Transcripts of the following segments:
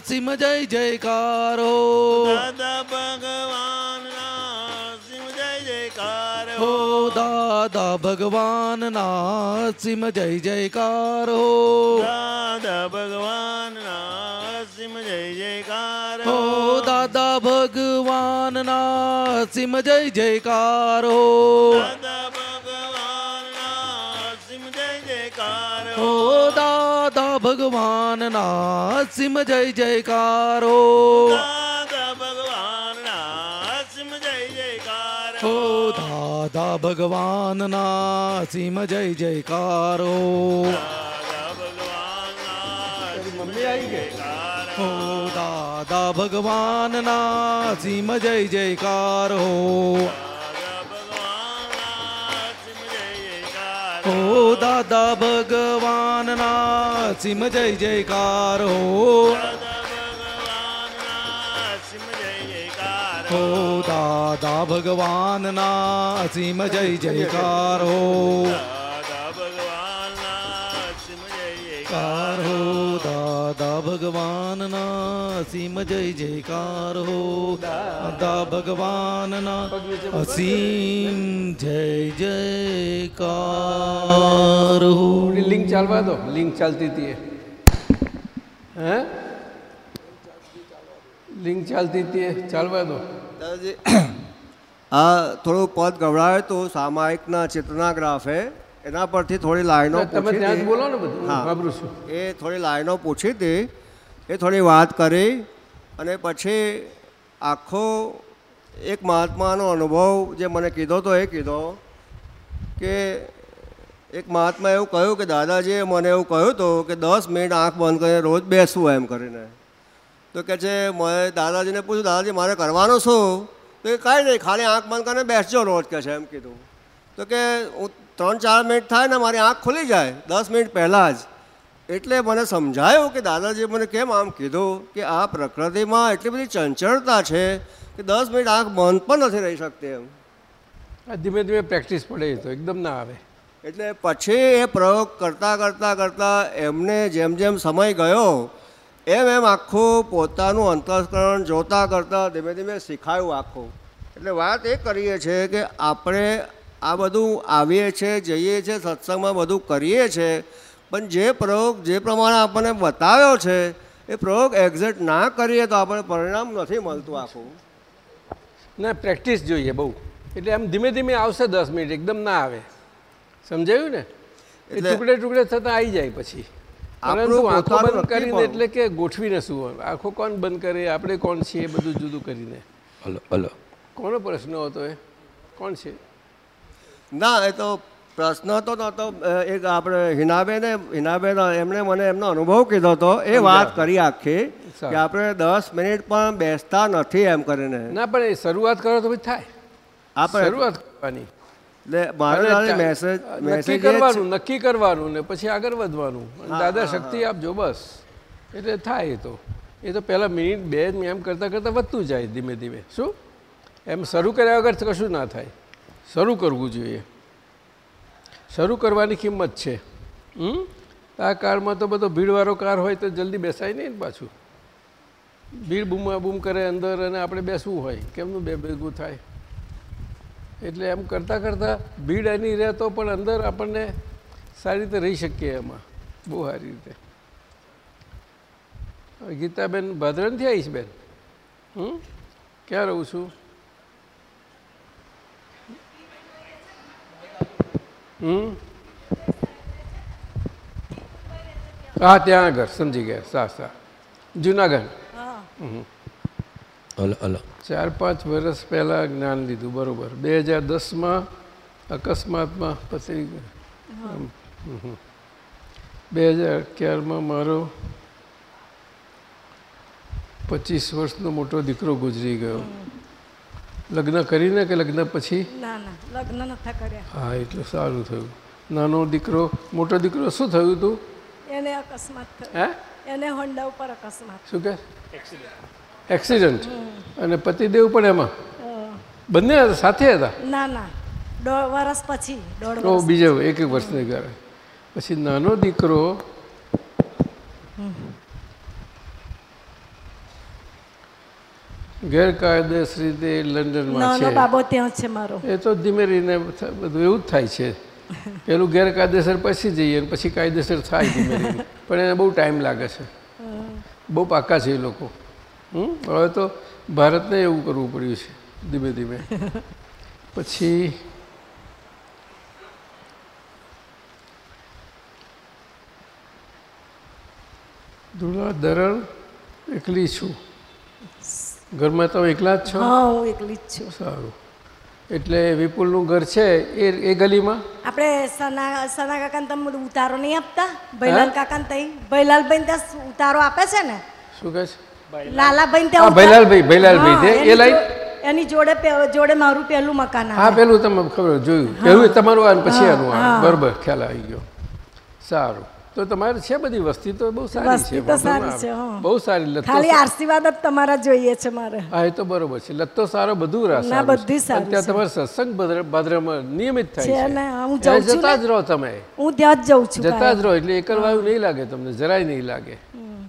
અસીમ જય જયકારો. દાદા ભગવાન સિંહ જય જયકારો. દાદા ભગવાનના સિંહ જય જયકારો. દાદા ભગવાન સિંહ જય જયકારો. દાદા ભગવાનના સિંહ જય જયકારો. દાદા હો દાદા ભગવાનના અસીમ જય જયકાર. દાદા ભગવાનના સિમ જય જયકારો. ઓ દાદા ભગવાનના સિમ જય જયકારો. મમ્મી આવી ગઈ? દાદા ભગવાનના અસીમ જય જયકાર. હો દાદા ભગવાનના અસીમ જય જયકાર હો સિમ હો દાદા ભગવાનના અસીમ જય જયકાર હો દાદા ભગવાનના સિમ જય જયકાર. હો દાદા ભગવાનના અસીમ જય જયકાર હો દાદા ભગવાનના અસીમ જય જયકાર હો લિંક ચાલવા દો લિંક ચાલતી હતી હે? લિંક ચાલતી હતી ચાલવા દો. દાદાજી આ થોડો પદ ગવડાયો તો સામાયિકના ચિત્રના ગ્રાફે એના પરથી થોડી લાઈનો તમે ત્યાં બોલો ને બધું હા. છું. એ થોડી લાઈનો પૂછી હતી એ થોડી વાત કરી અને પછી આખો એક મહાત્માનો અનુભવ જે મને કીધો તો એ કીધો કે એક મહાત્મા એવું કહ્યું કે દાદાજીએ મને એવું કહ્યું હતું કે દસ મિનિટ આંખ બંધ કરીને રોજ બેસવું એમ કરીને. તો કે છે મેં દાદાજીને પૂછ્યું દાદાજી મારે કરવાનું શું? તો એ કાંઈ નહીં ખાલી આંખ બંધ કરીને બેસજો રોજ કે છે એમ કીધું. તો કે હું ત્રણ ચાર મિનિટ થાય ને મારી આંખ ખુલી જાય દસ મિનિટ પહેલાં જ. એટલે મને સમજાયું કે દાદાજીએ મને કેમ આમ કીધું કે આ પ્રકૃતિમાં એટલી બધી ચંચળતા છે કે દસ મિનિટ આંખ બંધ પણ નથી રહી શકતી એમ. ધીમે ધીમે પ્રેક્ટિસ પડે તો એકદમ ના આવે. એટલે પછી એ પ્રયોગ કરતાં કરતાં કરતાં એમને જેમ જેમ સમય ગયો એમ એમ આખું પોતાનું અંતઃકરણ જોતા કરતાં ધીમે ધીમે શીખાયું આખું. એટલે વાત એ કરીએ છીએ કે આપણે આ બધું આવીએ છીએ જઈએ છીએ સત્સંગમાં બધું કરીએ છીએ પણ જે પ્રયોગ જે પ્રમાણે આપણને બતાવ્યો છે એ પ્રયોગ એક્ઝેક્ટ ના કરીએ તો આપણે પરિણામ નથી મળતું આખું. ના પ્રેક્ટિસ જોઈએ બહુ. એટલે આમ ધીમે ધીમે આવશે દસ મિનિટ એકદમ ના આવે. સમજાયું ને? એ એટલે- ટુકડે ટુકડે થતા આવી જાય પછી. આપણું પરંતુ આંખો બંધ કરીને એટલે કે ગોઠવીને શું આંખો કોણ બંધ કરે? આપણે કોણ છીએ? એ બધું જુદું કરીને. Hello hello. કોનો પ્રશ્ન હતો એ? કોણ છે? ના એ તો પ્રશ્ન તો નહોતો એક આપણે હિનાબેને હિનાબેન એમણે મને એમનો અનુભવ કીધો હતો એ વાત કરી આખી કે આપણે દસ મિનિટ પણ બેસતા નથી એમ કરીને. ના પણ એ શરૂઆત કરો તો પછી થાય. આપણે શરૂઆત કરવાની. એટલે મારે મેસેજ નક્કી કરવાનું નક્કી કરવાનું ને પછી આગળ વધવાનું. દાદા શક્તિ આપજો બસ. એટલે થાય એ તો. એ તો પહેલાં મિનિટ બે એમ કરતાં કરતાં વધતું જાય ધીમે ધીમે. શું? એમ શરૂ કર્યા વગર કશું ના થાય. શરૂ કરવું જોઈએ. શરૂ કરવાની કિંમત છે. આ કારમાં તો બધો ભીડવાળો કાર હોય તો જલ્દી બેસાય નહીં પાછું. ભીડ બૂમા બૂમ કરે અંદર અને આપણે બેસવું હોય. કેમનું બે ભેગું થાય? એટલે એમ કરતાં કરતાં ભીડ એની રહેતો પણ અંદર આપણને સારી રીતે રહી શકીએ એમાં. બહુ સારી રીતે. ગીતાબેન ભાદરણથી આવીશ બેન? હમ? ક્યાં રહું છું? હા ત્યાં આગળ સમજી ગયા. સા સા. જુનાગઢ. Hello hello. ચાર પાંચ વર્ષ પહેલાં જ્ઞાન લીધું બરોબર. બે હજાર દસમાં અકસ્માતમાં પછી હમ, હમ. બે હજાર અગિયારમાં મારો પચીસ વર્ષનો મોટો દીકરો ગુજરી ગયો. લગ્ન કરીને કે લગ્ન પછી? ના ના લગ્ન નતા કર્યા. હા એટલે સારું થયું. નાનો દીકરો મોટો દીકરો શું થયું તું? એને અકસ્માત થયો. હે? એને હોન્ડા ઉપર અકસ્માત. શું કે? એક્સિડન્ટ અને પતિદેવ પણ એમાં? બંને સાથે હતા? ના ના દોઢ વર્ષ પછી દોઢ તો બીજો એક એક વર્ષની ઘરે પછી નાનો દીકરો ગેરકાયદેસર રીતે લંડનમાં છે. બાબો ત્યાં છે મારો. એ તો ધીમે રહીને બધું એવું જ થાય છે. પેલું ગેરકાયદેસર પછી જઈએ પછી કાયદેસર થાય ધીમે પણ એને બહુ ટાઈમ લાગે છે. બહુ પાકા છે એ લોકો. હમ? હવે તો ભારતને એવું કરવું પડ્યું છે ધીમે ધીમે. પછી ધૂળા દરણ એકલી છું. ઘરમાં તમે એકલા જ છો. હા હું એકલી જ છું. સારું. એટલે વિપુલનું ઘર છે એ એ ગલીમાં? આપણે સના સના કાકાને તમે ઉતારો નહીં આપતા? ભૈલાલ કાકાને તઈ. ભૈલાલ ભાઈ ત્યાં ઉતારો આપે છે ને? શું કહે છે? લાલાભાઈ ત્યાં ભૈલાલભાઈ, ભૈલાલભાઈ, તે- એ લાઈન? એની જોડે જોડે મારું પહેલું મકાન હા પહેલું તમે ખબર જોયું. પહેલું તમારું આ પછી હા, આનું આ બરોબર ખ્યાલ આવી ગયો. સારું. તો તમારે છે બધી વસ્તી તો બહુ સારી છે બહુ સારી લત ખાલી આશીર્વાદ જ તમારા જોઈએ છે મારે. હા એ તો બરોબર છે. લત તો સારો બધું રા ના, બધી સારી ત્યાં. તમારે સત્સંગ ભાદર- ભાદરમાં નિયમિત થાય છે હું જાઉં છું જતા જ રહો તમે. હું ત્યાં જ જઉં છું જતા જ રહો એટલે એકલવાયું નહીં લાગે તમને જરાય નહીં લાગે.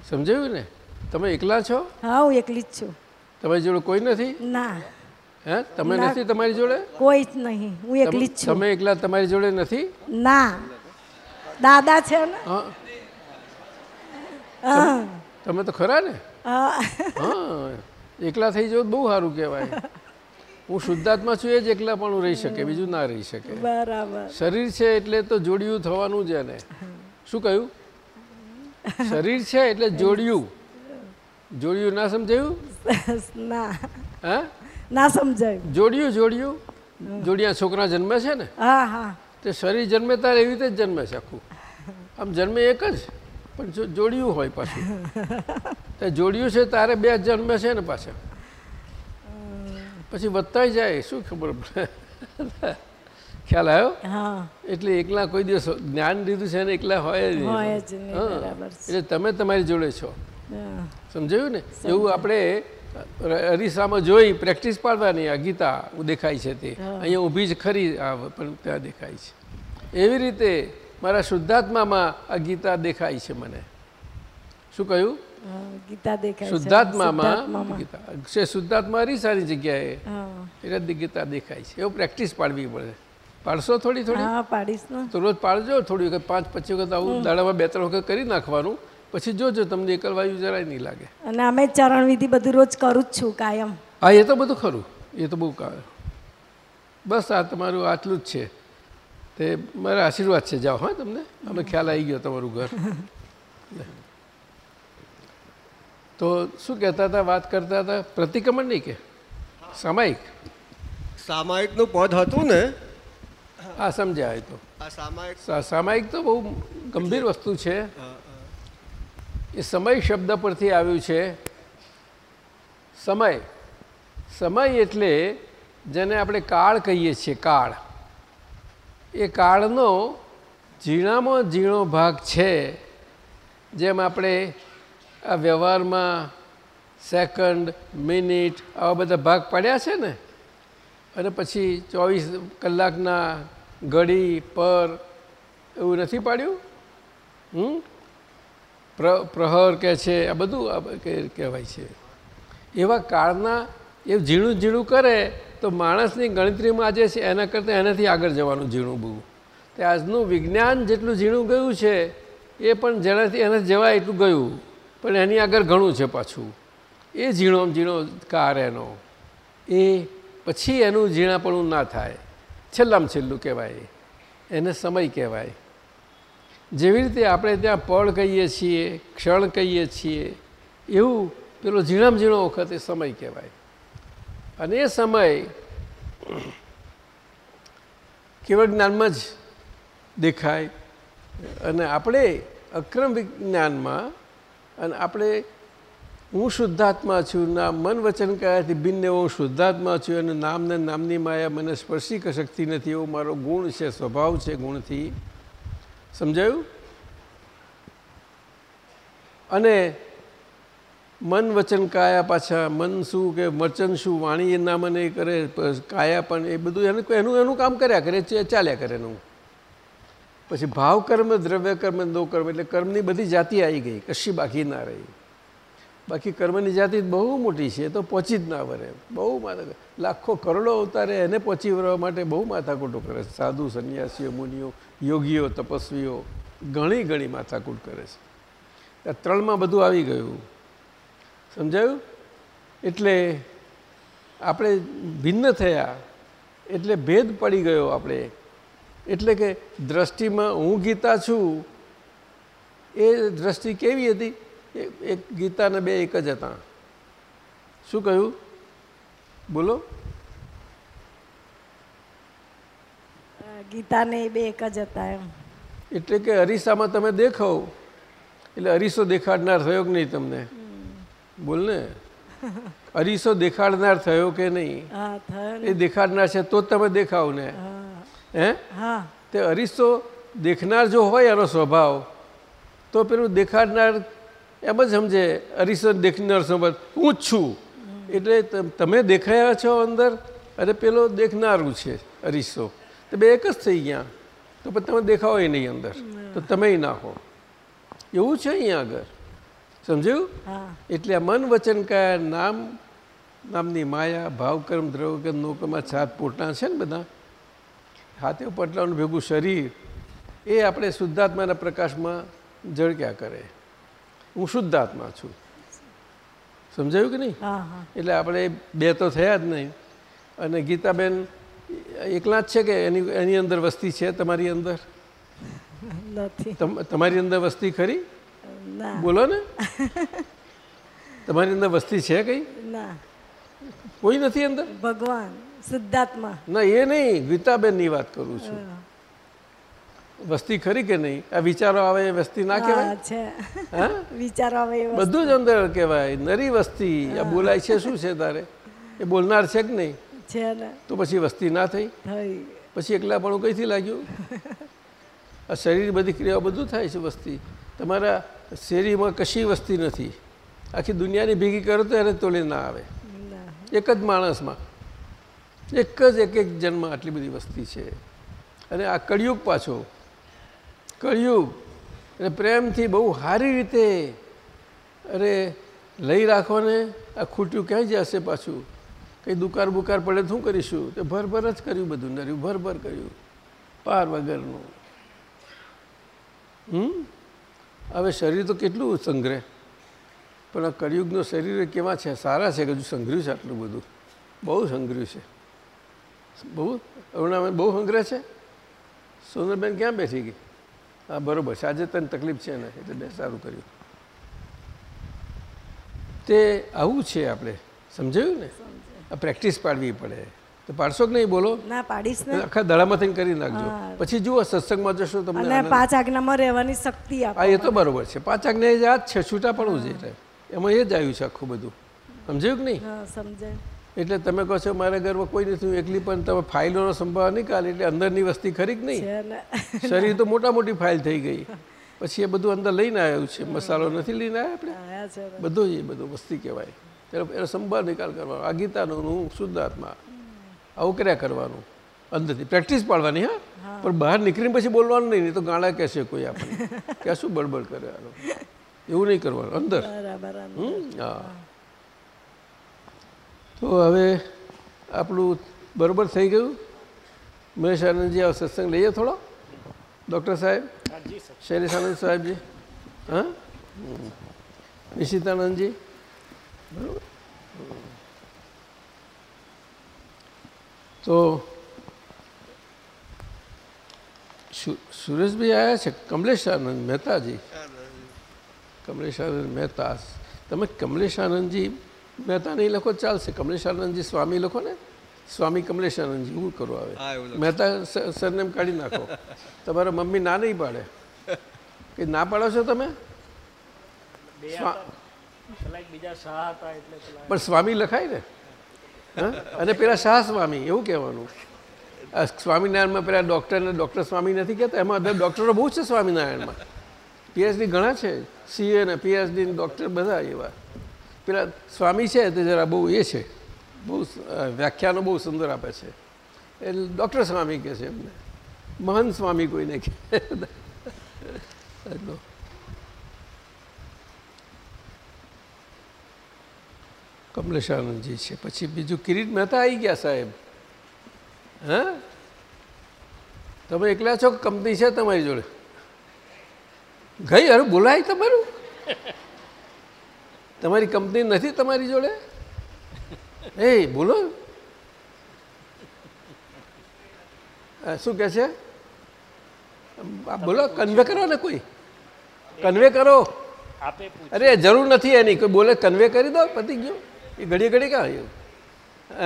સમજાયું ને? તમે એકલા છો? હા હું એકલી જ છું. તમારી જોડે કોઈ નથી? ના. હે? તમે નથી તમારી જોડે? કોઈ જ નહીં. હું એકલી જ છું. તમે એકલા તમારી જોડે નથી? ના. દાદા છે ને. તમે તો ખરા ને. હા. એકલા થઈ જાવ બહુ સારું કહેવાય. હું શુદ્ધાત્મા છું એ જ એકલા પણ રહી શકે બીજું ના રહી શકે. બરાબર. શરીર છે એટલે તો જોડિયું થવાનું જ એને. શું કહ્યું? શરીર છે એટલે જોડિયું. જોડિયું ના સમજાયું? ના. હા? ના સમજાયું. જોડિયું જોડિયું. જોડિયા છોકરા જન્મે છે ને? હા હા. તે શરીર જન્મે તારે એવી રીતે જ જન્મે છે આખું. આમ જન્મે એક જ પણ જો જોડિયું હોય પાછું. તે જોડિયું છે તારે બે જન્મે છે ને પાછા. પછી વધતાય જાય શું ખબર ખ્યાલ આવ્યો? એટલે એકલા કોઈ દિવસ જ્ઞાન લીધું છે ને એકલા હોય જ. એટલે તમે તમારી જોડે છો. સમજાયું ને? એવું આપણે અરીસામાં જોઈ પ્રેક્ટિસ પાડવાની આ ગીતા દેખાય છે તે. અહીંયા ઊભી જ ખરી પણ ત્યાં દેખાય છે. એવી રીતે મારા શુદ્ધાત્મામાં આ ગીતા દેખાય છે મને. શું કહ્યું? ગીતા દેખાય શુદ્ધાત્મામાં. ગીતા. છે શુદ્ધાત્મા અરીસાની જગ્યાએ એટલે ગીતા દેખાય છે. એવું પ્રેક્ટિસ પાડવી પડે. પાડશો થોડી થોડી? પાડીશ તો રોજ પાડજો થોડી વખત પાંચ પચીસ વખત આવું દાડામાં બે ત્રણ વખત કરી નાખવાનું. પછી જોજો તમને એકલવાયુ જરાય નહીં લાગે. અને અમે ચરણવિધિ બધું રોજ કરું જ છું કાયમ. હા એ તો બધું ખરું. એ તો બહુ બસ આ તમારું આટલું જ છે. તે મારા આશીર્વાદ છે. જાઓ હા તમને? અમે ખ્યાલ આવી ગયો તમારું ઘર. તો શું કહેતા હતા વાત કરતા હતા? પ્રતિક્રમણ નહીં કે? સામાયિક? સામાયિકનું પદ હતું ને? હા સમજાય એ તો. આ સામાયિક સામાયિક તો બહુ ગંભીર વસ્તુ છે. એ સમય શબ્દ પરથી આવ્યું છે. સમય. સમય એટલે જેને આપણે કાળ કહીએ છીએ, કાળ. એ કાળનો ઝીણામાં ઝીણો ભાગ છે. જેમ આપણે આ વ્યવહારમાં સેકન્ડ, મિનિટ, આવા બધા ભાગ પડ્યા છે ને? અને પછી ચોવીસ કલાકના ઘડી, પર એવું નથી પાડ્યું? હમ? પ્રહર કે છે, આ બધું કહેવાય છે. એવા કાળના એ ઝીણું ઝીણું કરે તો માણસની ગણતરીમાં જે છે એના કરતાં એનાથી આગળ જવાનું ઝીણું બહુ. તે આજનું વિજ્ઞાન જેટલું ઝીણું ગયું છે, એ પણ જેનાથી એને જવાય એટલું ગયું. પણ એની આગળ ઘણું છે પાછું. એ ઝીણો ઝીણો કાર એનો. એ પછી એનું ઝીણાપણું ના થાય. છેલ્લામાં છેલ્લું કહેવાય. એને સમય કહેવાય. જેવી રીતે આપણે ત્યાં પળ કહીએ છીએ, ક્ષણ કહીએ છીએ, એવું પેલો ઝીણામ ઝીણો વખત સમય કહેવાય. અને એ સમય કેવળ જ્ઞાનમાં જ દેખાય. અને આપણે અક્રમ વિજ્ઞાનમાં અને આપણે હું શુદ્ધાત્મા છું, ના મન વચન કયાથી ભિન્ન હું શુદ્ધાત્મા છું અને નામને નામની માયા મને સ્પર્શી શકતી નથી એવો મારો ગુણ છે, સ્વભાવ છે ગુણથી. સમજાયું? અને મન વચન કાયા પાછા, મન શું કે વચન શું વાણી એના મને એ કરે કાયા પણ એ બધું એનું એનું એનું કામ કર્યા કરે ચાલ્યા કરે એનું. પછી ભાવ કર્મ દ્રવ્ય કર્મ નો કર્મ એટલે કર્મની બધી જાતિ આવી ગઈ, કશી બાકી ના રહી. બાકી કર્મની જાતિ બહુ મોટી છે તો પહોંચી જ ના વરે બહુ માથા લાખો કરોડો અવતારે એને પહોંચી વળવા માટે બહુ માથાકૂટો કરે છે. સાધુ, સંન્યાસીઓ, મુનિઓ, યોગીઓ, તપસ્વીઓ, ઘણી ઘણી માથાકૂટ કરે છે. ત્રણમાં બધું આવી ગયું. સમજાયું? એટલે આપણે ભિન્ન થયા, એટલે ભેદ પડી ગયો આપણે. એટલે કે દ્રષ્ટિમાં હું ગીતા છું, એ દ્રષ્ટિ કેવી હતી? એક ગીતાને બે એક જ હતા. શું કહ્યું? બોલો. ગીતાને બે એક જ હતા એમ. એટલે કે અરીસામાં તમે દેખો એટલે અરીસો દેખાડનાર થયો કે નહીં તમને? બોલ ને. અરીસો દેખાડનાર થયો કે નહીં? હા એ દેખાડનાર છે તો તમે દેખાવ ને. હે? હા. તે અરીસો દેખનાર જો હોય એનો સ્વભાવ તો પેલું દેખાડનાર એમ જ સમજે અરીસો દેખનાર સમજ. હું જ છું. એટલે તમ- દેખાયા છો અંદર અને પેલો દેખનારું છે અરીસો. તો બે એક જ થઈ ગયા. તો પછી તમે દેખાવો એ નહીં અંદર. તો તમે ના હો. એવું છે અહીંયા આગળ. સમજ્યું? એટલે આ મન વચન કયા નામ નામની માયા ભાવકર્મ દ્રવકર્મ નોકરમાં છાત પોટલા છે ને બધા? હાથે પટલાનું ભેગું શરીર એ આપણે શુદ્ધાત્માના પ્રકાશમાં ઝળક્યા કરે? હું શુદ્ધાત્મા છું. સમજાયું કે નહીં? એટલે આપણે બે તો થયા જ નહીં. અને ગીતાબેન એકલા જ છે કે એની એની અંદર વસ્તી છે તમારી અંદર? તમારી અંદર વસ્તી ખરી? બોલો ને. તમારી અંદર વસ્તી છે કઈ? કોઈ નથી અંદર? ભગવાન શુદ્ધાત્મા. ના એ નહીં. ગીતાબેનની વાત કરું છું. વસ્તી ખરી કે નહીં? આ વિચારો આવે એ વસ્તી ના કહેવાય? છે. હા? વિચારો આવે બધું જ અંદર કહેવાય. નરી વસ્તી. આ બોલાય છે શું છે તારે? એ બોલનાર છે કે નહીં? છે ને. તો પછી વસ્તી ના થઈ? પછી પછી એકલાપણું કઈથી લાગ્યું? આ શરીર બધી ક્રિયાઓ બધું થાય છે વસ્તી. તમારા શેરીમાં કશી વસ્તી નથી. આખી દુનિયાની ભેગી કરો તો એને તોલી ના આવે. એક જ માણસમાં. એક જ એક એક જન્મ આટલી બધી વસ્તી છે. અને આ કળિયુગ પાછો કળિયુગ એટલે પ્રેમથી બહુ સારી રીતે અરે લઈ રાખો ને આ ખૂટ્યું ક્યાંય જશે પાછું? કંઈ દુકાર બુકાર પડે શું કરીશું? તે ભર ભર જ કર્યું બધું, નર્યું ભર ભર કર્યું, પાર વગરનું. હમ? હવે શરીર તો કેટલું સંગ્રહ પણ આ કળિયુગનું શરીર કેવા છે? સારા છે કે હજુ સંઘર્યું છે આટલું બધું? બહુ સંઘર્યું છે. બહુ? અરુણાબેન બહુ સંગ્રહ છે? સોનલબેન ક્યાં બેસી ગઈ? હા બરોબર છે. આજે તને તકલીફ છે ને? એટલે મેં સારું કર્યું. તે આવું છે આપણે. સમજાયું ને? પ્રેક્ટિસ પાડવી પડે. તો પાડશો કે નહીં બોલો? ના પાડીશ ને. આખા દડામાં થઈને કરી નાખજો. પછી જુઓ સત્સંગમાં જશો તમને. પાંચ આજ્ઞામાં રહેવાની શક્તિ હા એ તો બરોબર છે. પાંચ આજ્ઞા એ જ છે છૂટા પડવું છે એમાં એ જ આવ્યું છે આખું બધું. સમજ્યું કે નહીં? સમજાય. એટલે તમે કહો છો મારા ઘરમાં કોઈ નથી હું એકલી પણ તમે ફાઇલોનો સંભાવ નહીં એટલે અંદરની વસ્તી ખરી જ નહીં? શરીર તો મોટા મોટી ફાઇલ થઈ ગઈ. પછી એ બધું અંદર લઈને આવ્યું છે મસાલો નથી લઈને આવ્યા આપણે. બધું જ એ બધું વસ્તી કહેવાય. ત્યારે એનો સંભાવ નિકાલ કરવાનો આ ગીતાનું હું શુદ્ધ આત્મા. આવું કર્યા કરવાનું અંદરથી પ્રેક્ટિસ પાડવાની હા? પણ બહાર નીકળીને પછી બોલવાનું નહીં નહીં તો ગાળા કહેશે કોઈ આપણને. કે શું બળબડ કરે એવું નહીં કરવાનું અંદર? હા. તો હવે આપણું બરોબર થઈ ગયું. મહેશ આનંદજી આ સત્સંગ લઈએ થોડો. ડૉક્ટર સાહેબ. શૈલેષ આનંદ સાહેબજી. હા. નિશિતાનંદજી બરાબર. તો સુ- સુરેશભાઈ આવ્યા છે? કમલેશ આનંદ મહેતાજી. કમલેશ આનંદ મહેતા. તમે કમલેશ આનંદજી મહેતા નહીં લખો ચાલશે. કમલેશ આનંદજી સ્વામી લખો ને સ્વામી કમલેશ આનંદજી એવું કરો આવે મહેતા સરનેમ કાઢી નાખો. તમારા મમ્મી ના નહીં પાડે? કે ના પાડો છો તમે? પણ સ્વામી લખાય ને? હા? અને પેલા શાહ સ્વામી એવું કહેવાનું. આ સ્વામિનારાયણમાં પેલા ડૉક્ટરને ડૉક્ટર સ્વામી નથી કહેતા? એમાં બધા ડૉક્ટરો બહુ છે સ્વામિનારાયણમાં. પીએચડી ઘણા છે. સીએ ને પીએચડી ડૉક્ટર બધા એવા. પેલા સ્વામી છે તે જરા બહુ એ છે. બહુ વ્યાખ્યાનો બહુ સુંદર આપે છે. એટલે ડૉક્ટર સ્વામી કહે છે એમને. મહંત સ્વામી કોઈને કહે. એટલો કમલેશ આનંદજી છે. પછી બીજું કિરીટ મહેતા આવી ગયા સાહેબ. હા? તમે એકલા છો કંપની છે તમારી જોડે? ગઈ અરે બોલાય તમારું? તમારી કંપની નથી તમારી જોડે? એ બોલો. શું કહે છે? બોલો કન્વે કરો ને કોઈ. કન્વે કરો. અરે જરૂર નથી એની. કોઈ બોલે કન્વે કરી દો પતી ગયો. એ ઘડી ઘડી ક્યાં આવ્યું?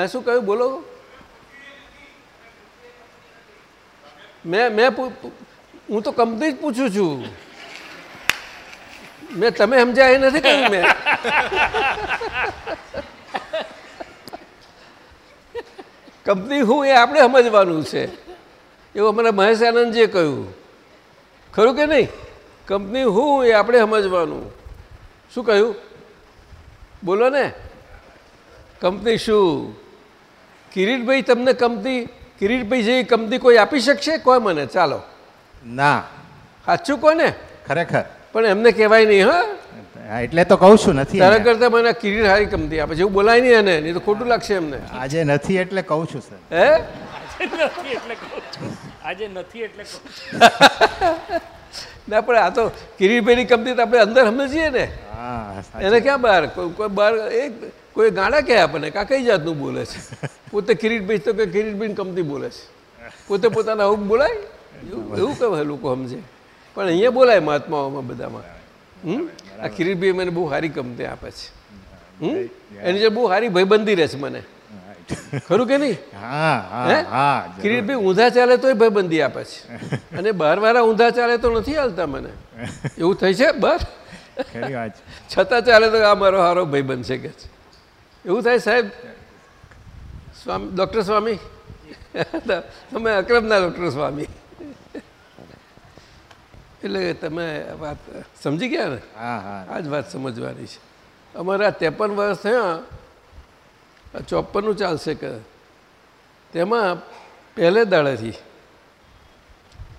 શું કહ્યું? બોલો. મેં મેં હું તો કંપની જ પૂછું છું. મેં તમે સમજ્યા એ નથી કહ્યું મેં. કંપની હું એ આપણે સમજવાનું છે. એવું અમારા મહેશ આનંદજીએ કહ્યું. ખરું કે નહીં? કંપની હું એ આપણે સમજવાનું. શું કહ્યું? બોલો ને. કંપની શું? કિરીટભાઈ તમને કંપની કિરીટભાઈ જેવી કંપની કોઈ આપી શકશે? કોઈ મને ચાલો. ના. સાચું કોને ખરેખર. પણ એમને કહેવાય નહીં હા. હા, એટલે તો કહું છું નથી તારા કરતા મને કિરીટ હારી કમતી આપે જેવું બોલાય નહીં એને નહીં તો ખોટું લાગશે એમને. આજે નથી એટલે કહું છું સર. હે? નથી એટલે કહું છું આજે નથી એટલે કહું છું. ના પણ આ તો કિરીટભાઈની કંપની તો આપણે અંદર સમજીએ ને. એને ક્યાં બહાર કોઈ કોઈ બહાર એક કોઈ ગાડા કહે આપણને? કા કઈ જાતનું બોલે છે? પોતે કિરીટભાઈ તો કે કિરીટભાઈની કંપની બોલે છે. પોતે પોતાના આવું બોલાય? એવું એવું કહે લોકો સમજે. પણ અહીંયા બોલાય મહાત્માઓમાં બધામાં. હમ? આ કિરીટભાઈ મને બહુ સારી કંપની આપે છે. હમ? એની જે બહુ સારી ભયબંધી રહે છે મને. ખરું કે નહીં? હા હા હે? હા જરૂર. કિરીટભાઈ ઊંધા ચાલે તોય ભયબંધી આપે છે. અને બહારવાળા ઊંધા ચાલે તો નથી હાલતા મને. એવું થઈ છે? બહાર. છતાં ચાલે તો આ મારો સારો ભાઈબંધ છે કે એવું થાય સાહેબ? સ્વામી ડૉક્ટર સ્વામી? તમે અક્રમના ડૉક્ટર સ્વામી. એટલે તમે વાત સમજી ગયા ને? હા હા. આ જ વાત સમજવાની છે. અમારા ત્રેપન વર્ષ થયા ચોપનનું ચાલશે કે? તેમાં પહેલે દાડેથી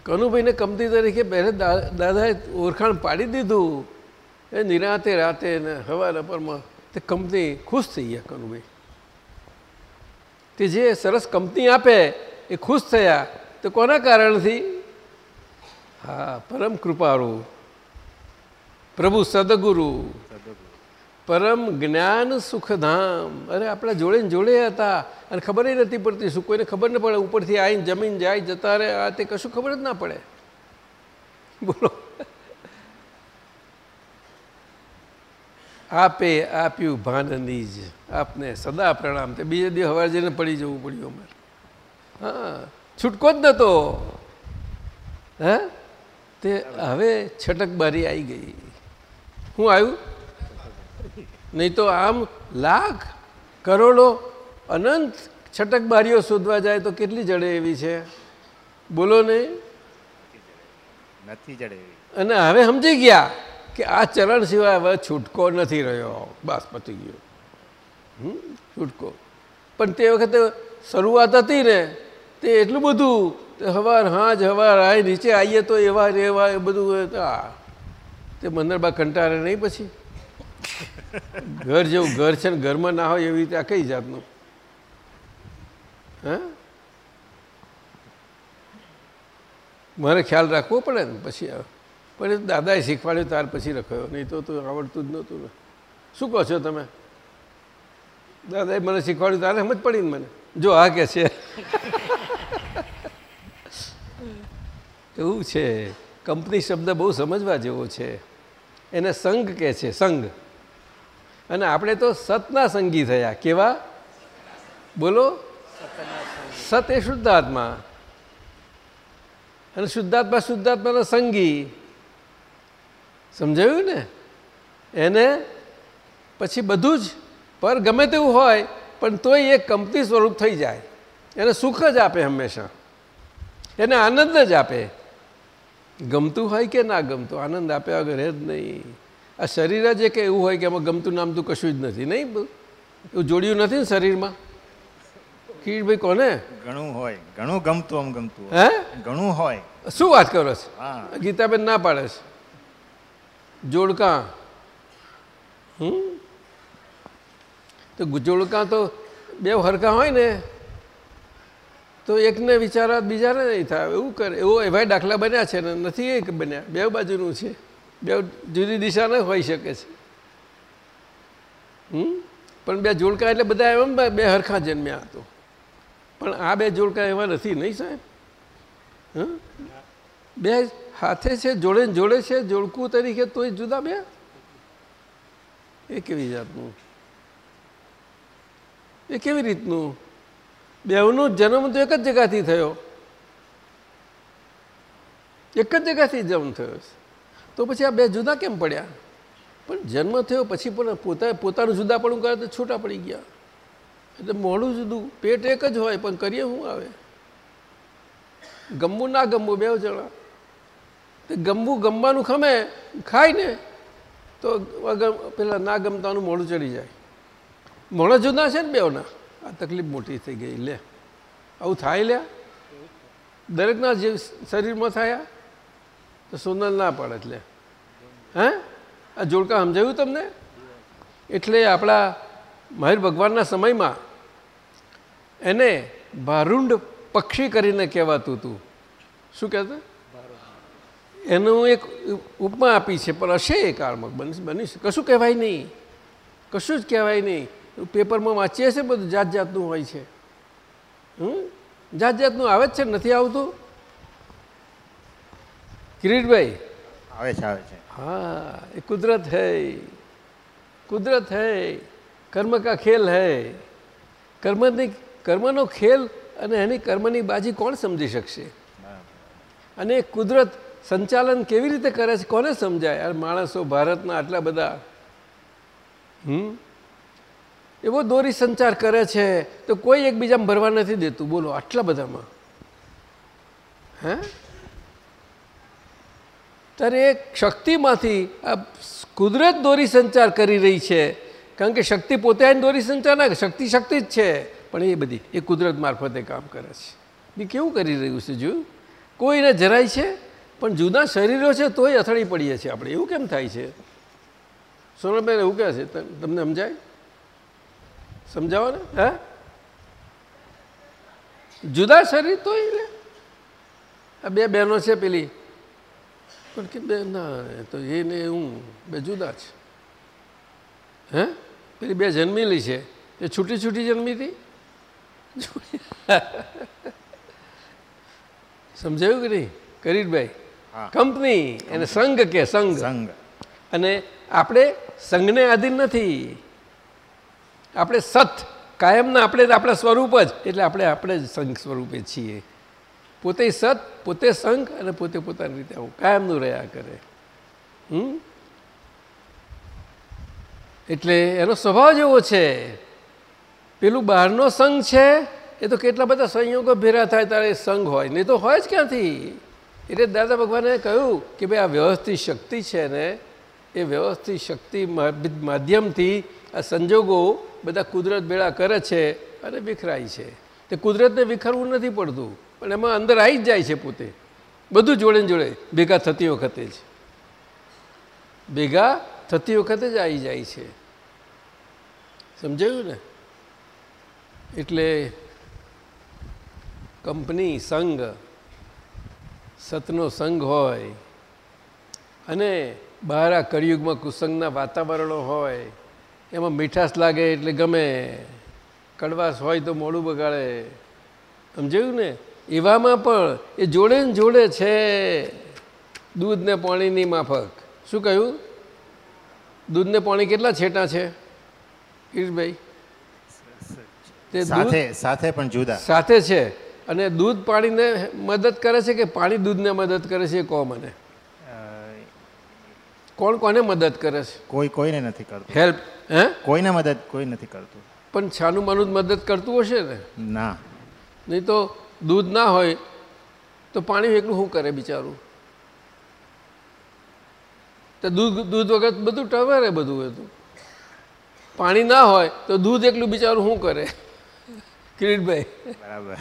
કનુભાઈને કંપની તરીકે પહેલે દાદાએ ઓળખાણ પાડી દીધું. એ નિરાતે રાતે ને હવાના પરમાં તે કંપની ખુશ થઈ ગયા કનુભાઈ. તે જે સરસ કંપની આપે એ ખુશ થયા. તો કોના કારણથી? હા, પરમ કૃપાળુ. પ્રભુ સદગુરુ. પરમ જ્ઞાન સુખધામ. અરે, આપણા જોડે જોડે હતા. અને ખબર નથી પડતી શું, કોઈને ખબર ન પડે, ઉપરથી આવીને જમીન જાય, જતા રહે. આ તે કશું ખબર જ ના પડે. બોલો. આપે આપ્યું ભાનની જ આપને સદા પ્રણામ. તે બીજે દિવસ હવાર જઈને પડી જવું પડ્યું અમારે. હા, છૂટકો જ નહોતો હે? તે હવે છટકબારી આવી ગઈ. હું આવ્યું? નહીં તો આમ લાખ કરોડો અનંત છટકબારીઓ શોધવા જાય તો કેટલી જડે એવી છે? બોલો નહીં નથી જડે અને હવે સમજી ગયા કે આ ચરણ સિવાય હવે છૂટકો નથી રહ્યો. બસ પતી ગયો. હમ, છૂટકો. પણ તે વખતે શરૂઆત હતી ને તે એટલું બધું હવાર હાજ હવાર, આય નીચે આવીએ તો એવા રેવા એ બધું આ. તે મંદરબા કંટાળે નહીં પછી? ઘર જેવું ઘર છે ને ઘરમાં ના હોય એવી રીતે આ કઈ જાતનું? હા? મારે ખ્યાલ રાખવો પડે ને પછી આવે પણ દાદાએ શીખવાડ્યું ત્યાર પછી રખાયો. નહીં તો તું આવડતું જ નહોતું શું કહો છો તમે? દાદાએ મને શીખવાડ્યું, તારે સમજ પડી ને મને? જો આ કે છે. એવું છે. કંપની શબ્દ બહુ સમજવા જેવો છે. એને સંઘ કહે છે, સંઘ. અને આપણે તો સતના સંગી થયા. કેવા? બોલો. સત એ શુદ્ધાત્મા અને શુદ્ધાત્મા શુદ્ધાત્માનો સંગી. સમજાયું ને? એને પછી બધું જ, પર ગમે તેવું હોય, પણ તોય એ કંપની સ્વરૂપ થઈ જાય. એને સુખ જ આપે હંમેશા. એને આનંદ જ આપે. ગમતું હોય કે ના ગમતું? આનંદ આપ્યા વગર રહે જ નહીં. આ શરીર જ એક એવું હોય કે એમાં ગમતું નામતું કશું જ નથી નહીં એવું જોડ્યું નથી ને શરીરમાં? કીરભાઈ કોને? ઘણું હોય ઘણું ગમતું આમ ગમતું હે? ઘણું હોય. શું વાત કરો છો? ગીતાબેન ના પાડે છે. જોડકા. હમ? તો જોડકા તો બે હરકા હોય ને. તો એકને વિચારા બીજાને નહીં થાય. એવું કરે. એવો એવા દાખલા બન્યા છે ને નથી એક બન્યા. બે બાજુનું છે. બે જુદી દિશા ન હોઈ શકે છે. હમ? પણ બે જોડકા એટલે બધા એમ બે હરખા જન્મ્યા હતો પણ આ બે જોડકા એવા નથી નહીં સાહેબ? બે હાથે છે, જોડે જોડે છે જોડકું તરીકે તોય જુદા બે? એ કેવી જાતનું? એ કેવી રીતનું? બેવનો જન્મ તો એક જ જગાથી થયો. એક જ જગાથી જન્મ થયો તો પછી આ બે જુદા કેમ પડ્યા? પણ જન્મ થયો પછી પણ પોતા, પોતાનું જુદા પડવું કરે તો છૂટા પડી ગયા. એટલે મોડું જુદું. પેટ એક જ હોય, પણ કરીએ શું આવે? ગમવું ના ગમવું બે જણા. તે ગમવું ગમવાનું ખમે, ખાય ને, તો પેલા ના ગમતાનું મોડું ચડી જાય. મોડા જુદા છે ને બેવના આ તકલીફ મોટી થઈ ગઈ, લે. આવું થાય લ્યા દરેકના જે શરીરમાં થયા તો સોનલ ના પડે એટલે. હે? આ જોડકા સમજાયું તમને? એટલે આપણા મહેર ભગવાનના સમયમાં એને ભારુંડ પક્ષી કરીને કહેવાતું હતું. શું કહેતું? એનું એક ઉપમા આપી છે, પણ હશે એ કાળમાં. બની કશું કહેવાય નહીં. કશું જ કહેવાય નહીં. પેપરમાં વાંચીએ છીએ બધું જાત જાતનું હોય છે. હમ? જાત જાતનું આવે જ છે નથી આવતું? કિરીટભાઈ? આવે છે આવે છે. હા એ કુદરત હૈ કુદરત હૈ કર્મ કા ખેલ હૈ. કર્મની કર્મનો ખેલ અને એની કર્મની બાજી કોણ સમજી શકશે? અને કુદરત સંચાલન કેવી રીતે કરે છે કોને સમજાય? આ માણસો ભારતના આટલા બધા. હમ? એવો દોરી સંચાર કરે છે તો કોઈ એકબીજામાં ભરવા નથી દેતું. બોલો, આટલા બધામાં. હે? ત્યારે એ શક્તિમાંથી આ કુદરત દોરી સંચાર કરી રહી છે. કારણ કે શક્તિ પોતે દોરી સંચાર ના શક્તિ શક્તિ જ છે. પણ એ બધી, એ કુદરત મારફતે કામ કરે છે. એ કેવું કરી રહ્યું છે જોયું કોઈને જરાય છે, પણ જુદા શરીરો છે તોય અથડી પડીએ છીએ આપણે. એવું કેમ થાય છે? સોનલબેન એવું કહે છે તમને સમજાય? સમજાવો ને? હે? જુદા શરીર તો લે. આ બે બહેનો છે પેલી. પણ કે બે ના એ તો એને હું બે જુદા છે. હે? પેલી બે જન્મેલી છે. એ છૂટી છૂટી જન્મી હતી સમજાયું કે નહીં? કરીરભાઈ. કંપની એને સંઘ કે સંઘ? સંઘ. અને આપણે સંઘને આધીન નથી. આપણે સત, કાયમના આપણે આપણા સ્વરૂપ જ, એટલે આપણે આપણે જ સંઘ સ્વરૂપે છીએ. પોતે સત, પોતે સંઘ અને પોતે પોતાની રીતે આવું કાયમનું રહ્યા કરે. હમ? એટલે એનો સ્વભાવ જેવો છે. પેલું બહારનો સંઘ છે, એ તો કેટલા બધા સંયોગો ભેરા થાય ત્યારે સંઘ હોય. નહીં તો હોય જ ક્યાંથી? એટલે દાદા ભગવાને કહ્યું કે ભાઈ આ વ્યવસ્થિત શક્તિ છે ને, એ વ્યવસ્થિત શક્તિ માધ્યમથી આ સંજોગો બધા કુદરત ભેળા કરે છે અને વિખરાય છે. તે કુદરતને વિખરવું નથી પડતું, પણ એમાં અંદર આવી જ જાય છે પોતે. બધું જોડે જોડે ભેગા થતી વખતે જ. ભેગા થતી વખતે જ આવી જાય છે. સમજાયું ને? એટલે કંપની સંઘ, સતનો સંઘ હોય અને બહાર આ કળિયુગમાં કુસંગના વાતાવરણો હોય એમાં મીઠાશ લાગે એટલે ગમે. કડવાશ હોય તો મોડું બગાડે. સમજાયું ને? એવામાં પણ એ જોડે ને જોડે છે દૂધ ને પાણીની માફક. શું કહ્યું? દૂધ ને પાણી કેટલા છેટા છે? કિરીટભાઈ સાથે સાથે પણ જુદા. સાથે છે. અને દૂધ પાણીને મદદ કરે છે કે પાણી દૂધને મદદ કરે છે એ કહો મને? કોણ કોને મદદ કરે છે? કોઈ કોઈને નથી કરતું. હેલ્પ હે? કોઈને મદદ કોઈ નથી કરતું. પણ છાનું માનું મદદ કરતું હશે ને? ના. નહીં તો દૂધ ના હોય તો પાણી એકલું શું કરે બિચારું? તો દૂધ દૂધ વગર બધું ટવેરે બધું હતું પાણી ના હોય તો દૂધ એકલું બિચારું શું કરે? કિરીટભાઈ. બરાબર.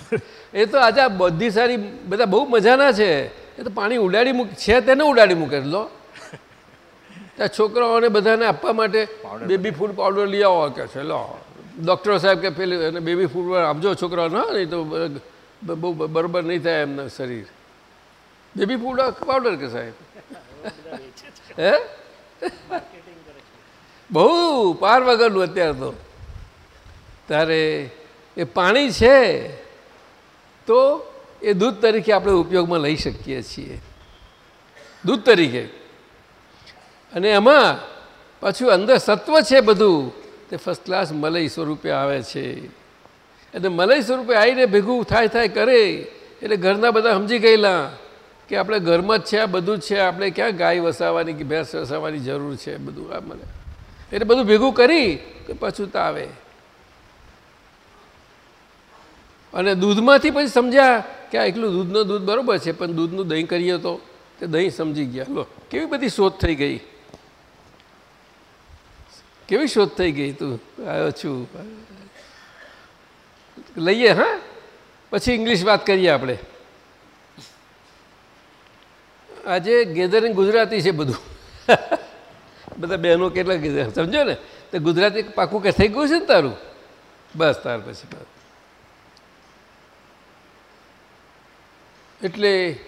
એ તો આજે આ બધી સારી બધા બહુ મજાના છે. એ તો પાણી ઉડાડી મૂક છે તેને ઉડાડી મૂકે. લો. ત્યાં છોકરાઓને બધાને આપવા માટે બેબી ફૂડ પાવડર લઈ આવો કે છે લો. ડૉક્ટર સાહેબ કે પેલી એને બેબી ફૂડ આપજો છોકરાઓને નહીં તો બહુ બરોબર નહીં થાય એમના શરીર. બેબી ફૂડ પાવડર કે સાહેબ? હે? બહુ પાર વગરનું અત્યારે તો. ત્યારે એ પાણી છે તો એ દૂધ તરીકે આપણે ઉપયોગમાં લઈ શકીએ છીએ. દૂધ તરીકે. અને એમાં પાછું અંદર સત્વ છે બધું. તે ફર્સ્ટ ક્લાસ મલય સ્વરૂપે આવે છે. એટલે મલય સ્વરૂપે આવીને ભેગું થાય થાય કરે. એટલે ઘરના બધા સમજી ગયેલા કે આપણે ઘરમાં જ છે, આ બધું જ છે, આપણે ક્યાં ગાય વસાવવાની કે ભેંસ વસાવવાની જરૂર છે બધું આ મને એટલે બધું ભેગું કરી કે પાછું તાવે અને દૂધમાંથી પછી સમજ્યા કે આ એકલું દૂધનું દૂધ બરોબર છે, પણ દૂધનું દહીં કરીએ તો? તે દહીં સમજી ગયા. લો, કેવી બધી શોધ થઈ ગઈ. કેવી શોધ થઈ ગઈ તું? આવ્યો છું. લઈએ, હા? પછી ઇંગ્લિશ વાત કરીએ આપણે. આજે ગેધરિંગ ગુજરાતી છે બધું. બધા બહેનો કેટલા ગેધર સમજો ને? તો ગુજરાતી પાકું કે થઈ ગયું છે ને તારું? બસ, તાર પછી બસ. એટલે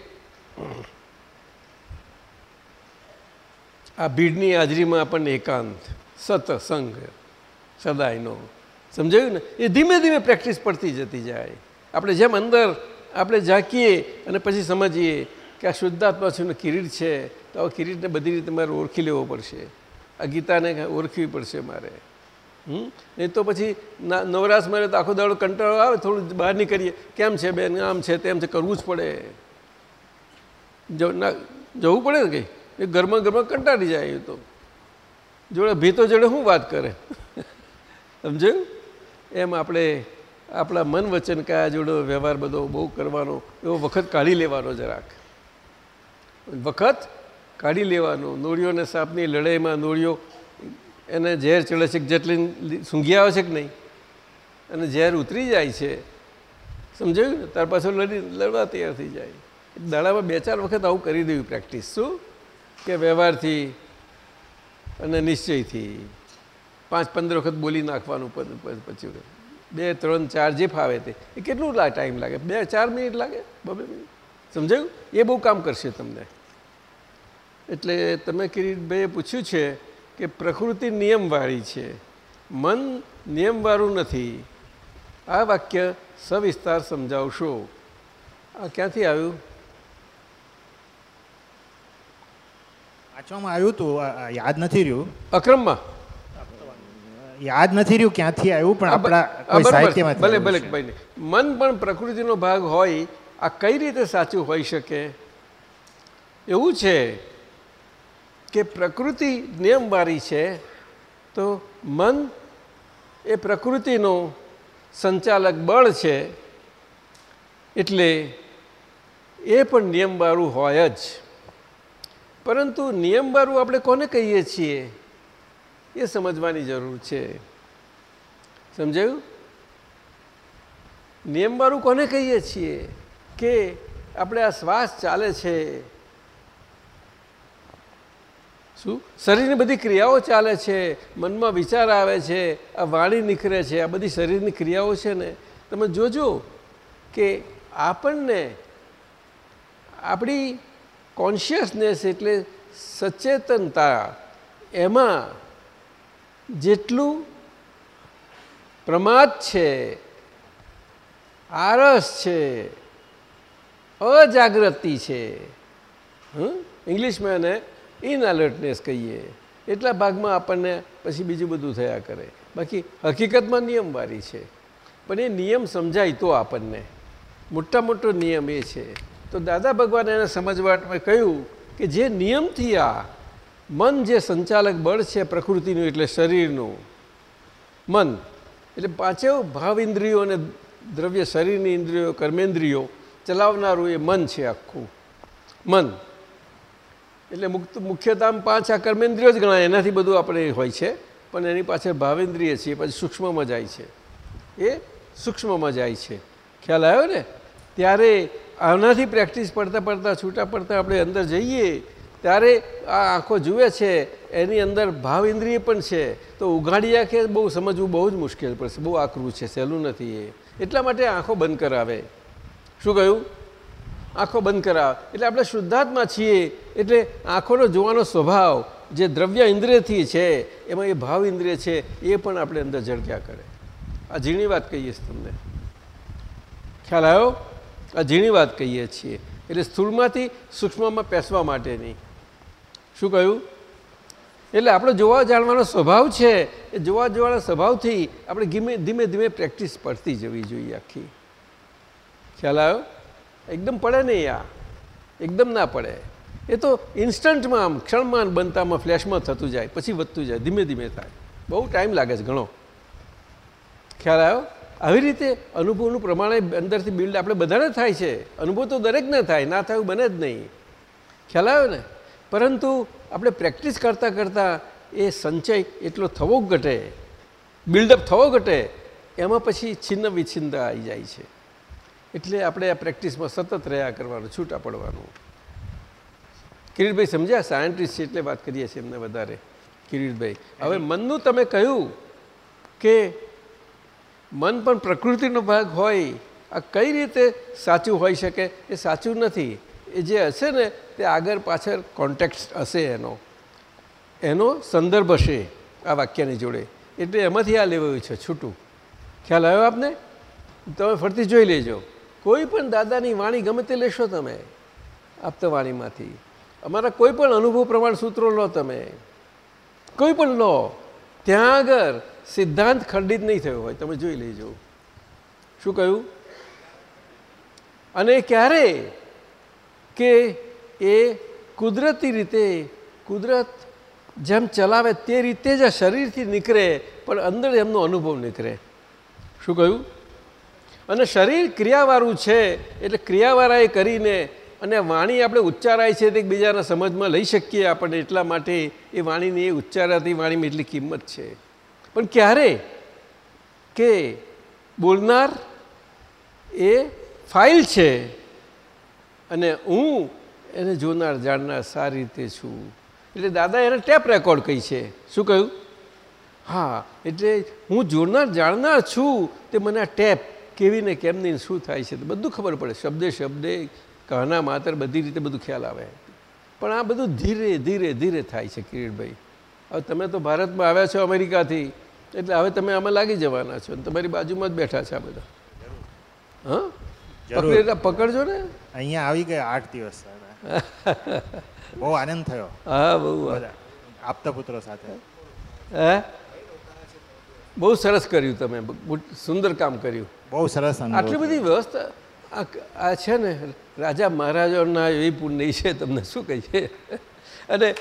આ ભીડની હાજરીમાં આપણને એકાંત. સત્સંગ સદાયનો. સમજાયું ને? એ ધીમે ધીમે પ્રેક્ટિસ પડતી જતી જાય. આપણે જેમ અંદર આપણે ઝાંકીએ અને પછી સમજીએ કે આ શુદ્ધાત્મા છે કિરીટ છે, તો આ કિરીટને બધી રીતે મારે ઓળખી લેવો પડશે. આ ગીતાને ઓળખવી પડશે મારે. હમ? નહીં તો પછી નવરાશ મારે તો આખો દાડો કંટાળો આવે, થોડું બહાર નીકળીએ. કેમ છે બેન? આમ છે તેમ છે, કરવું જ પડે. જવું પડે ને કંઈ? એ ઘરમાં ઘરમાં કંટાળી જાય તો. જોડે ભીતો જોડે શું વાત કરે? સમજ્યું? એમ આપણે આપણા મન વચન કયા જોડે વ્યવહાર બધો બહુ કરવાનો, એવો વખત કાઢી લેવાનો જરાક. વખત કાઢી લેવાનો. નોળીઓને સાપની લડાઈમાં નોળીઓ એને ઝેર ચડે છે જેટલી સૂંઘી આવે છે કે નહીં? અને ઝેર ઉતરી જાય છે. સમજાયું? ને ત્યાર પાછળ લડી, લડવા તૈયાર થઈ જાય. દાડામાં બે ચાર વખત આવું કરી દેવું પ્રેક્ટિસ શું? કે વ્યવહારથી અને નિશ્ચયથી પાંચ, પંદર વખત બોલી નાખવાનું પછી બે, ત્રણ, ચાર જે ફાવે તે. કેટલું ટાઈમ લાગે? બે, ચાર મિનિટ લાગે? બબે મિનિટ. સમજાયું? એ બહુ કામ કરશે તમને. એટલે તમે કિરીટભાઈએ પૂછ્યું છે કે પ્રકૃતિ નિયમવાળી છે. મન નિયમવાળું નથી. આ વાક્ય સવિસ્તાર સમજાવશો. આ ક્યાંથી આવ્યું? વાંચવામાં આવ્યું હતું યાદ નથી રહ્યું. અક્રમમાં? યાદ નથી રહ્યું ક્યાંથી આવ્યું પણ આપણા કોઈ બરોબર. ભલે ભલે મન પણ પ્રકૃતિનો ભાગ હોય આ કઈ રીતે સાચું હોઈ શકે? એવું છે કે પ્રકૃતિ નિયમવાળી છે તો મન એ પ્રકૃતિનું સંચાલક બળ છે એટલે એ પણ નિયમવાળું હોય જ. પરંતુ નિયમવાળું આપણે કોને કહીએ છીએ? એ સમજવાની જરૂર છે. સમજાયું? નિયમવાળું કોને કહીએ છીએ? કે આપણે આ શ્વાસ ચાલે છે. શું? શરીરની બધી ક્રિયાઓ ચાલે છે. મનમાં વિચાર આવે છે. આ વાણી નીકળે છે. આ બધી શરીરની ક્રિયાઓ છે ને. તમે જોજો કે આપણને આપણી કોન્શિયસનેસ એટલે સચેતનતા. એમાં જેટલું પ્રમાદ છે આરસ છે, અજાગૃતિ છે ઇંગ્લિશમાં એને ઇનઅલર્ટનેસ કહીએ. એટલા ભાગમાં આપણને પછી બીજું બધું થયા કરે. બાકી હકીકતમાં નિયમવાળી છે. પણ એ નિયમ સમજાય તો આપણને. મોટા મોટો નિયમ એ છે. તો દાદા ભગવાને એને સમજવામાં કહ્યું કે જે નિયમથી આ મન જે સંચાલક બળ છે પ્રકૃતિનું એટલે શરીરનું, મન, એટલે પાંચેવ ભાવ ઇન્દ્રિયો અને દ્રવ્ય શરીરની ઇન્દ્રિયો, કર્મેન્દ્રિયો ચલાવનારું એ મન છે આખું. મન. એટલે મુક્ત, મુખ્યતામ પાંચ આ કર્મેન્દ્રિયો જ ગણાય, એનાથી બધું આપણે હોય છે, પણ એની પાછળ ભાવેન્દ્રિય છે પછી સૂક્ષ્મમાં જાય છે. એ સૂક્ષ્મમાં જાય છે. ખ્યાલ આવ્યો ને? ત્યારે આનાથી પ્રેક્ટિસ પડતા પડતા, છૂટા પડતા આપણે અંદર જઈએ, ત્યારે આ આંખો જુએ છે, એની અંદર ભાવ ઇન્દ્રિય પણ છે, તો ઉઘાડી આંખે બહુ સમજવું બહુ જ મુશ્કેલ પડશે, બહુ આકરું છે, સહેલું નથી એ. એટલા માટે આંખો બંધ કરાવે. શું કહ્યું? આંખો બંધ કરાવ. એટલે આપણે શુદ્ધાત્મા છીએ, એટલે આંખોનો જોવાનો સ્વભાવ, જે દ્રવ્ય ઇન્દ્રિયથી છે, એમાં એ ભાવ ઇન્દ્રિય છે, એ પણ આપણે અંદર ઝળક્યા કરે. આ ઝીણી વાત કહીએ છીએ તમને. ખ્યાલ આવ્યો? આ ઝીણી વાત કહીએ છીએ. એટલે સ્થૂળમાંથી સૂક્ષ્મમાં પેસવા માટેની. શું કહ્યું? એટલે આપણો જોવા જાણવાનો સ્વભાવ છે એ જોવા જોવાના સ્વભાવથી આપણે ધીમે ધીમે ધીમે પ્રેક્ટિસ પડતી જવી જોઈએ આખી. ખ્યાલ આવ્યો? એકદમ પડે નહીં આ. એકદમ ના પડે. એ તો ઇન્સ્ટન્ટમાં આમ ક્ષણમાં બનતામાં ફ્લેશમાં થતું જાય, પછી વધતું જાય, ધીમે ધીમે થાય. બહુ ટાઈમ લાગે છે ઘણો. ખ્યાલ આવ્યો? આવી રીતે અનુભવનું પ્રમાણે અંદરથી બિલ્ડ આપણે બધાને થાય છે. અનુભવ તો દરેકને થાય, ના થાય બને જ નહીં. ખ્યાલ આવ્યો ને? પરંતુ આપણે પ્રેક્ટિસ કરતાં કરતાં એ સંચય એટલો થવો ઘટે. બિલ્ડઅપ થવો ઘટે, એમાં પછી છિન્ન વિછિન્નતા આવી જાય છે. એટલે આપણે આ પ્રેક્ટિસમાં સતત રહ્યા કરવાનું, છૂટા પડવાનું. કિરીટભાઈ સમજ્યા? સાયન્ટિસ્ટ છે એટલે વાત કરીએ છીએ એમને વધારે. કિરીટભાઈ, હવે મનનું તમે કહ્યું કે મન પણ પ્રકૃતિનો ભાગ હોય, આ કઈ રીતે સાચું હોઈ શકે એ સાચું નથી. એ જે હશે ને, તે આગળ પાછળ કોન્ટેક્ટ હશે એનો. એનો સંદર્ભ હશે આ વાક્યની જોડે. એટલે એમાંથી આ લેવાયું છે છૂટું. ખ્યાલ આવ્યો આપને? તમે ફરતી જોઈ લેજો. કોઈ પણ દાદાની વાણી ગમે તે લેશો તમે, આપતા વાણીમાંથી. અમારા કોઈ પણ અનુભવ પ્રમાણ સૂત્રો લો તમે. કોઈ પણ લો. ત્યાં આગળ સિદ્ધાંત ખંડિત નહીં થયો હોય, તમે જોઈ લેજો. શું કહ્યું? અને ક્યારે કે એ કુદરતી રીતે, કુદરત જેમ ચલાવે તે રીતે જ શરીરથી નીકળે, પણ અંદર એમનો અનુભવ નીકળે. શું કહ્યું? અને શરીર ક્રિયાવાળું છે, એટલે ક્રિયાવાળાએ કરીને અને વાણી આપણે ઉચ્ચારાય છે તે એકબીજાના સમજમાં લઈ શકીએ આપણને એટલા માટે એ વાણીની એ ઉચ્ચારાતી વાણીમાં એટલી કિંમત છે. પણ ક્યારે કે બોલનાર એ ફાઇલ છે અને હું એને જોનાર, જાણનાર સારી રીતે છું. એટલે દાદા એને ટેપ રેકોર્ડ કહી છે. શું કહ્યું? હા, એટલે હું જોનાર, જાણનાર છું તે મને આ ટેપ કેવી ને કેમની શું થાય છે બધું ખબર પડે. શબ્દે શબ્દે કહના માત્ર બધી રીતે બધું ખ્યાલ આવે. પણ આ બધું ધીરે ધીરે ધીરે થાય છે કિરીટભાઈ. હવે તમે તો ભારતમાં આવ્યા છો અમેરિકાથી એટલે હવે તમે આમાં લાગી જવાના છો તમારી બાજુમાં જ બેઠા છે આ બધા. હા? પકડી પકડજો ને. અહીંયા આવી ગયા આઠ દિવસ બહુ આનંદ થયો. હા બહુ આપતા પુત્રો સાથે. હે? બહુ સરસ કર્યું તમે. સુંદર કામ કર્યું. બહુ સરસ આટલી બધી વ્યવસ્થા આ છે ને રાજા મહારાજાના એવી પુણ્ય છે તમને શું કહીએ? અને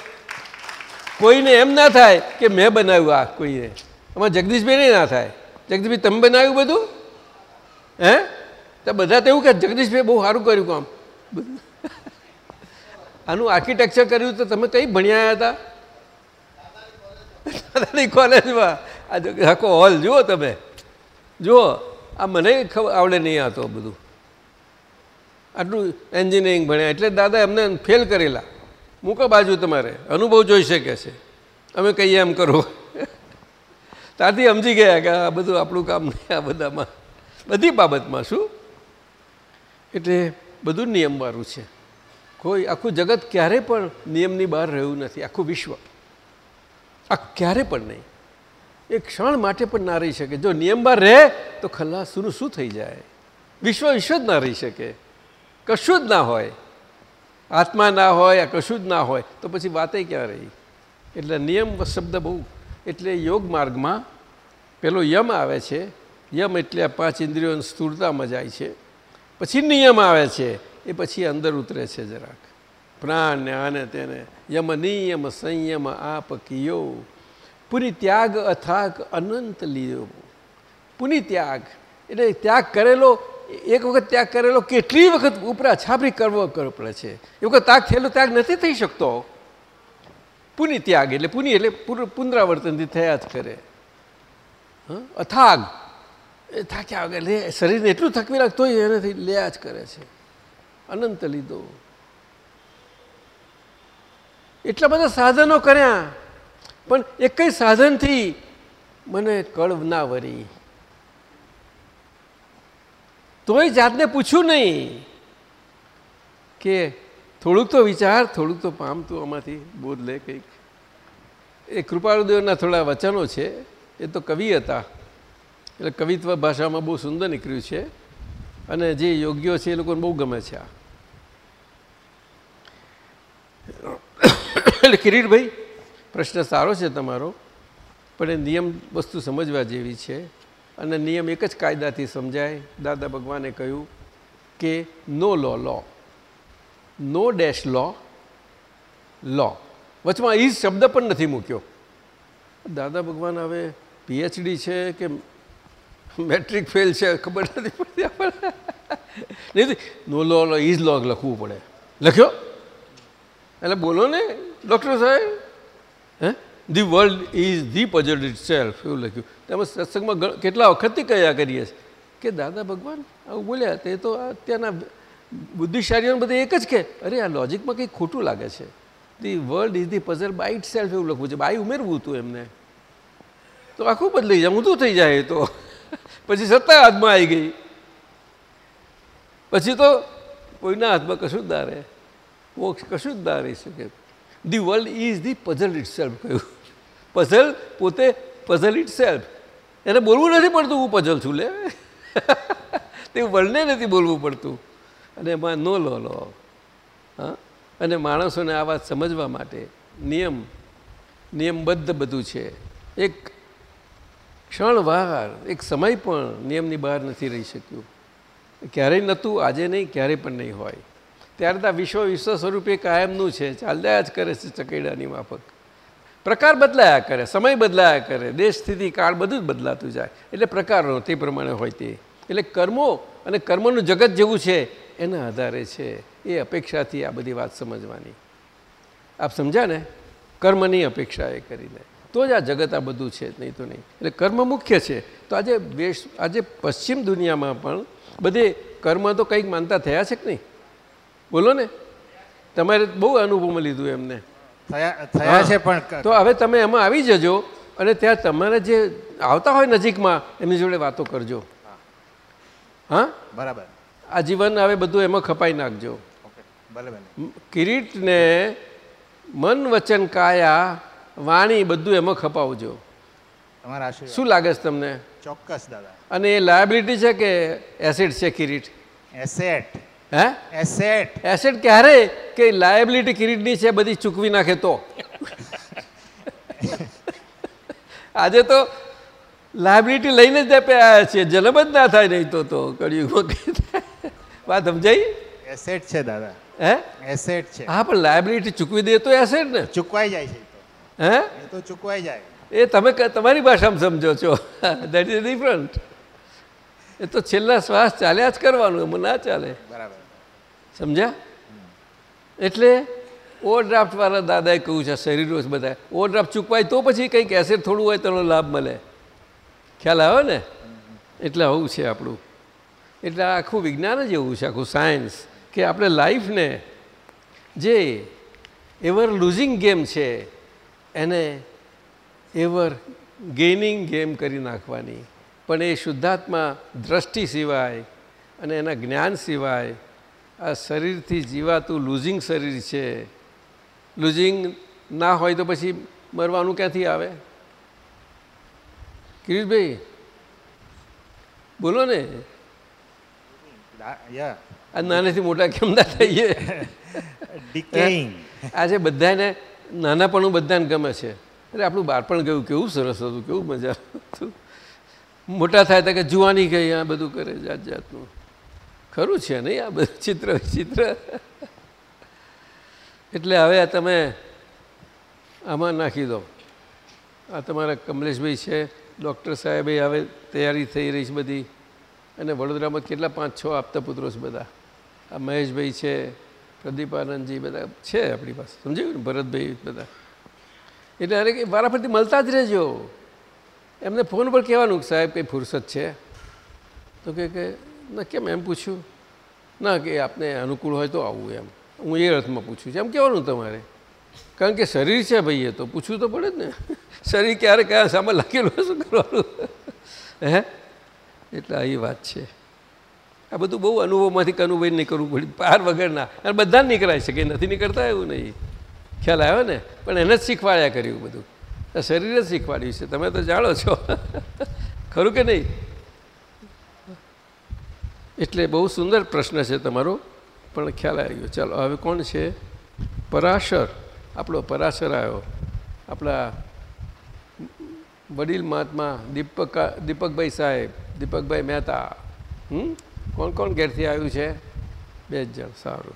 કોઈને એમ ના થાય કે મેં બનાવ્યું આ કોઈને આમાં જગદીશભાઈને ના થાય. જગદીશભાઈ, તમે બનાવ્યું બધું? હે? તો બધા તો એવું કે જગદીશભાઈ બહુ સારું કર્યું કામ. આનું આર્કિટેક્ચર કર્યું તો તમે કઈ ભણ્યા હતા? દાદાની કોલેજમાં. આ આખો હોલ જુઓ તમે. જુઓ, આ મને ખબર આવડે નહીં આવતો બધું. આટલું એન્જિનિયરિંગ ભણ્યા. એટલે દાદા એમને ફેલ કરેલા. મૂકો બાજુ તમારે. અનુભવ જોઈ શકે છે. અમે કહીએ એમ કરો. ત્યાંથી સમજી ગયા કે આ બધું આપણું કામ નહીં, આ બધામાં. બધી બાબતમાં શું? એટલે બધું નિયમવાળું છે. કોઈ આખું જગત ક્યારે પણ નિયમની બહાર રહ્યું નથી. આખું વિશ્વ. આ ક્યારે પણ નહીં. એક ક્ષણ માટે પણ ના રહી શકે. જો નિયમ બહાર રહે, તો ખલાસનું શું થઈ જાય? વિશ્વ વિશ્વ જ ના રહી શકે. કશું જ ના હોય. આત્મા ના હોય કશું જ ના હોય, તો પછી વાતે ક્યાં રહી? એટલે નિયમ શબ્દ બહુ. એટલે યોગ માર્ગમાં પેલો યમ આવે છે. યમ એટલે આ પાંચ ઇન્દ્રિયોની સ્થૂળતામાં જાય છે. પછી નિયમ આવે છે. એ પછી અંદર ઉતરે છે જરાક. પ્રાણ ને આને તેને. યમ નિયમ સંયમ આપ કિયો. પુરી ત્યાગ અથાગ અનંત લીધો પુની ત્યાગ. એટલે ત્યાગ કરેલો એક વખત ત્યાગ કરેલો, કેટલી વખત ઉપરા છાપરી કરવો કરવો પડે છે? એ વખત ત્યાગ થયેલો ત્યાગ નથી થઈ શકતો. પુની ત્યાગ એટલે, પુનિ એટલે પુનરાવર્તનથી થયા જ કરે? અથાગ. એ થાક્યા વગર લે, શરીરને એટલું થકવી લાગતો હોય એનાથી લ્યા જ કરે છે. અનંત લીધો. એટલા બધા સાધનો કર્યા. પણ એકય સાધનથી મને કળવ ના વરી. તોય જાતને પૂછ્યું નહીં કે થોડુંક તો વિચાર, થોડુંક તો પામ તું આમાંથી બોધ લે કંઈક. એ કૃપાળુદેવના થોડા વચનો છે, એ તો કવિ હતા. એટલે કવિત્વ ભાષામાં બહુ સુંદર નીકળ્યું છે અને જે યોગ્યો છે એ લોકોને બહુ ગમે છે આ. એટલે કિરીટભાઈ, પ્રશ્ન સારો છે તમારો, પણ એ નિયમ વસ્તુ સમજવા જેવી છે. અને નિયમ એક જ કાયદાથી સમજાય. દાદા ભગવાને કહ્યું કે નો લો લો નો ડેશ લો લો વચમાં ઈ શબ્દ પણ નથી મૂક્યો. દાદા ભગવાન હવે પીએચડી છે કે મેટ્રિક ફેલ છે ખબર નથી પડતી આપણને. નહીં નો લો લો ઇઝ લો લખવું પડે. લખ્યો? એટલે બોલો ને, ડૉક્ટર સાહેબ. હે? The world is the puzzle itself એવું લખ્યું. તેમાં સત્સંગમાં કેટલા વખતથી કયા કરીએ છીએ? કે દાદા ભગવાન, આવું બોલ્યા, તે તો અત્યારના બુદ્ધિશાળીઓને બધા એક જ કે અરે, આ લોજિકમાં કંઈક ખોટું લાગે છે. The world is the puzzle by itself એવું લખવું છે. બાય ઉમેરવું હતું એમને. તો આખું બદલાઈ જાય, ઊંધું થઈ જાય તો. પછી સત્તા હાથમાં આવી ગઈ. પછી તો કોઈના હાથમાં કશું જ ના રહે. મોક્ષ કશું જ ના રહી શકે. The world is the puzzle itself કહ્યું. પઝલ પોતે પઝલ ઇટ સેલ્ફ એને બોલવું નથી પડતું, હું પઝલ છું લે. તે વર્ણને નથી બોલવું પડતું. અને એમાં નો લો લો હા? અને માણસોને આ વાત સમજવા માટે નિયમ, નિયમબદ્ધ બધું છે. એક ક્ષણવાર એક સમય પણ નિયમની બહાર નથી રહી શક્યું. ક્યારેય નહોતું, આજે નહીં, ક્યારેય પણ નહીં હોય. ત્યારે તો આ વિશ્વ વિશ્વ સ્વરૂપે કાયમનું છે. ચાલ્યા જ કરે છે ચકેડાની માફક. પ્રકાર બદલાયા કરે, સમય બદલાયા કરે, દેશ, સ્થિતિ, કાળ બધું જ બદલાતું જાય. એટલે પ્રકારનો તે પ્રમાણે હોય તે. એટલે કર્મો અને કર્મનું જગત જેવું છે, એના આધારે છે. એ અપેક્ષાથી આ બધી વાત સમજવાની. આપ સમજ્યા ને? કર્મની અપેક્ષા એ કરીને. તો જ આ જગત આ બધું છે, નહીં તો નહીં. એટલે કર્મ મુખ્ય છે. તો આજે દેશ, આજે પશ્ચિમ દુનિયામાં પણ બધે કર્મ તો કંઈક માનતા થયા છે કે નહીં? બોલો ને. તમારે બહુ અનુભવમાં લીધું એમને. થયા થયા છે પણ તો હવે તમે એમાં આવી જજો અને ત્યાં તમારે જે આવતા હોય નજીકમાં એમની જોડે વાતો કરજો. હા? બરાબર. આ જીવન હવે બધું એમાં ખપાઈ નાખજો. કિરીટને મન વચન કાયા વાણી બધું એમાં ખપાવજો. તમારા શું લાગે છે તમને? ચોક્કસ દાદા. અને એ લાયબિલિટી છે કે એસેટ છે કિરીટ? એસેટ હે? એસેટ એસેટ ક્યારે? કે લાયબિલિટી કિરીટની છે બધી ચૂકવી નાખે તો. આજે તો લાયબિલિટી લઈને જ આવ્યા છીએ. જન્મ જ ના થાય નહીં તો તો કળિયુગમાં વાત સમજાઈ? એસેટ છે દાદા. હે? એસેટ છે. હા પણ લાયબિલિટી ચૂકવી દે તો એસેટ ને. ચૂકવાઈ જાય છે હે? એ તો ચૂકવાઈ જાય. એ તમે તમારી ભાષામાં સમજો છો. દેટ ઇઝ ડિફરન્ટ એ તો છેલ્લા શ્વાસ ચાલ્યા જ કરવાનું એમાં ના ચાલે. બરાબર. સમજ્યા? એટલે ઓવરડ્રાફ્ટવાળા દાદાએ કહ્યું છે, શરીરો બધા ઓવરડ્રાફ્ટ ચૂકવાય તો પછી કંઈક એસેટ થોડું હોય તેનો લાભ મળે. ખ્યાલ આવે ને? એટલે આવું છે આપણું. એટલે આખું વિજ્ઞાન જ એવું છે, આખું સાયન્સ કે આપણે લાઈફને જે એવર લૂઝિંગ ગેમ છે, એને એવર ગેઇનિંગ ગેમ કરી નાખવાની. પણ એ શુદ્ધાત્મા દ્રષ્ટિ સિવાય અને એના જ્ઞાન સિવાય આ શરીરથી જીવાતું લૂઝિંગ શરીર છે. લૂઝિંગ ના હોય તો પછી મરવાનું ક્યાંથી આવે? કિરીટભાઈ બોલો ને. આ નાનેથી મોટા કેમ ના થઈએ? આજે બધાને નાનાપણું બધાને ગમે છે. અરે આપણું બાળપણ ગયું કેવું સરસ હતું કેવું મજા હતું મોટા થાય તો કે જુવાની ગઈ આ બધું કરે જાત જાતનું. ખરું છે નહીં આ બધું ચિત્ર વિચિત્ર? એટલે હવે આ તમે આમાં નાખી દો. આ તમારા કમલેશભાઈ છે, ડૉક્ટર સાહેબે હવે તૈયારી થઈ રહી છે બધી. અને વડોદરામાં કેટલા પાંચ છ આપતા પુત્રો છે બધા? આ મહેશભાઈ છે પ્રદીપાનંદજી બધા છે આપણી પાસે. સમજાયું ને? ભરતભાઈ બધા. એટલે અરે કંઈ વારાફરતી મળતા જ રહેજો. એમને ફોન પર કહેવાનું સાહેબ, કંઈ ફુરસત છે? તો કે ના, કેમ એમ પૂછ્યું? ના, કે આપને અનુકૂળ હોય તો આવું એમ. હું એ અર્થમાં પૂછું છું. એમ કહેવાનું તમારે? કારણ કે શરીર છે ભાઈ એ તો. પૂછવું તો પડે જ ને. શરીર ક્યારે કયા સામે લખેલું શું કરવાનું? હે? એટલે એ વાત છે. આ બધું બહુ અનુભવમાંથી અનુભવ નહીં કરવું પડ્યું. પાર વગરના. અને બધા નીકળાય છે, કે નથી નીકળતા એવું નહીં. ખ્યાલ આવ્યો ને? પણ એને જ શીખવાડ્યા કર્યું બધું. શરીરે જ શીખવાડ્યું છે. તમે તો જાણો છો. ખરું કે નહીં? એટલે બહુ સુંદર પ્રશ્ન છે તમારો, પણ ખ્યાલ આવી ગયો. ચાલો, હવે કોણ છે? પરાશર. આપણો પરાશર આવ્યો. આપણા વડીલ મહાત્મા દીપક, દીપકભાઈ સાહેબ, દીપકભાઈ મહેતા. હમ? કોણ કોણ ઘેરથી આવ્યું છે? બે જણ, સારું.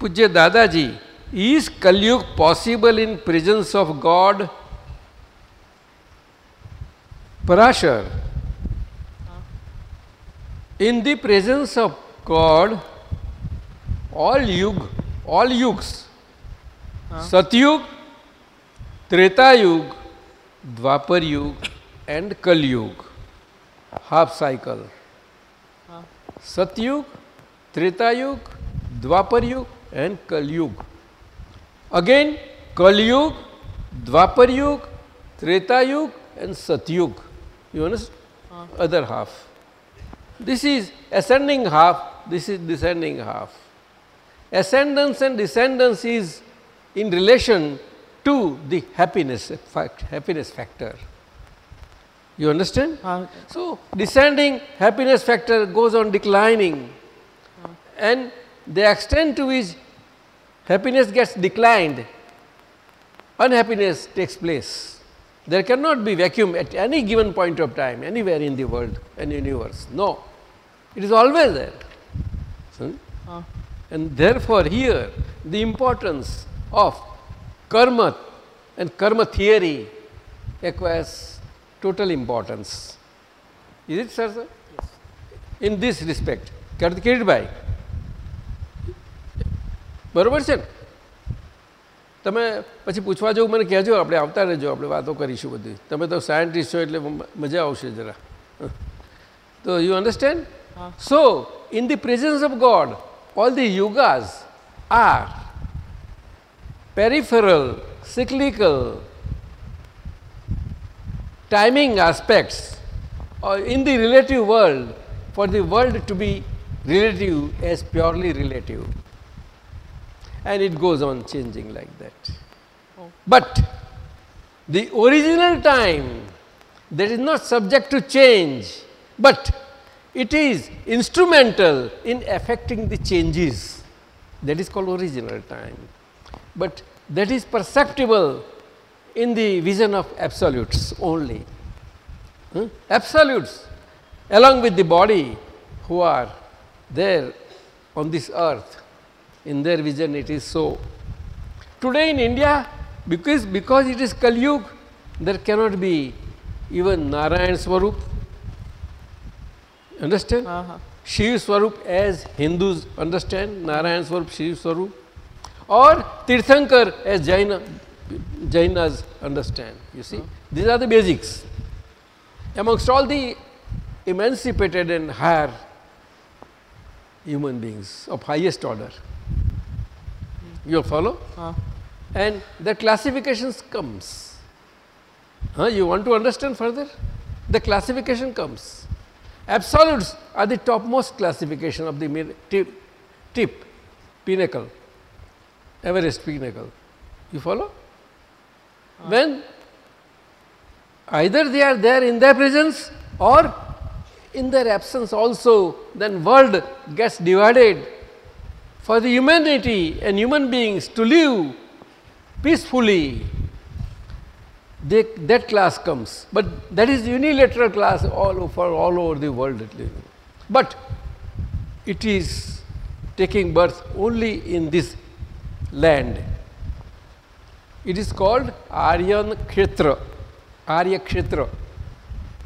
પૂજ્ય Dadaji is Kalyug possible in presence of God Parashar. In the presence of God, all yug, all yugs, Satyug, Treta Yug, Dwapar Yug, and Kal Yug, half cycle. Satyug, Treta Yug, Dwapar Yug, and Kal Yug. Again, Kal Yug, Dwapar Yug, Treta Yug, and Satyug. You understand? Other half. This is ascending half, this is descending half. Ascendance and descendance is in relation to the happiness fact, happiness factor. You understand? Uh, so, descending happiness factor goes on declining uh. and the extent to which happiness gets declined, unhappiness takes place. There cannot be vacuum at any given point of time, anywhere in the world and universe. No, it is always there. Hmm? And therefore, here the importance of karma and karma theory acquires total importance. Is it, sir? sir? In this respect, Kiritbhai બરોબર છે ને તમે પછી પૂછવા જવું મને કહેજો આપણે આવતા રહેજો આપણે વાતો કરીશું બધી તમે તો સાયન્ટિસ્ટ છો એટલે મજા આવશે જરા તો you understand So, in the presence of God, all the yugas are peripheral, cyclical, timing aspects or in the relative world for the world to be relative as purely relative and it goes on changing like that. Oh. But the original time that is not subject to change but it is instrumental in affecting the changes that is called original time. But that is perceptible in the vision of absolutes only. Hmm? Absolutes along with the body who are there on this earth. In their vision it is so. Today in India because, because it is Kali Yuga, there cannot be even Narayan Swarup. Understand? Uh-huh. Shiv Swarup as Hindus understand, Narayan Swarup, Shiv Swarup or Tirthankar as Jaina, Jainas understand. You see, uh-huh. these are the basics. Amongst all the emancipated and higher human beings of highest order. Hmm. You follow? Uh-huh. And the classifications comes. Huh? You want to understand further? The classification comes. Absolutes are the topmost classification of the tip, tip, pinnacle, Everest pinnacle. You follow? Ah. When either they are there in their presence or in their absence also, then world gets divided for the humanity and human beings to live peacefully they, that class comes, but that is unilateral class all over all over the world at least. But it is taking birth only in this land. It is called Aryan Kshetra, Arya Kshetra,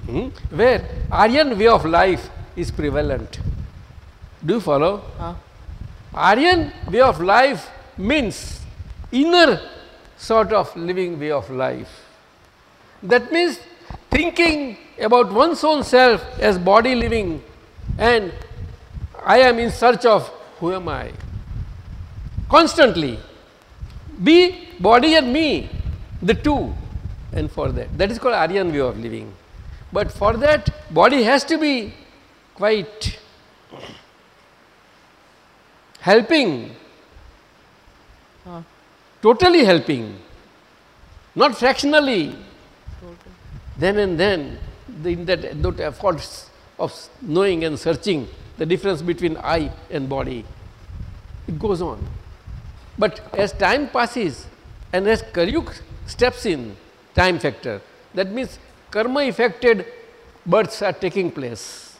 hmm, where Aryan way of life is prevalent. Do you follow? Aryan way of life means inner sort of living way of life. That means thinking about one's own self as body living and I am in search of who am I? Constantly. Be body and me the two and for that. That is called Aryan way of living. But for that body has to be quite helping. Totally helping. Not fractionally then and then the, in that, that efforts of knowing and searching the difference between I and body, it goes on. But as time passes and as Karyuk steps in time factor, that means karma affected births are taking place.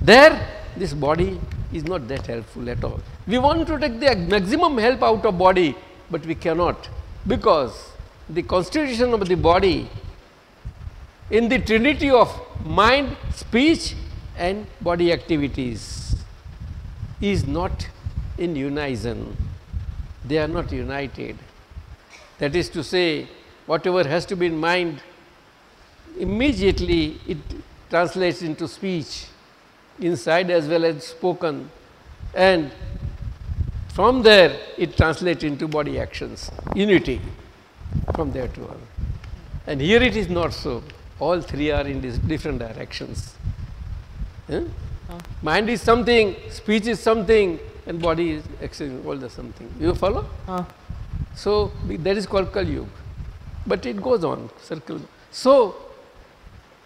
There this body is not that helpful at all. We want to take the maximum help out of body, but we cannot because the constitution of the body in the trinity of mind, speech and body activities is not in unison. They are not united. That is to say, whatever has to be in mind, immediately it translates into speech, inside as well as spoken, and from there it translates into body actions, unity from there to on. And here it is not so all three are in these different directions. Huh? Mind is something, speech is something, and body is all the something. You follow? Oh. So that is called Kali Yuga. But it goes on, circle. So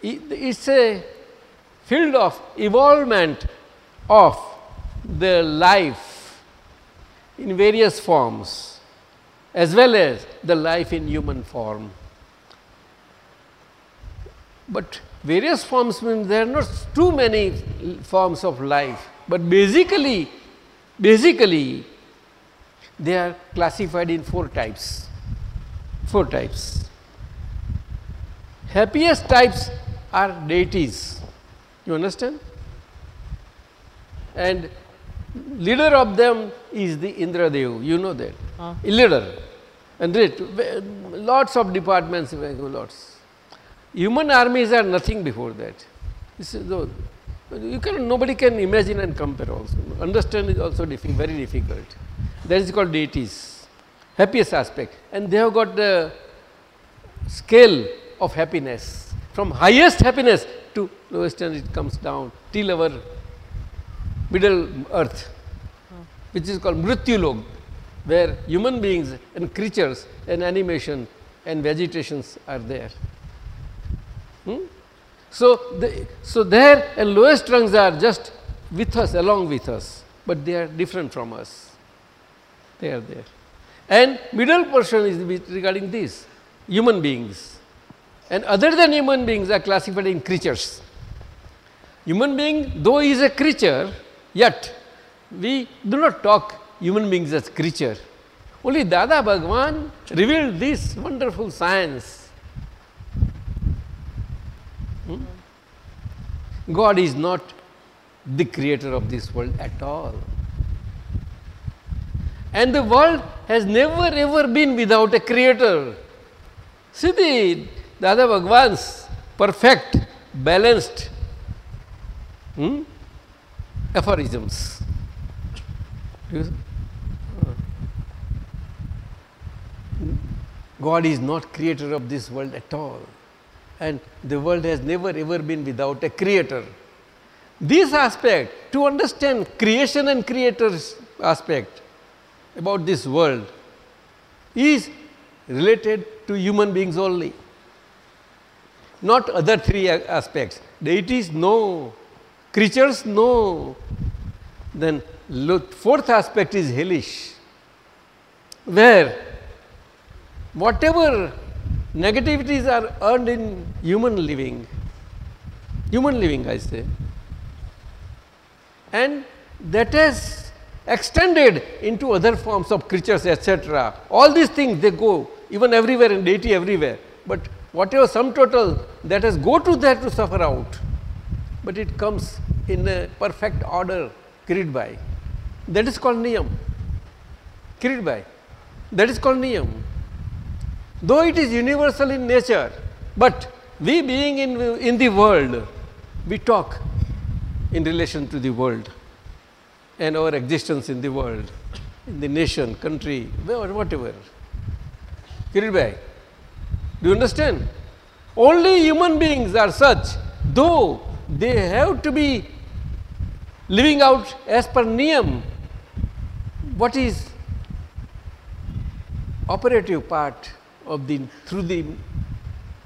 it, it's a field of evolvement of the life in various forms as well as the life in human form. But various forms means there are not too many forms of life, but basically, basically they are classified in four types, four types. Happiest types are deities, you understand? And leader of them is the Indra Dev, you know that, leader. And lots of departments, lots. Human armies are nothing before that. This nobody can imagine and compare also. Understand is also very difficult. That is called deities, happiest aspect, and they have got the scale of happiness from highest happiness to lowest and it comes down till our middle earth, which is called Mrityu Lok, where human beings and creatures and animation and vegetations are there. Hmm? So, the, so there and lowest rungs are just with us, along with us, but they are different from us. They are there. And middle portion is regarding this, human beings. and other than human beings are classified in creatures. Human being though he is a creature, yet we do not talk human beings as creature. Only Dada Bhagwan revealed this wonderful science. Hmm? God is not the creator of this world at all. And the world has never ever been without a creator. See the other Bhagwan's perfect, balanced hmm, aphorisms. God is not creator of this world at all and the world has never ever been without a creator. This aspect to understand creation and creators aspect about this world is related to human beings only, not other three aspects. Deities no, creatures no. Then fourth aspect is hellish, where whatever negativities are earned in human living, human living I say, and that has extended into other forms of creatures etc. All these things they go even everywhere in deity everywhere, but whatever sum total that has go to there to suffer out, but it comes in a perfect order carried by. That is called niyam, carried by. That is called niyam. Though it is universal in nature, but we being in, in the world, we talk in relation to the world and our existence in the world, in the nation, country, whatever. Kirilbhai, do you understand? Only human beings are such, though they have to be living out as per niyam, what is operative part of the through the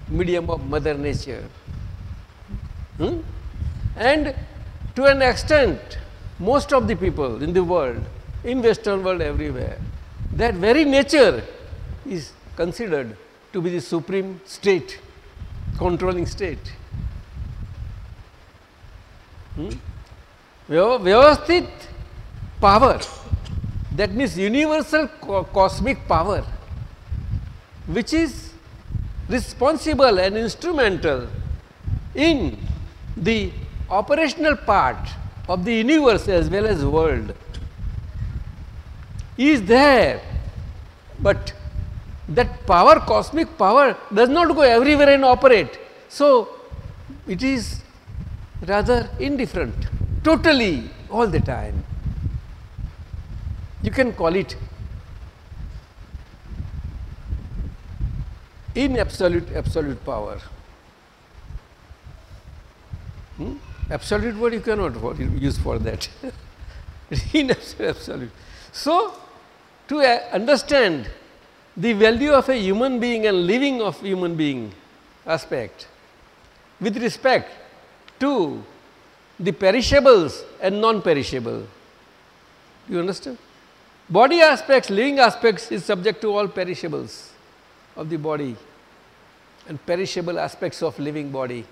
medium of mother nature Hmm? and to an extent most of the people in the world in western world everywhere that very nature is considered to be the supreme state controlling state Hmm? Power that means universal co- cosmic power which is responsible and instrumental in the operational part of the universe as well as world is there, but that power cosmic power does not go everywhere and operate. So, it is rather indifferent totally all the time. You can call it in absolute absolute power. Hmm? Absolute word you cannot use for that. in absolute, absolute. So, to uh, understand the value of a human being and living of human being aspect with respect to the perishables and non-perishable. You understand? Body aspects, living aspects is subject to all perishables of the body and perishable aspects of living body.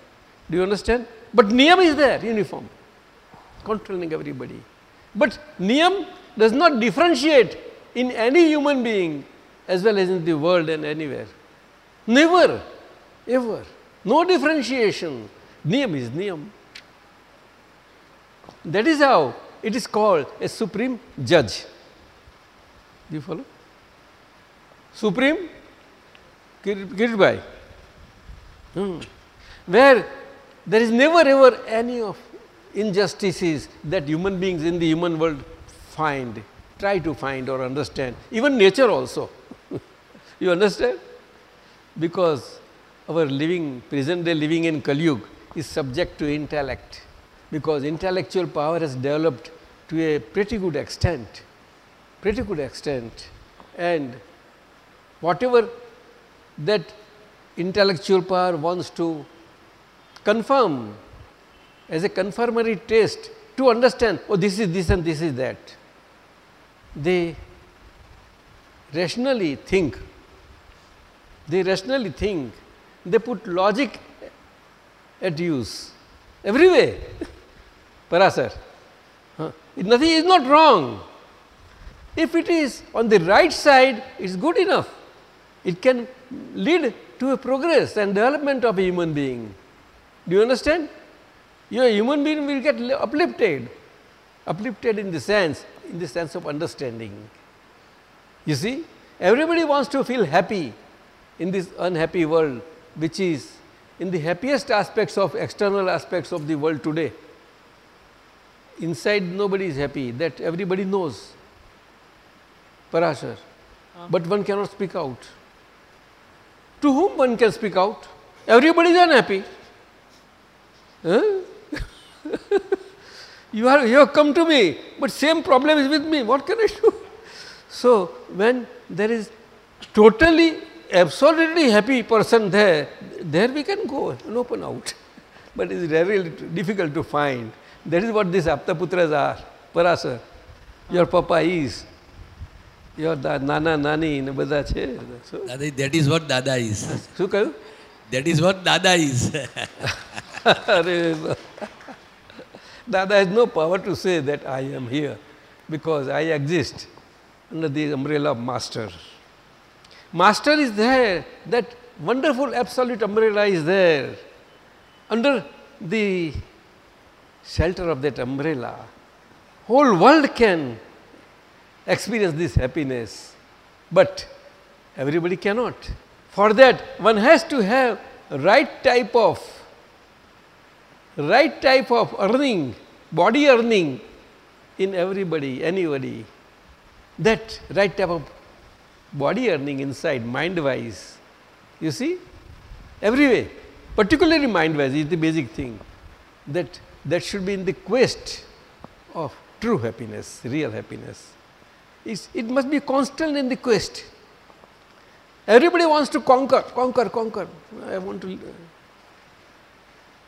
Do you understand? But niyam is there, uniform, controlling everybody. But niyam does not differentiate in any human being as well as in the world and anywhere. Never, ever. No differentiation. Niyam is niyam. That is how it is called a supreme judge. Do you follow? Supreme Kirit Hmm. Where there is never ever any of injustices that human beings in the human world find, try to find or understand, even nature also. you understand? Because our living, present day living in Kali Yuga is subject to intellect, because intellectual power has developed to a pretty good extent, pretty good extent and whatever that intellectual power wants to confirm as a confirmatory test to understand, oh, this is this and this is that. They rationally think, they rationally think they put logic at use every way. Parasar. Huh? Nothing is not wrong. If it is on the right side, it is good enough. It can lead to a progress and development of a human being. Do you understand? Your human being will get uplifted, uplifted in the sense, in the sense of understanding. You see, everybody wants to feel happy in this unhappy world, which is in the happiest aspects of external aspects of the world today. Inside nobody is happy, that everybody knows. Parashar. But one cannot speak out. To whom one can speak out? Everybody is unhappy. Huh? you, are, you have come to me, but same problem is with me. What can I do? So, when there is totally, absolutely happy person there, there we can go and open out. But it is very difficult to find. That is what these Aptaputras are. Parasar. Your papa is. Your da, nana, nani ને બધા છે શું દાદા that is what Dada is શું કહ્યું that is what દાદા is Are, Dada has no power to say that I am here because I exist under the umbrella of Master. Master is there, that wonderful absolute umbrella is there. Under the shelter of that umbrella, whole world can experience this happiness, but everybody cannot. For that, one has to have right type of right type of earning, body earning in everybody, anybody. That right type of body earning inside, mind wise. You see, every way, particularly mind wise is the basic thing. That that should be in the quest of true happiness, real happiness. It's, it must be constant in the quest. Everybody wants to conquer, conquer, conquer. I want to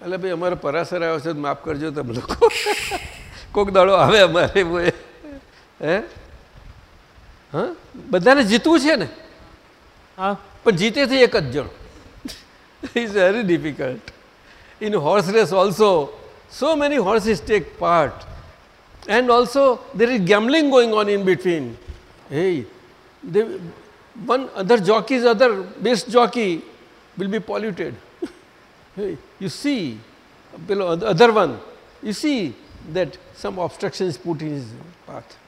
એટલે ભાઈ અમારો પરાસર આવ્યો છે માફ કરજો તમે લોકો. કોક દાડો આવે અમારે એવું એ હે? હા? બધાને જીતવું છે ને? હા. પણ જીતે છે એક જ જણ. Is very difficult in horse race also so many horses take part and also there is gambling going on in between. Hey, they, one other jockey's other best jockey will be polluted. hey, you see below the other one, you see that some obstruction is put in his path.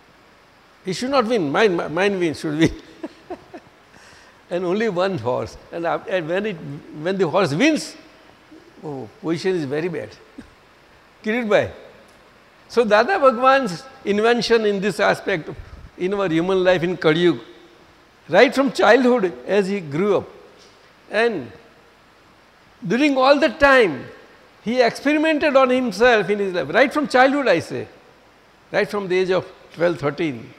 He should not win, mine, mine wins, should win. and only one horse. And, and when, it, when the horse wins, oh, position is very bad. Kirit Bhai. So, Dada Bhagwan's invention in this aspect in our human life in Kali Yuga, right from childhood as he grew up, and during all that time, he experimented on himself in his life, right from childhood I say, right from the age of 12, 13,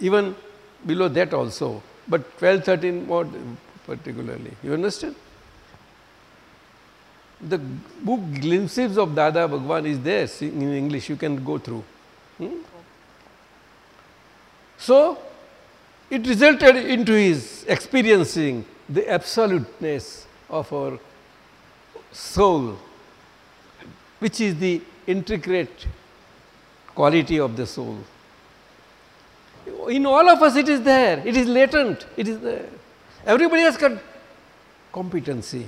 even below that also, but 12, 13 more particularly. You understand? The book Glimpses of Dada Bhagwan is there in English, you can go through. Hmm? So, it resulted into his experiencing the absoluteness of our soul, which is the intricate quality of the soul. In all of us it is there, it is latent, it is there. Everybody has got competency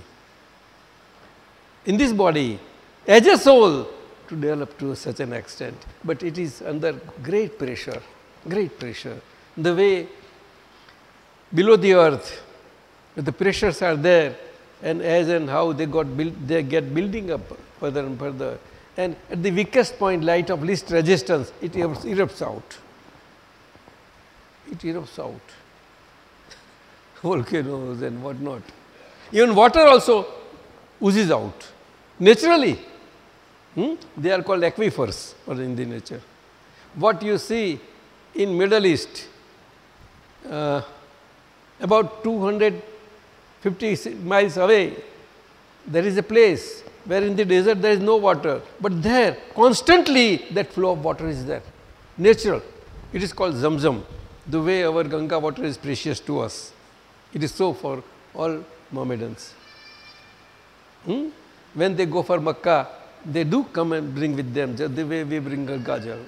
in this body as a soul to develop to such an extent, but it is under great pressure, great pressure. The way below the earth the pressures are there and as and how they got built, they get building up further and further. And at the weakest point, light of least resistance, it erupts, out. It erupts out. Volcanoes and what not. Even water also oozes out naturally. Hmm? They are called aquifers or in the nature. What you see in Middle East, uh, about 200 50 miles away, there is a place where in the desert there is no water, but there constantly that flow of water is there, natural. It is called Zamzam, the way our Ganga water is precious to us. It is so for all Mohammedans. Hmm? When they go for Makkah, they do come and bring with them, just the way we bring a gajar.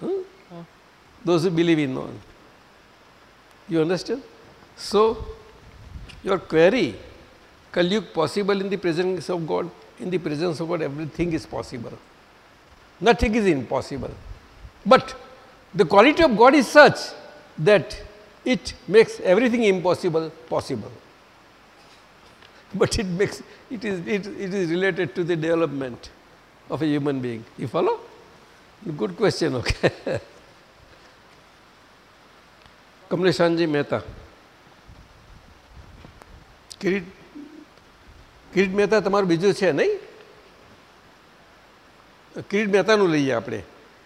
Hmm? Those who believe in one. You understand? So, your query, Kalyug possible in the presence of God? In the presence of God, everything is possible. Nothing is impossible. But the quality of God is such that it makes everything impossible possible. But it makes it is it, it is related to the development of a human being. You follow? Good question, okay. કમલેશાનજી મહેતા કિરીટ કિરીટ મહેતા તમારું બીજું છે નહીં કિરીટ મહેતાનું લઈએ આપણે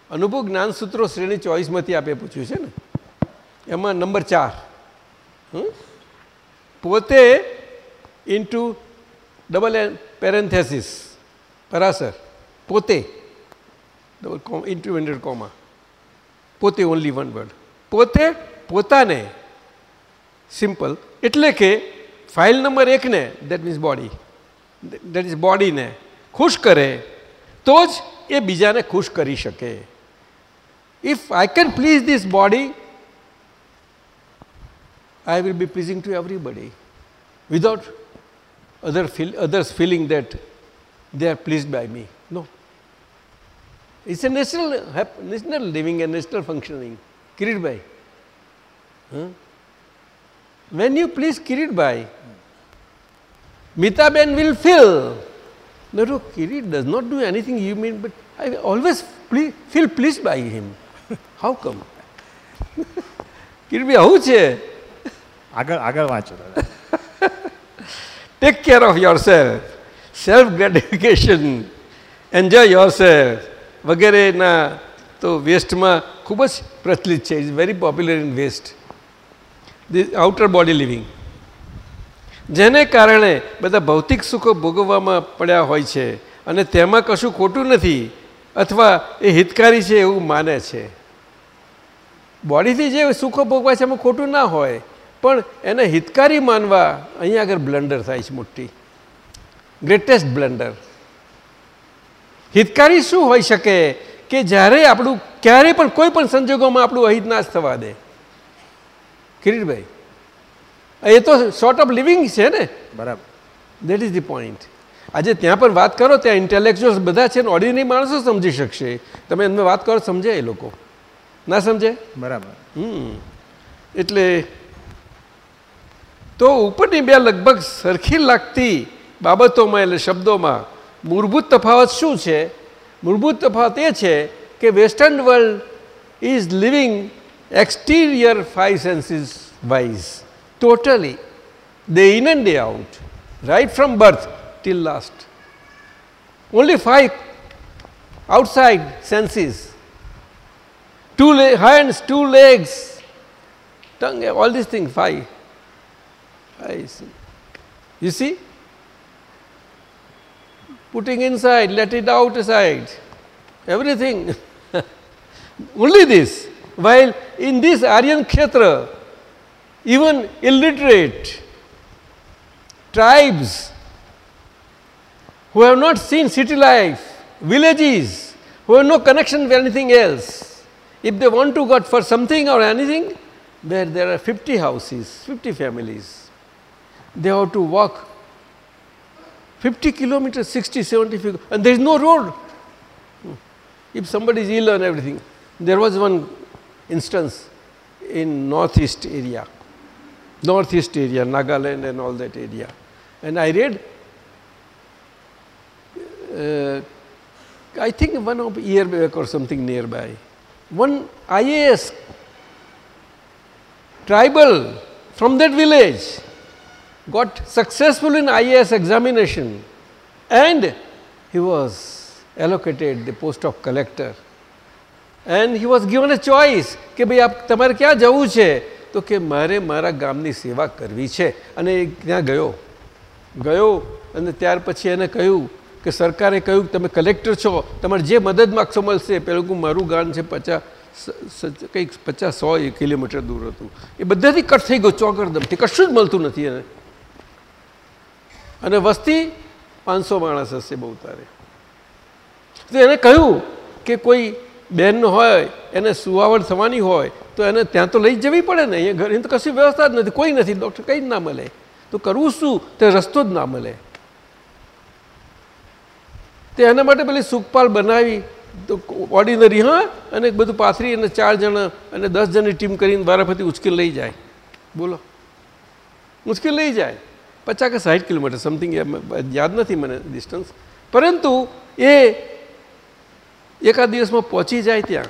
અનુભવ જ્ઞાનસૂત્રો શ્રેણી ચોવીસમાંથી આપે પૂછ્યું છે ને એમાં નંબર ચાર પોતે ઇન્ટુ ડબલ પેરેન્થેસિસ પરાસર પોતે double comma into hundred comma પોતે ઓનલી વન વર્ડ પોતે પોતાને સિમ્પલ એટલે કે ફાઇલ નંબર એકને that means body that is બોડીને ખુશ કરે તો જ એ બીજાને ખુશ કરી શકે if I can please this body I will be pleasing to everybody without other feel, others feeling that they are pleased by me. No. It's a natural, hap- natural living and natural functioning. Kirit Bhai. Huh? When you please Kirit Bhai, Mitaben will feel, no, no, Kirit does not do anything you mean, but I always ple- feel pleased by him. How come? Kirit Bhai, આવું છે આગળ આગળ વાંચો દાદા take care of yourself. Self gratification enjoy yourself. વગેરેના તો વેસ્ટમાં ખૂબ જ પ્રચલિત છે. Is very popular in west the outer body living જેને કારણે બધા ભૌતિક સુખો ભોગવવામાં પડ્યા હોય છે અને તેમાં કશું ખોટું નથી અથવા એ હિતકારી છે એવું માને છે. બોડીથી જે સુખો ભોગવાય છે એમાં ખોટું ના હોય. પણ એને હિતકારી માનવા અહીંયા આગળ બ્લન્ડર થાય છે મોટી. Greatest blunder. હિતકારી શું હોઈ શકે કે જ્યારે આપણું ક્યારે પણ કોઈ પણ સંજોગોમાં આપણું અહિત નાશ થવા દે? કિરીટભાઈ એ તો શોર્ટ ઓફ લિવિંગ છે ને? બરાબર. દેટ ઇઝ ધી પોઈન્ટ આજે ત્યાં પણ વાત કરો ત્યાં ઇન્ટેલેક્ચ્યુઅલ્સ બધા છે ને ઓર્ડિનરી માણસો સમજી શકશે. તમે એમને વાત કરો સમજે એ લોકો. ના સમજે બરાબર. હમ. એટલે તો ઉપરની બે લગભગ સરખી લાગતી બાબતોમાં એટલે શબ્દોમાં મૂળભૂત તફાવત શું છે? મૂળભૂત તફાવત એ છે કે western world is living exterior five senses wise totally day in and day out right from birth till last. Only five outside senses two hands two legs tongue all these things five I see. you see putting inside let it out. outside everything only this while in this aryan kshetra even illiterate tribes who have not seen city life, villages, who have no connection with anything else, if they want to go for something or anything, where there are 50 houses, 50 families, they have to walk 50 kilometers, 60, 70 feet, and there is no road. If somebody is ill and everything, there was one instance in northeast area, northeast area, Nagaland and all that area, and I read uh, I think one of year or something nearby, one IAS tribal from that village got successful in IAS examination and he was allocated the post of collector. And he was given a choice કે ભાઈ આપ તમારે ક્યાં જવું છે? તો કે મારે મારા ગામની સેવા કરવી છે. અને એ ત્યાં ગયો. ગયો અને ત્યાર પછી એને કહ્યું કે સરકારે કહ્યું કે તમે કલેક્ટર છો. તમારે જે મદદ માગશો મળશે. પેલું કે મારું ગામ છે પચાસ કંઈક પચાસ સો કિલોમીટર દૂર હતું. એ બધાથી કટ થઈ ગયો, ચોકરદમથી. કશું જ મળતું નથી એને. અને વસ્તી પાંચસો માણસ હશે બહુ તારે. તો એને કહ્યું કે કોઈ બહેન હોય, એને સુવાવડ થવાની હોય, તો એને ત્યાં તો લઈ જવી પડે ને, અહીંયા ઘરે તો કશી વ્યવસ્થા જ નથી, કોઈ નથી, ડૉક્ટર કંઈ જ ના મળે. તો કરવું શું? તે રસ્તો જ ના મળે. તે એના માટે પેલી સુખપાલ બનાવી, તો ઓર્ડિનરી હા, અને બધું પાથરી અને ચાર જણા અને દસ જણની ટીમ કરીને વારાફરતી ઉશ્કેલ લઈ જાય. બોલો. મુશ્કેલ લઈ જાય. પચાસ કે સાઠ કિલોમીટર સમથિંગ યાદ નથી મને ડિસ્ટન્સ પરંતુ એ એકાદ દિવસમાં પહોંચી જાય ત્યાં,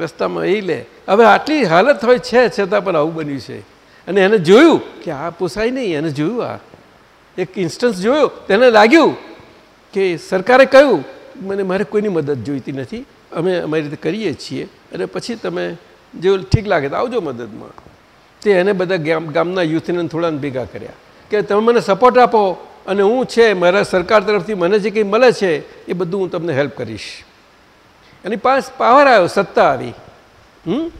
રસ્તામાં એ લે. હવે આટલી હાલત હોય છે, છતાં પણ આવું બન્યું છે. અને એને જોયું કે આ પોસાય નહીં, એને જોયું આ. એક ઇન્સ્ટન્સ જોયો, તેને લાગ્યું કે સરકારે કહ્યું, મને, મારે કોઈની મદદ જોઈતી નથી. અમે અમારી રીતે કરીએ છીએ. અને પછી તમે જો ઠીક લાગે તો આવજો મદદમાં. તે એને બધા ગામ, ગામના યુથને થોડાને ભેગા કર્યા. કે તમે મને સપોર્ટ આપો અને હું છે, મારા સરકાર તરફથી મને જે કંઈ મળે છે, એ બધું હું તમને હેલ્પ કરીશ. એની પાસ પાવર આવ્યો, સત્તા આવી. હમ?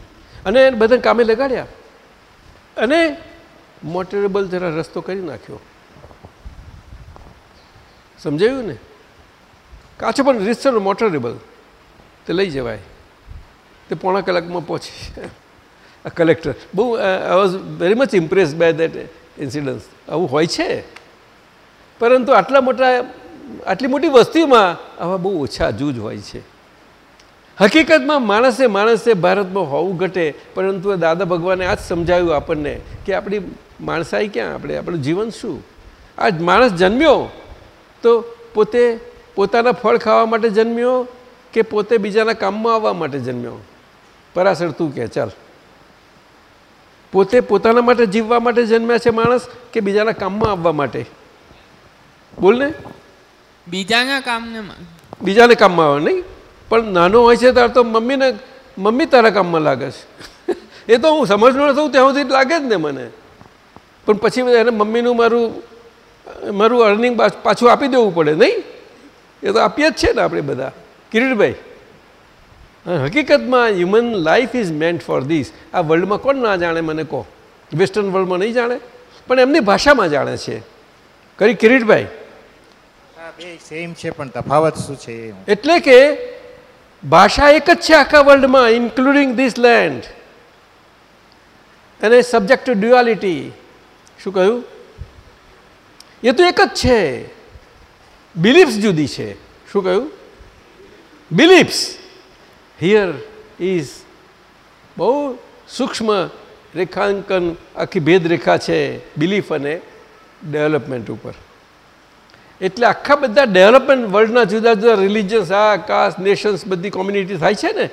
અને બધા કામે લગાડ્યા. અને મોટરેબલ જરા રસ્તો કરી નાખ્યો. સમજાયું ને? કાચો પણ રીતસર મોટરેબલ તે લઈ જવાય. તે પોણા કલાકમાં પહોંચી આ કલેક્ટર બહુ I was very much impress by that incidence આવું હોય છે. પરંતુ આટલા મોટા, આટલી મોટી વસ્તીમાં આવા બહુ ઓછા જૂજ હોય છે. હકીકતમાં માણસે માણસે ભારતમાં હોવું ઘટે, પરંતુ દાદા ભગવાને આ જ સમજાવ્યું આપણને કે આપણી માણસાઈ ક્યાં? આપણે, આપણું જીવન શું? આ માણસ જન્મ્યો તો પોતે પોતાના ફળ ખાવા માટે જન્મ્યો કે પોતે બીજાના કામમાં આવવા માટે જન્મ્યો? પરાસર તું કે, ચાલ. પોતે પોતાના માટે જીવવા માટે જન્મ્યા છે માણસ કે બીજાના કામમાં આવવા માટે? બોલ ને. બીજાના કામને બીજાને કામમાં આવે નહીં પણ નાનો હોય છે ત્યારે તો મમ્મીને મમ્મી તારા કામમાં લાગે છે. એ તો હું સમજનો થઉં ત્યાં સુધી લાગે જ ને મને. પણ પછી એને મમ્મીનું મારું મારું અર્નિંગ પાછું આપી દેવું પડે નહીં? એ તો આપીએ જ છે ને આપણે બધા. કિરીટભાઈ. હકીકતમાં human life is meant for this આ વર્લ્ડમાં કોણ ના જાણે મને કહો? વેસ્ટર્ન વર્લ્ડમાં નહીં જાણે? પણ એમની ભાષામાં જાણે છે. કરી કિરીટભાઈ? હા બે સેમ છે પણ તફાવત શું છે એટલે કે ભાષા એક જ છે આખા વર્લ્ડમાં ઇન્ક્લુડિંગ ધીસ લેન્ડ અને સબ્જેક્ટ ટુ ડ્યુઆલિટી શું કહ્યું? એ તો એક જ છે. બિલીફ્સ જુદી છે. શું કહ્યું? બિલીફ્સ હિયર ઇઝ બહુ સૂક્ષ્મ રેખાંકન આખી ભેદરેખા છે બિલીફ અને ડેવલપમેન્ટ ઉપર. એટલે આખા બધા ડેવલપમેન્ટ વર્લ્ડના જુદા જુદા રિલિજન્સ આ કાસ્ટ નેશન્સ બધી કોમ્યુનિટી થાય છે ને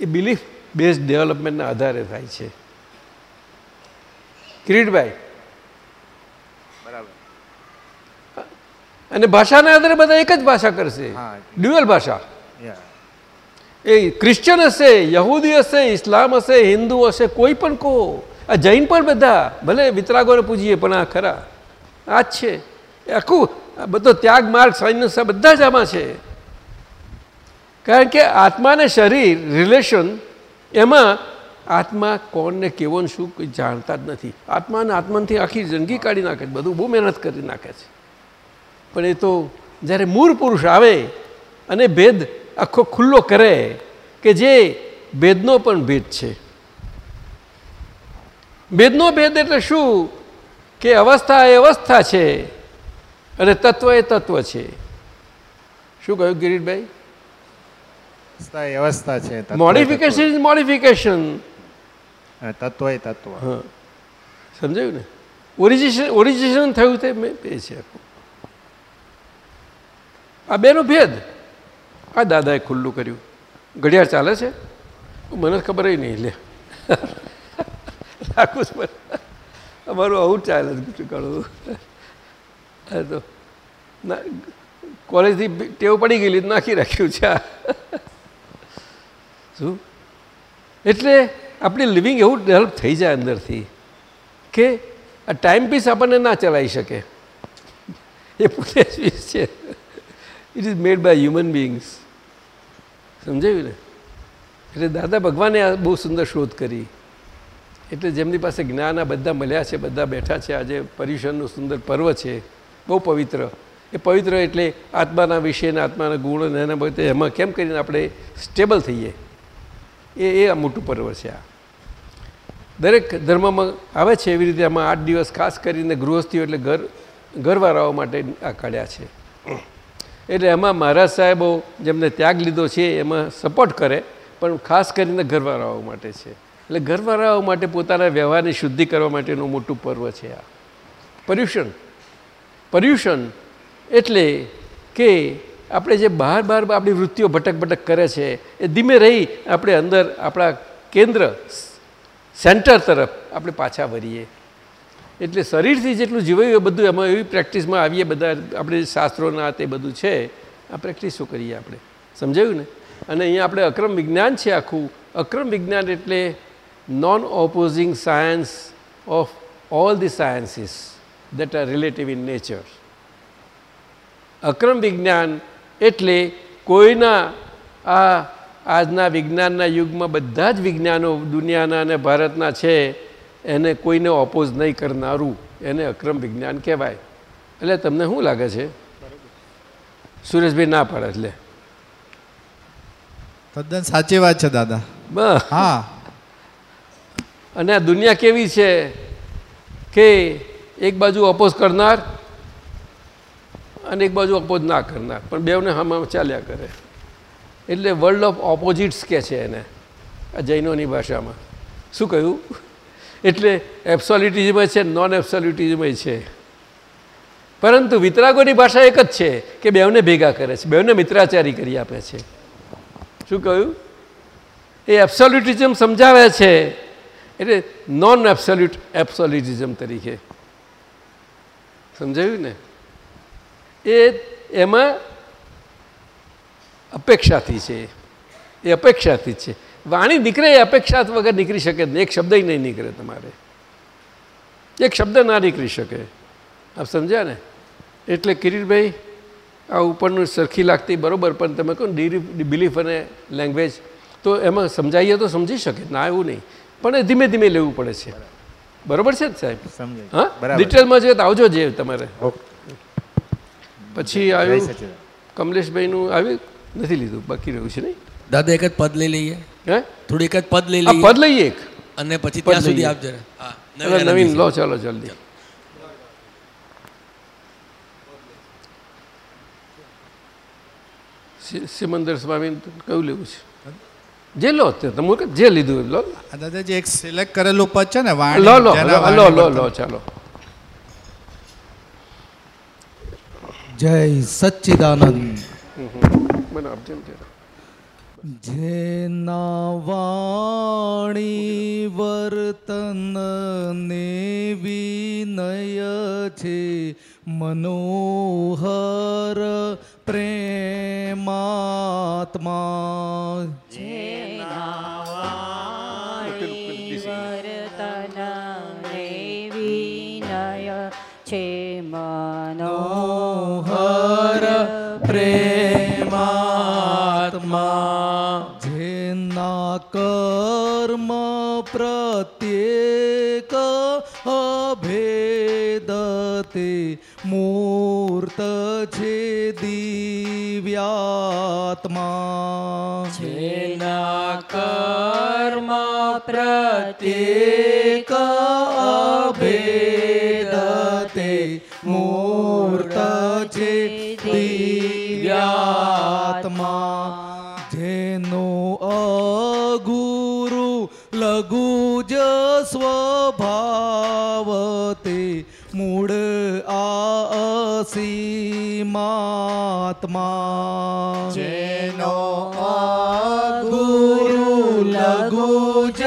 એ બિલીફ બેઝ ડેવલપમેન્ટના આધારે થાય છે. કિરીટભાઈ? બરાબર. અને ભાષાના આધારે બધા એક જ ભાષા કરશે? ડ્યુઅલ ભાષા? એ ક્રિશ્ચન હશે, યહૂદી હશે, ઇસ્લામ હશે, હિન્દુ હશે, કોઈ પણ કહો. આ જૈન પણ બધા, ભલે વિતરાગોને પૂજીએ, પણ આ ખરા. આ જ છે. આખું બધો ત્યાગ, માર્ગ, સાયન્સ બધા જ આમાં છે. કારણ કે આત્માને શરીર, રિલેશન, એમાં આત્મા કોણને કેવો ને શું કોઈ જાણતા જ નથી. આત્માને આત્માથી આખી જિંદગી કાઢી નાખે છે, બધું બહુ મહેનત કરી નાખે છે. પણ એ તો જ્યારે મૂળ પુરુષ આવે, અને ભેદ આખો ખુલ્લો કરે કે જે ભેદનો પણ ભેદ છે. ભેદનો ભેદ એટલે શું? કે અવસ્થા એ અવસ્થા છે અને તત્વ એ તત્વ છે. શું કહ્યું કિરીટભાઈ અવસ્થા અવસ્થા છે મોડિફિકેશન ઇઝ મોડિફિકેશન. તત્વ. એ તત્વ. સમજાયું ને? ઓરિજિનેશન ઓરિજિનેશન થયું તે મેં છે આખું. આ બેનો ભેદ. આ દાદાએ ખુલ્લું કર્યું. ઘડિયાળ ચાલે છે? મને ખબર નહીં, લે. રાખું છું અમારું આવું ચાલે હા તો ના, કોલેજથી ટેવ પડી ગયેલી નાખી રાખ્યું છે આ. શું? એટલે આપણી લિવિંગ એવું ડેવલપ થઈ જાય અંદરથી કે આ ટાઈમ પીસ આપણને ના ચલાવી શકે. એ પોતે જ છે. It is made by human beings સમજાયું ને? એટલે દાદા ભગવાને આ બહુ સુંદર શોધ કરી. એટલે જેમની પાસે જ્ઞાન આ બધા મળ્યા છે, બધા બેઠા છે. આજે પર્યુષણનું સુંદર પર્વ છે. બહુ પવિત્ર. એ પવિત્ર એટલે આત્માના વિષયના આત્માના ગુણ અને એના બધે એમાં કેમ કરીને આપણે સ્ટેબલ થઈએ? એ એ આ મોટું પર્વ છે આ. દરેક ધર્મમાં આવે છે એવી રીતે આમાં આઠ દિવસ ખાસ કરીને ગૃહસ્થીઓ એટલે ઘર, ઘરવાળાઓ માટે આ કાઢ્યા છે. એટલે એમાં મહારાજ સાહેબો જેમને ત્યાગ લીધો છે, એમાં સપોર્ટ કરે, પણ ખાસ કરીને ઘરવાળાઓ માટે છે. એટલે ઘરવાળાઓ માટે પોતાના વ્યવહારની શુદ્ધિ કરવા માટેનું મોટું પર્વ છે આ. પર્યુષણ. પર્યુષણ એટલે કે આપણે જે બહાર બહાર આપણી વૃત્તિઓ ભટક ભટક કરે છે, એ ધીમે રહી આપણે અંદર આપણા કેન્દ્ર, સેન્ટર તરફ આપણે પાછા વળીએ. એટલે શરીરથી જેટલું જીવાયું એ બધું એમાં એવી પ્રેક્ટિસમાં આવીએ બધા આપણે શાસ્ત્રોના તે બધું છે, આ પ્રેક્ટિસો કરીએ આપણે. સમજાયું ને? અને અહીંયા આપણે અક્રમ વિજ્ઞાન છે આખું. અક્રમ વિજ્ઞાન એટલે non opposing science of all the sciences that are relative in nature Akram Vigyan એટલે કોઈના આ આજના વિજ્ઞાનના યુગમાં બધા જ વિજ્ઞાનો દુનિયાના અને ભારતના છે એને કોઈને ઓપોઝ નહીં કરનારું એને અક્રમ વિજ્ઞાન કહેવાય. એટલે તમને શું લાગે છે? સુરેશભાઈ ના પાડે એટલે. તદ્દન સાચી વાત છે દાદા. હા. અને આ દુનિયા કેવી છે? કે એક બાજુ અપોઝ કરનાર અને એક બાજુ અપોઝ ના કરનાર. પણ બેવને હમ ચાલ્યા કરે. એટલે વર્લ્ડ ઓફ ઓપોઝિટ્સ કે છે એને આ જૈનોની ભાષામાં. શું કહ્યું? એટલે એબ્સોલ્યુટિઝમ છે નોન એબ્સોલ્યુટિઝમ છે. પરંતુ વિતરાગોની ભાષા એક જ છે કે બેવને ભેગા કરે છે, બેવને મિત્રાચારી કરી આપે છે. શું કહ્યું? એ એબ્સોલ્યુટિઝમ સમજાવે છે, એટલે નોન એબ્સોલ્યુટ એબ્સોલ્યુટિઝમ તરીકે. સમજાયું ને? એ એમાં અપેક્ષાથી છે, એ અપેક્ષાથી છે. વાણી નીકળે એ અપેક્ષા વગર નીકળી શકે એક શબ્દ નહીં નીકળે તમારે. એક શબ્દ ના નીકળી શકે. આપ સમજ્યા ને? એટલે કિરીટભાઈ આ ઉપરનું સરખી લાગતી બરાબર પણ તમે કહો ને બિલીફ અને લેંગ્વેજ તો એમાં સમજાઈએ તો સમજી શકે ના એવું નહીં. પણ એ ધીમે ધીમે લેવું પડે છે. બરાબર છે ને સાહેબ? હા? બરાબર. ડિટેલમાં જોઈએ તો આવજો જે તમારે. પછી આવ્યું કમલેશભાઈનું આવ્યું? નથી લીધું બાકી રહ્યું છે નહીં? દાદા એક જ પદ લઈ લઈએ. હે? થોડીક જ પદ લઈ આ લઈએ. પદ લઈએ એક? અને પછી ત્યાં સુધી. આપ જરા ચાલો નવીન લો ચાલો જલ્દી. સિ- સિમંદર સ્વામી કયું લેવું છે? જે લો તે તમે જે લીધું લો. દાદાજી દાદા જે એક સિલેક્ટ કરેલું પદ છે ને લો લો લો લો લો લો ચાલો. જય સચ્ચિદાનંદ. મને આપજો ને જરા. જેના વાણી વર્તન ને વિનય છે મનોહર પ્રેમાત્મા. છે મનો હર કર્મ પ્રત્યેક અભેદતે મૂર્ત છે દિવ્યાત્મા જેના કર્મ પ્રત્યેક અભેદતે મૂર્ત છે દિવ્યાત્મા સ્વભાવ તે મૂળ આસીમાત્મા. જેનો ગુરુ લઘુ જ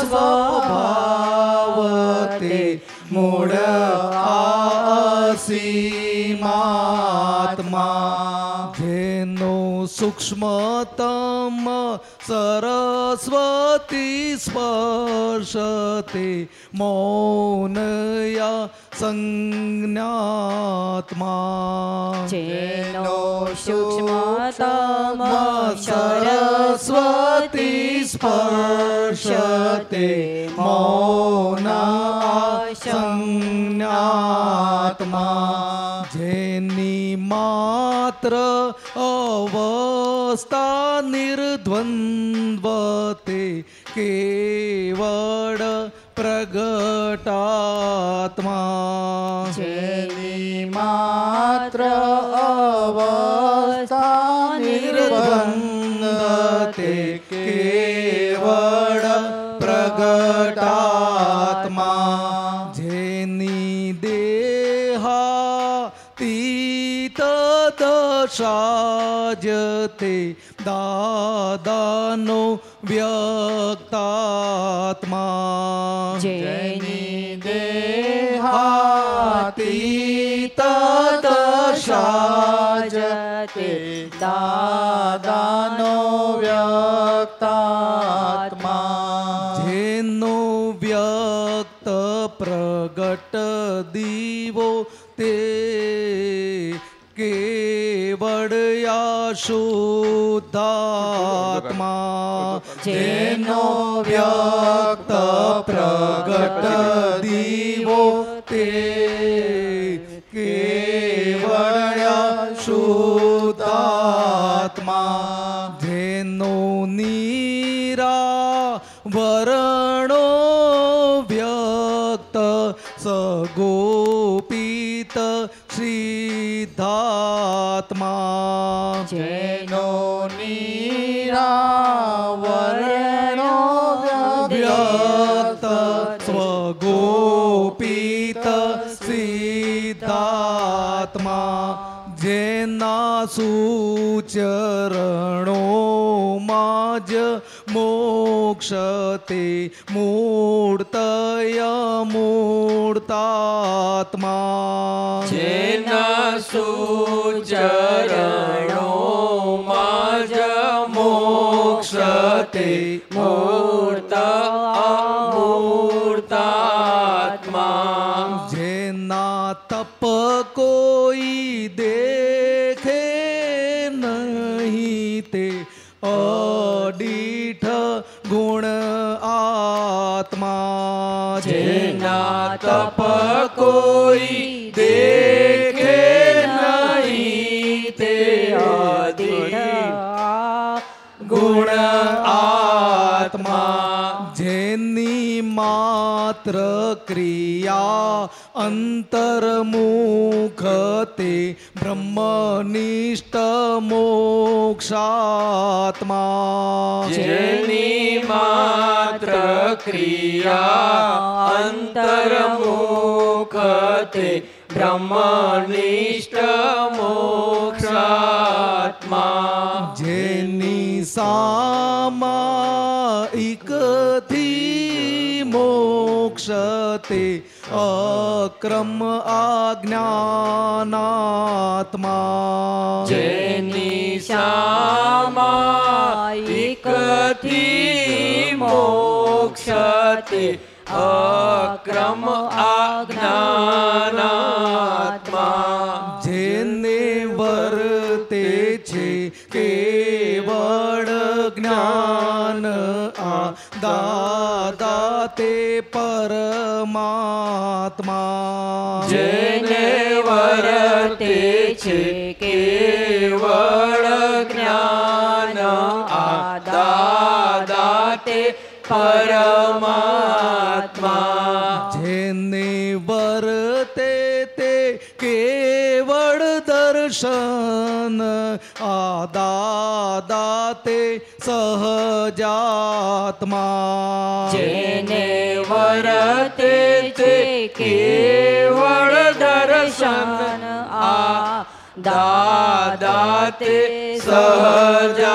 સ્વભાવતે મૂળ આસીમાત્મા. જેનો સૂક્ષ્મતમ સરસ્વતી સ્પર્શતે મૌનયા સંજ્ઞાત્મા. જેનો स्पर्शते સરસ્વતી સ્પર્શતે મૌના સંજ્ઞાત્મા. માત્ર અવસ્થા નિર્દ્વંદ્વતે કેવળ પ્રગટાત્મા. માત્ર અવસ્થા साजते दादानो व्यक् શુદ્ધાત્મા જેનો વ્યક્ત પ્રગટ દીવો તે કેવળયા શુદ્ધાત્મા જેનો નીરા વરણો વ્યક્ત સગોપિત સિદ્ધાત્મા સુચરણોમાં જ મોક્ષતે મૂર્તય મૂર્તાત્મા જેના સુચરણોમાં જ મોક્ષતે મૂર્ત જેના માત્ર ક્રિયા અંતર્મુખ તે બ્રહ્મનિષ્ઠ મોક્ષાત્મા. જેની માત્ર ક્રિયા અંતર્મુખ તે બ્રહ્મનિષ્ઠ મોક્ષાત્મા. જેની સામાઇકથી મોક્ષ તે અક્રમ આજ્ઞાનાત્મા. જેની સામાયિકથી મોક્ષતે અક્રમ આજ્ઞાનાત્મા. તે પરમાત્મા. જેને વર્તે છે કેવળ જ્ઞાન આ દાદા તે પરમાત્મા. જેને વર્તે તે કેવળ દર્શન આ દાદા તે સહજાત્મા. જેને વર્તે છે કેવળ દર્શન આ દાદા તે સહજાત્મા.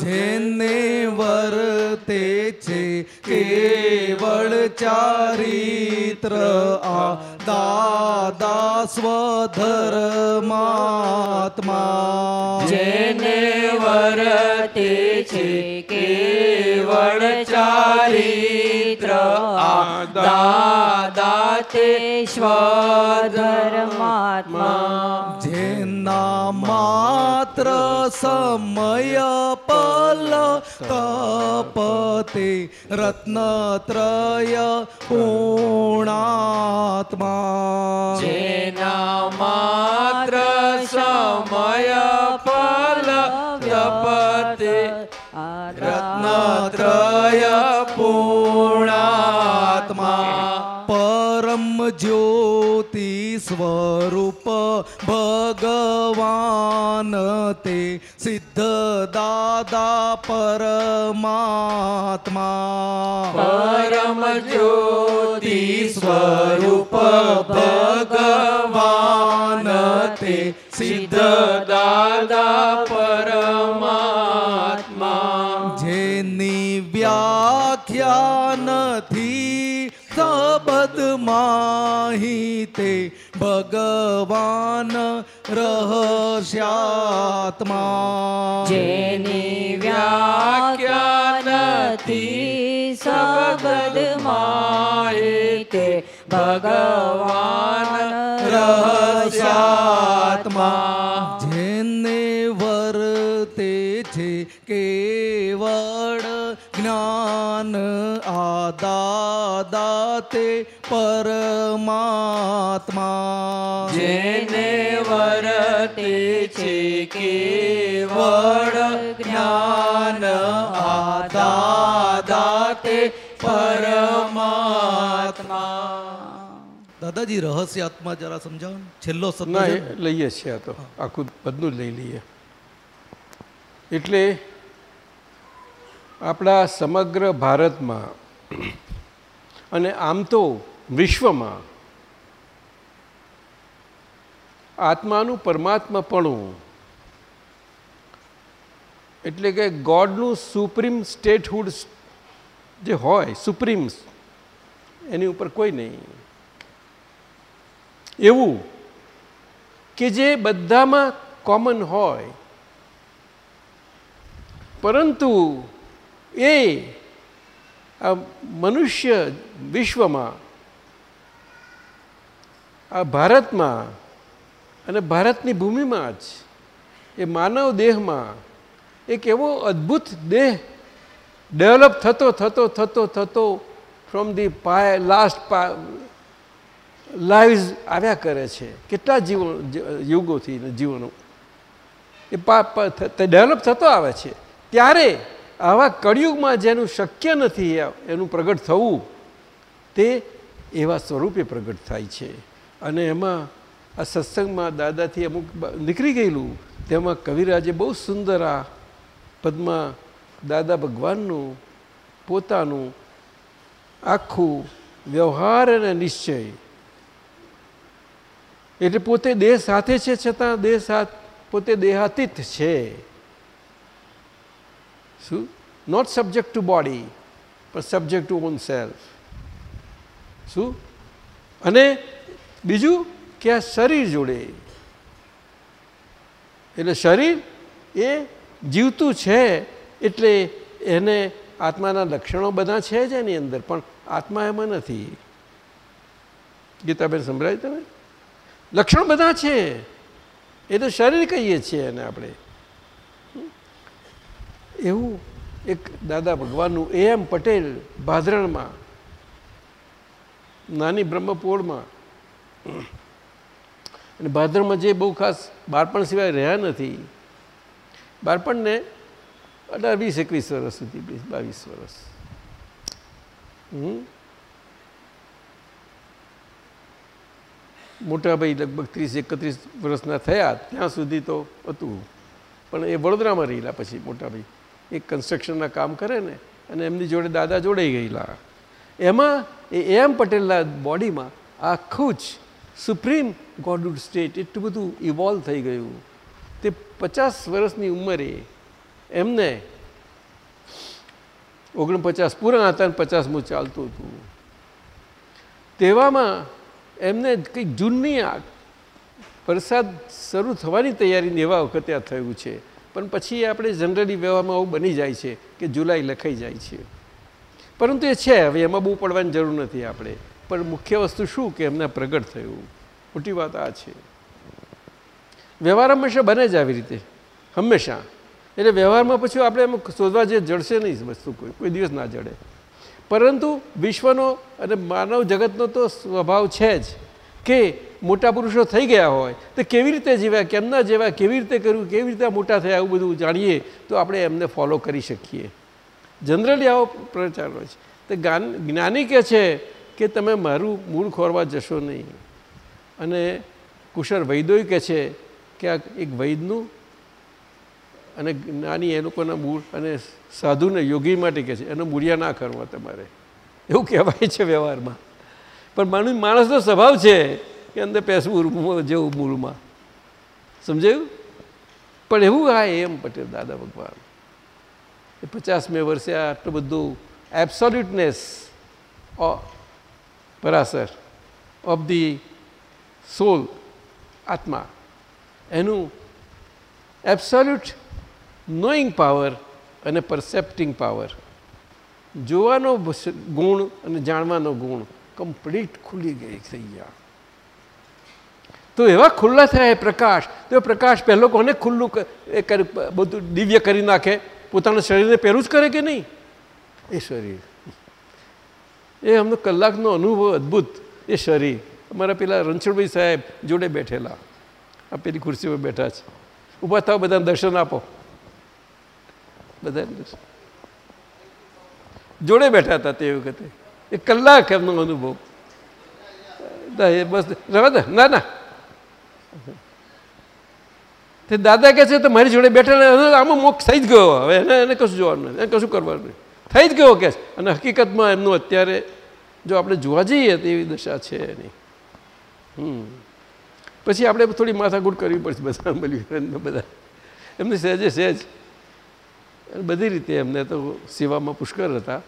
જેને વર્તે છે કેવળ ચારિત્ર આ દાદા સ્વધર્માત્મા. જેને વરતે છે કેવળ ચારિત્ર. દાદા તે સ્વધર્માત્મા. જેના માત્ર સમય પલ તપતે રત્નત્રય પૂર્ણાત્મા. જેના માત્ર સમય પલ તપતે રત્નત્રય પૂર્ણાત્મા. પરમ જ્યોતિ સ્વરૂપ ભગવાન તે સિદ્ધ દાદા પરમાત્મા. પરમ જ્યોતિ સ્વરૂપ ભગવાન તે સિદ્ધ દાદા પરમાત્મા. જેની વ્યાખ્યા નથી શબ્દ માહિતે ભગવાન રહસ્યાત્મા. જેની વ્યાખ્યા નથી શબ્દ માહિતે ભગવાન રહસ્યાત્મા. જેને વર્તે છે કેવળ જ્ઞાન પરમાત્મા. જેને વરતે છે કેવળ જ્ઞાન આદાદાતે પરમાત્મા. દાદાજી રહસ્ય આત્મા જરા સમજાવો છેલ્લો શબ્દ લઈએ છીએ આ તો. આખું બધું જ લઈ લઈએ. એટલે આપણા સમગ્ર ભારતમાં અને આમ તો વિશ્વમાં આત્માનું પરમાત્માપણું એટલે કે ગોડનું સુપ્રીમ સ્ટેટહુડ જે હોય સુપ્રીમ એની ઉપર કોઈ નહીં. એવું કે જે બધામાં કોમન હોય. પરંતુ એ આ મનુષ્ય વિશ્વમાં, આ ભારતમાં અને ભારતની ભૂમિમાં જ એ માનવ દેહમાં એક એવો અદ્ભુત દેહ ડેવલપ થતો થતો થતો થતો ફ્રોમ ધી પાય લાસ્ટ પા લાઈવ્સ આવ્યા કરે છે. કેટલા જીવન યુગોથી જીવનો. એ ડેવલપ થતો આવે છે. ત્યારે આવા કળિયુગમાં જેનું શક્ય નથી એનું પ્રગટ થવું તે એવા સ્વરૂપે પ્રગટ થાય છે. અને એમાં આ સત્સંગમાં દાદાથી અમુક નીકળી ગયેલું, તેમાં કવિરાજે બહુ સુંદર આ પદમાં દાદા ભગવાનનું, પોતાનું આખું વ્યવહાર અને નિશ્ચય. એટલે પોતે દેહ સાથે છે છતાં દેહ સાથ પોતે દેહાતીત છે. શું? નોટ સબ્જેક્ટ ટુ બોડી પણ સબ્જેક્ટ ટુ ઓન સેલ્ફ શું? અને બીજું કે આ શરીર જોડે. એટલે શરીર એ જીવતું છે, એટલે એને આત્માના લક્ષણો બધા છે જ એની અંદર, પણ આત્મા એમાં નથી. ગીતાબેન સંભળાય તમે? લક્ષણ બધા છે. એ તો શરીર કહીએ છીએ એને આપણે. એવું એક દાદા ભગવાનનું એ એમ પટેલ ભાદરણમાં નાની બ્રહ્મપોળમાં અને ભાદરમાં જે બહુ ખાસ બાળપણ સિવાય રહ્યા નથી, બાળપણને અઢાર, વીસ, એકવીસ વર્ષ સુધી, વીસ, બાવીસ વર્ષ. હમ? મોટાભાઈ લગભગ ત્રીસ, એકત્રીસ વર્ષના થયા, ત્યાં સુધી તો હતું. પણ એ વડોદરામાં રહેલા પછી મોટાભાઈ એ કન્સ્ટ્રક્શનના કામ કરે ને, અને એમની જોડે દાદા જોડાઈ ગયેલા. એમાં એ એમ પટેલના બોડીમાં આખું જ સુપ્રીમ ગોડવુડ સ્ટેટ એટલું બધું ઇવોલ્વ થઈ ગયું. તે પચાસ વર્ષની ઉંમરે એમને ઓગણપચાસ, પૂરા હતા અને પચાસમું ચાલતું હતું. તેવામાં એમને કંઈક જૂનની વરસાદ શરૂ થવાની તૈયારી એવા વખતે થયું છે. પણ પછી આપણે જનરલી વ્યવહારમાં આવું બની જાય છે કે જુલાઈ લખાઈ જાય છે. પરંતુ એ છે, હવે એમાં બહુ પડવાની જરૂર નથી આપણે. પણ મુખ્ય વસ્તુ શું કે એમને પ્રગટ થયું? મોટી વાત આ છે. વ્યવહાર હંમેશા બને જ આવી રીતે. હંમેશા. એટલે વ્યવહારમાં પછી આપણે એમ શોધવા જે જડશે નહીં વસ્તુ કોઈ કોઈ દિવસ ના જડે. પરંતુ વિશ્વનો અને માનવ જગતનો તો સ્વભાવ છે જ કે મોટા પુરુષો થઈ ગયા હોય તો કેવી રીતે જીવ્યા કેમના જેવા કેવી રીતે કર્યું, કેવી રીતે મોટા થયા એવું બધું જાણીએ તો આપણે એમને ફોલો કરી શકીએ. જનરલી આવો પ્રચાર હોય છે. તો જ્ઞાની કહે છે કે તમે મારું મૂળ ખોરવા જશો નહીં. અને કુશળ વૈદોય કહે છે કે આ એક વૈદનું અને જ્ઞાની એ લોકોના મૂળ અને સાધુને યોગી માટે કહે છે, એનો મૂળિયા ના કરવા તમારે. એવું કહેવાય છે વ્યવહારમાં. પણ માણસ માણસનો સ્વભાવ છે કે અંદર પેસવું જેવું મૂળમાં. સમજાયું? પણ એવું હા એમ પટેલ, દાદા ભગવાન. એ પચાસમે વર્ષે આટલું બધું એબ્સોલ્યુટનેસ પરાસર ઓફ ધી સોલ આત્મા. એનું એબ્સોલ્યુટ નોઈંગ પાવર અને પરસેપ્ટિંગ પાવર જોવાનો ગુણ અને જાણવાનો ગુણ કમ્પ્લીટ ખુલી ગઈ થઈ ગયા તો એવા ખુલ્લા થયા પ્રકાશ. તો પ્રકાશ પહેલો કોને ખુલ્લું બધું દિવ્ય કરી નાખે? પોતાના શરીરને પહેરું જ કરે કે નહીં? એ શરીર. એ અમને કલાકનો અનુભવ અદ્ભુત. એ શરીર. અમારા પેલા રણછોડભાઈ સાહેબ જોડે બેઠેલા. આ પેલી ખુરશી પર બેઠા છે. ઊભા થાવ બધાને દર્શન આપો. બધાને જોડે બેઠા હતા તે વખતે. એ કલાક એમનો અનુભવ. બસ, રવા ના ના. તે દાદા કહે છે, તો મારી જોડે બેઠેલા આમાં મોક્ષ થઈ જ ગયો હવે એને એને કશું જોવાનું નહીં એને કશું કરવાનું નહીં થઈ જ ગયો કે અને હકીકતમાં એમનું અત્યારે જો આપણે જોવા જઈએ તો એવી દશા છે એની. હમ. પછી આપણે થોડી માથાકૂટ કરવી પડશે બધા મળ્યું બધા. એમને સહેજે સહેજ. બધી રીતે એમને તો સેવામાં પુષ્કળ હતા.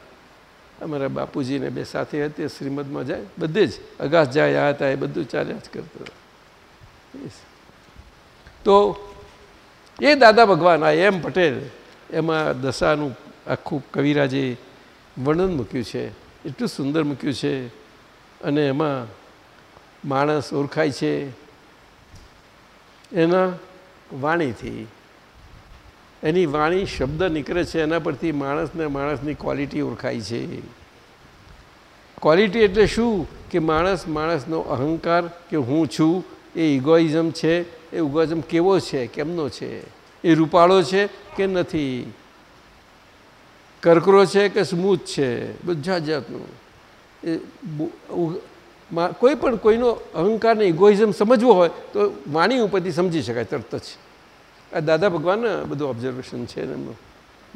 અમારા બાપુજીને બે સાથે હતી, શ્રીમદમાં જાય, બધે જ અગાસ જાય આ હતા, એ બધું ચાલ્યા જ કરતો તો એ દાદા ભગવાન, આ એમ પટેલ, એમાં દશાનું આખું કવિરાજે વર્ણન મૂક્યું છે, એટલું સુંદર મૂક્યું છે, અને એમાં માણસ ઓળખાય છે, એના વાણીથી. એની વાણી શબ્દ નીકળે છે, એના પરથી માણસને માણસની ક્વોલિટી ઓળખાય છે. ક્વોલિટી એટલે શું? કે માણસ માણસનો અહંકાર કે હું છું, એ ઇગોઇઝમ છે એ ઉગાજમ કેવો છે, કેમનો છે? એ રૂપાળો છે કે નથી? કરકરો છે કે સ્મૂથ છે? બધા જાતનું. એ કોઈ પણ કોઈનો અહંકારને ઇગોઇઝમ સમજવો હોય તો વાણી ઉપરથી સમજી શકાય, તરત જ. આ દાદા ભગવાન બધું ઓબ્ઝર્વેશન છે એમનું.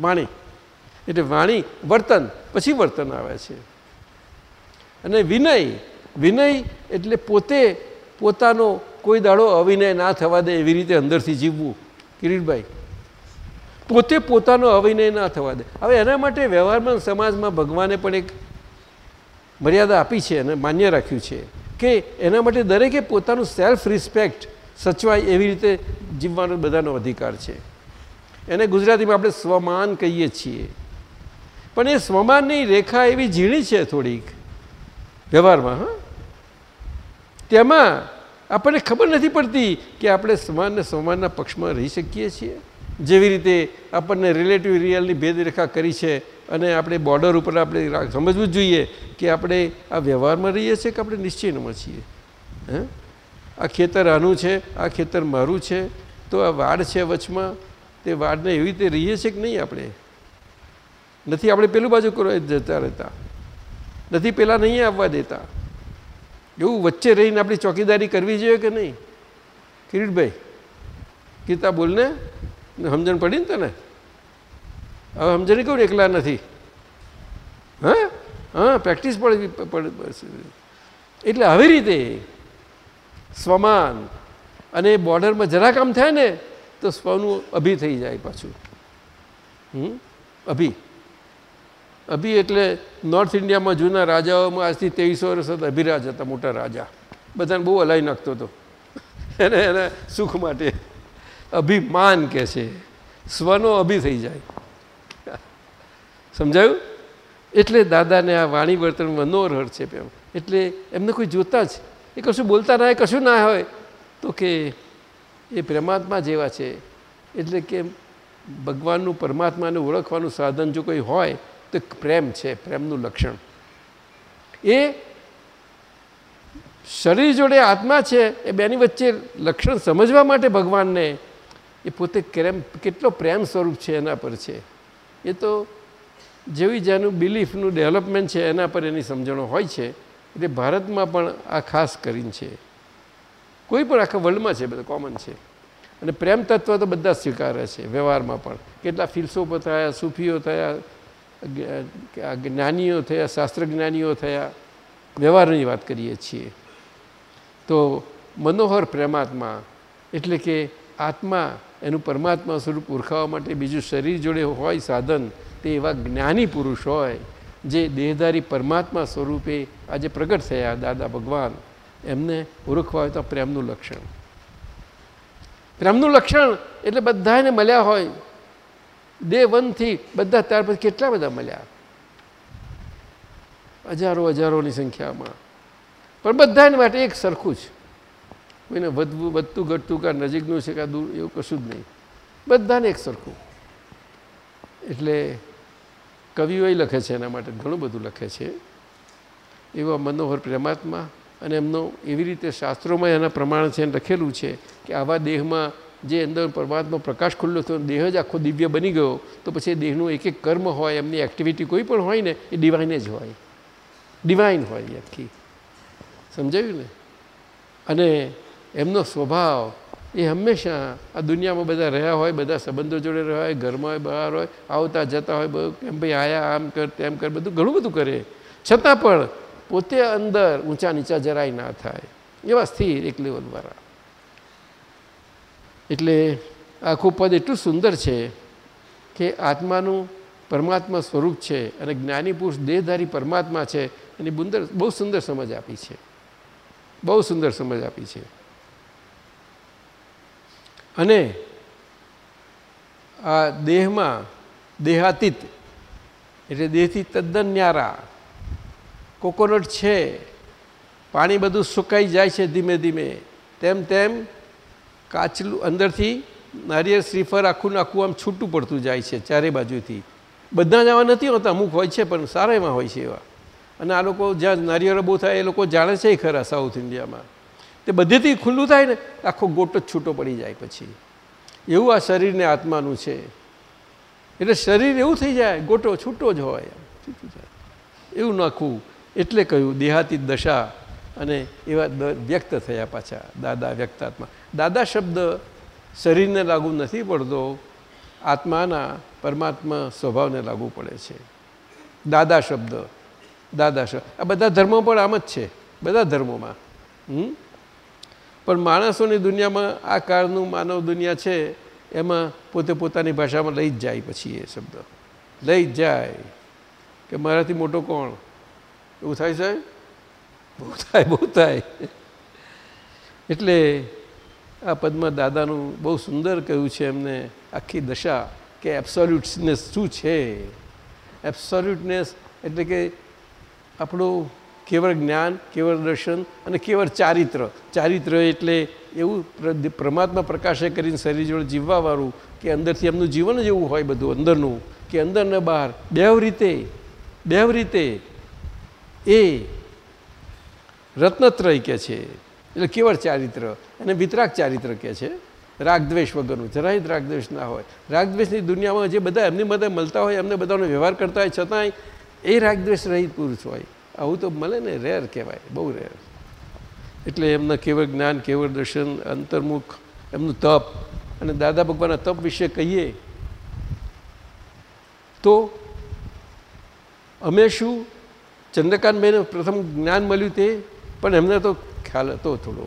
વાણી. એટલે વાણી વર્તન, પછી વર્તન આવે છે. અને વિનય વિનય એટલે પોતે પોતાનો કોઈ દાડો અવિનય ના થવા દે એવી રીતે અંદરથી જીવવું, કિરીટભાઈ. પોતે પોતાનો અવિનય ના થવા દે. હવે એના માટે વ્યવહારમાં સમાજમાં ભગવાને પણ એક મર્યાદા આપી છે અને માન્ય રાખ્યું છે કે એના માટે દરેકે પોતાનું સેલ્ફ રિસ્પેક્ટ સચવાય એવી રીતે જીવવાનો બધાનો અધિકાર છે. એને ગુજરાતીમાં આપણે સ્વમાન કહીએ છીએ. પણ એ સ્વમાનની રેખા એવી ઝીણી છે થોડીક વ્યવહારમાં, હા. તેમાં આપણને ખબર નથી પડતી કે આપણે સમાનને સમાનના પક્ષમાં રહી શકીએ છીએ. જેવી રીતે આપણને રિલેટિવ રિયલની ભેદરેખા કરી છે અને આપણે બોર્ડર ઉપર આપણે સમજવું જોઈએ કે આપણે આ વ્યવહારમાં રહીએ છીએ કે આપણે નિશ્ચયમાં છીએ. હે? આ ખેતર આનું છે, આ ખેતર મારું છે, તો આ વાડ છે વચમાં, તે વાડને એવી રીતે રહીએ છીએ કે નહીં આપણે? નથી આપણે પેલું બાજુ કરવા જતા રહેતા. નથી પેલા નહીં આવવા દેતા. એવું વચ્ચે રહીને આપણી ચોકીદારી કરવી જોઈએ કે નહીં? કિરીટભાઈ, ગીતા બોલને સમજણ પડી ને તને? હવે સમજણ કહું એકલા નથી? હા? હા, પ્રેક્ટિસ પડવી એટલે આવી રીતે સ્વમાન અને બોર્ડરમાં જરા કામ થાય ને, તો સ્વનું અભી થઈ જાય પાછું. હમ? અભી. અભી એટલે નોર્થ ઇન્ડિયામાં જૂના રાજાઓમાં આજથી ત્રેવીસો વર્ષ અભિરાજ હતા, મોટા રાજા. બધાને બહુ હલાવી નાખતો હતો. એને, એના સુખ માટે અભિમાન કહે છે. સ્વનો અભી થઈ જાય. સમજાયું? એટલે દાદાને આ વાણી વર્તન મનોહર છે પેમ એટલે એમને કોઈ જોતા જ. એ કશું બોલતા ના કશું ના હોય. તો કે એ પરમાત્મા જેવા છે. એટલે કે ભગવાનનું પરમાત્માને ઓળખવાનું સાધન જો કોઈ હોય તો પ્રેમ છે, પ્રેમનું લક્ષણ. એ શરીર જોડે આત્મા છે, એ બેની વચ્ચે લક્ષણ સમજવા માટે ભગવાનને એ પોતે પ્રેમ કેટલો પ્રેમ સ્વરૂપ છે એના પર છે. એ તો જેવી જેનું બિલીફનું ડેવલપમેન્ટ છે એના પર એની સમજણો હોય છે એટલે ભારતમાં પણ આ ખાસ કરીને છે. કોઈ પણ આખા વર્લ્ડમાં છે બધા કોમન છે. અને પ્રેમ તત્વ તો બધા સ્વીકારે છે, વ્યવહારમાં પણ. કેટલા ફિલસોફો થયા, સૂફીઓ થયા જ્ઞાનીઓ થયા શાસ્ત્ર જ્ઞાનીઓ થયા, વ્યવહારની વાત કરીએ છીએ. તો મનોહર પ્રેમાત્મા એટલે કે આત્મા એનું પરમાત્મા સ્વરૂપ ઓળખાવા માટે બીજું શરીર જોડે હોય સાધન તે એવા જ્ઞાની પુરુષ હોય જે દેહધારી પરમાત્મા સ્વરૂપે આજે પ્રગટ થયા દાદા ભગવાન. એમને ઓળખવા હોય તો પ્રેમનું લક્ષણ. પ્રેમનું લક્ષણ એટલે બધાને મળ્યા હોય. ડે વનથી બધા ત્યાર પછી કેટલા બધા મળ્યા? હજારો હજારોની સંખ્યામાં. પણ બધાને માટે એક સરખું જ. કોઈને વધવું, વધતું, ઘટતું, કાં નજીકનું છે, કાં દૂર, એવું કશું જ નહીં. બધાને એક સરખું. એટલે કવિઓએ લખે છે એના માટે, ઘણું બધું લખે છે. એવા મનોહર પ્રેમાત્મા અને એમનો એવી રીતે શાસ્ત્રોમાં એના પ્રમાણ છે લખેલું છે કે આવા દેહમાં જે અંદર પરમાત્મા પ્રકાશ ખુલ્લો થયો, દેહ જ આખો દિવ્ય બની ગયો, તો પછી દેહનું એક એક કર્મ હોય, એમની એક્ટિવિટી કોઈ પણ હોય ને, એ ડિવાઇન જ હોય. ડિવાઇન હોય આખી. સમજાયું ને? અને એમનો સ્વભાવ, એ હંમેશા આ દુનિયામાં બધા રહ્યા હોય, બધા સંબંધો જોડે રહ્યા હોય, ઘરમાં હોય, બહાર હોય, આવતા જતા હોય એમ ભાઈ આયા, આમ કર, તેમ કર, બધું ઘણું બધું કરે. છતાં પણ પોતે અંદર ઊંચા નીચા જરાય ના થાય. એવા સ્થિર એક લેવલવાળા એટલે આખું પદ એટલું સુંદર છે કે આત્માનું પરમાત્મા સ્વરૂપ છે અને જ્ઞાની પુરુષ દેહધારી પરમાત્મા છે એની બુંદર બહુ સુંદર સમજ આપી છે. બહુ સુંદર સમજ આપી છે. અને આ દેહમાં દેહાતીત એટલે દેહથી તદ્દન ન્યારા, કોકોનટ છે, પાણી બધું સુકાઈ જાય છે ધીમે ધીમે, તેમ તેમ કાચલું અંદરથી નારિયેળ, શ્રીફળ આખું ને આખું આમ છૂટું પડતું જાય છે ચારે બાજુથી. બધા જ આવા નથી હોતા, અમુક હોય છે પણ સારા એમાં હોય છે એવા. અને આ લોકો જ્યાં નારિયેળ બહુ થાય એ લોકો જાણે છે ખરા સાઉથ ઇન્ડિયામાં તે બધેથી ખુલ્લું થાય ને, આખો ગોટો છૂટો પડી જાય પછી. એવું આ શરીરને આત્માનું છે. એટલે શરીર એવું થઈ જાય, ગોટો છૂટો જ હોય છૂટું જાય એવું નાખવું એટલે કહ્યું દેહાતી દશા અને એવા વ્યક્ત થયા પાછા, દાદા વ્યક્તાત્મા. દાદા શબ્દ શરીરને લાગુ નથી પડતો, આત્માના પરમાત્મા સ્વભાવને લાગુ પડે છે. દાદા શબ્દ દાદા શબ્દ આ બધા ધર્મો પણ આમ જ છે, બધા ધર્મોમાં. પણ માણસોની દુનિયામાં આ કાળનું માનવ દુનિયા છે, એમાં પોતે પોતાની ભાષામાં લઈ જ જાય પછી એ શબ્દ. લઈ જ જાય. કે મારાથી મોટો કોણ? એવું થાય સાહેબ? બહુ થાય બહુ થાય. એટલે આ પદમાં દાદાનું બહુ સુંદર કહ્યું છે એમને આખી દશા કે એબ્સોલ્યુટનેસ શું છે? એબ્સોલ્યુટનેસ એટલે કે આપણું કેવળ જ્ઞાન, કેવળ દર્શન અને કેવળ ચારિત્ર. ચારિત્ર એટલે એવું પરમાત્મા પ્રકાશે કરીને શરીર જોડે જીવવાવાળું કે અંદરથી એમનું જીવન જ એવું હોય બધું અંદરનું કે અંદર ને બહાર બેવ રીતે બેવ રીતે એ રત્નત્રય કે છે. એટલે કેવળ ચારિત્ર? અને વિતરાગ ચારિત્ર કહે છે? રાગદ્વેષ વગરનું. જરાય રાગદ્વેષ ના હોય. રાગદ્વેષની દુનિયામાં જે બધા એમની બધા મળતા હોય, એમને બધાનો વ્યવહાર કરતા હોય, છતાંય એ રાગદ્વેષ રહિત પુરુષ હોય. આવું તો મળે ને, રેર કહેવાય, બહુ રેર. એટલે એમના કેવળ જ્ઞાન, કેવળ દર્શન, અંતર્મુખ, એમનું તપ, અને દાદા ભગવાનના તપ વિશે કહીએ, તો અમે શું? ચંદ્રકાંતભાઈને પ્રથમ જ્ઞાન મળ્યું તે, પણ એમને તો ખ્યાલ હતો થોડો.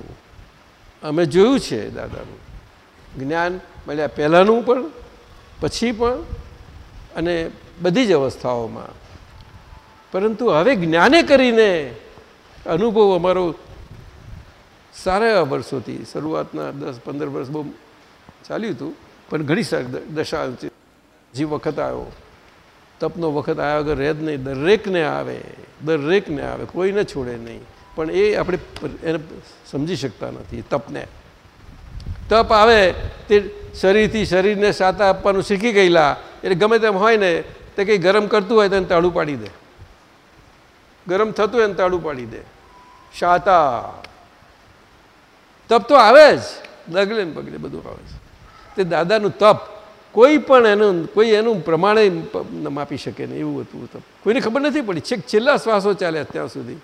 અમે જોયું છે દાદાનું. જ્ઞાન મળ્યા પહેલાંનું પણ, પછી પણ, અને બધી જ અવસ્થાઓમાં. પરંતુ હવે જ્ઞાને કરીને અનુભવ અમારો સારા વર્ષોથી, શરૂઆતના દસ, પંદર વર્ષ બહુ ચાલ્યું હતું, પણ ઘણી સારી દશા જે વખત આવ્યો, તપનો વખત આવ્યા વગર રહે જ નહીં દરેકને આવે દરેકને આવે, કોઈને છોડે નહીં. પણ એ આપણે એને સમજી શકતા નથી, તપને. તપ આવે, તે શરીરથી શરીરને સાતા આપવાનું શીખી ગયેલા, એટલે ગમે તેમ હોય ને, તે કંઈ ગરમ કરતું હોય તો એને તાળું પાડી દે. ગરમ થતું હોય ને તાળું પાડી દે. શાતા તપ તો આવે જ ડગલે ને પગલે બધું આવે છે તે દાદાનું તપ, કોઈ પણ એનું, કોઈ એનું પ્રમાણે માપી શકે નહીં એવું હતું તપ. કોઈને ખબર નથી પડી. છેક છેલ્લા શ્વાસો ચાલે અત્યાર સુધી.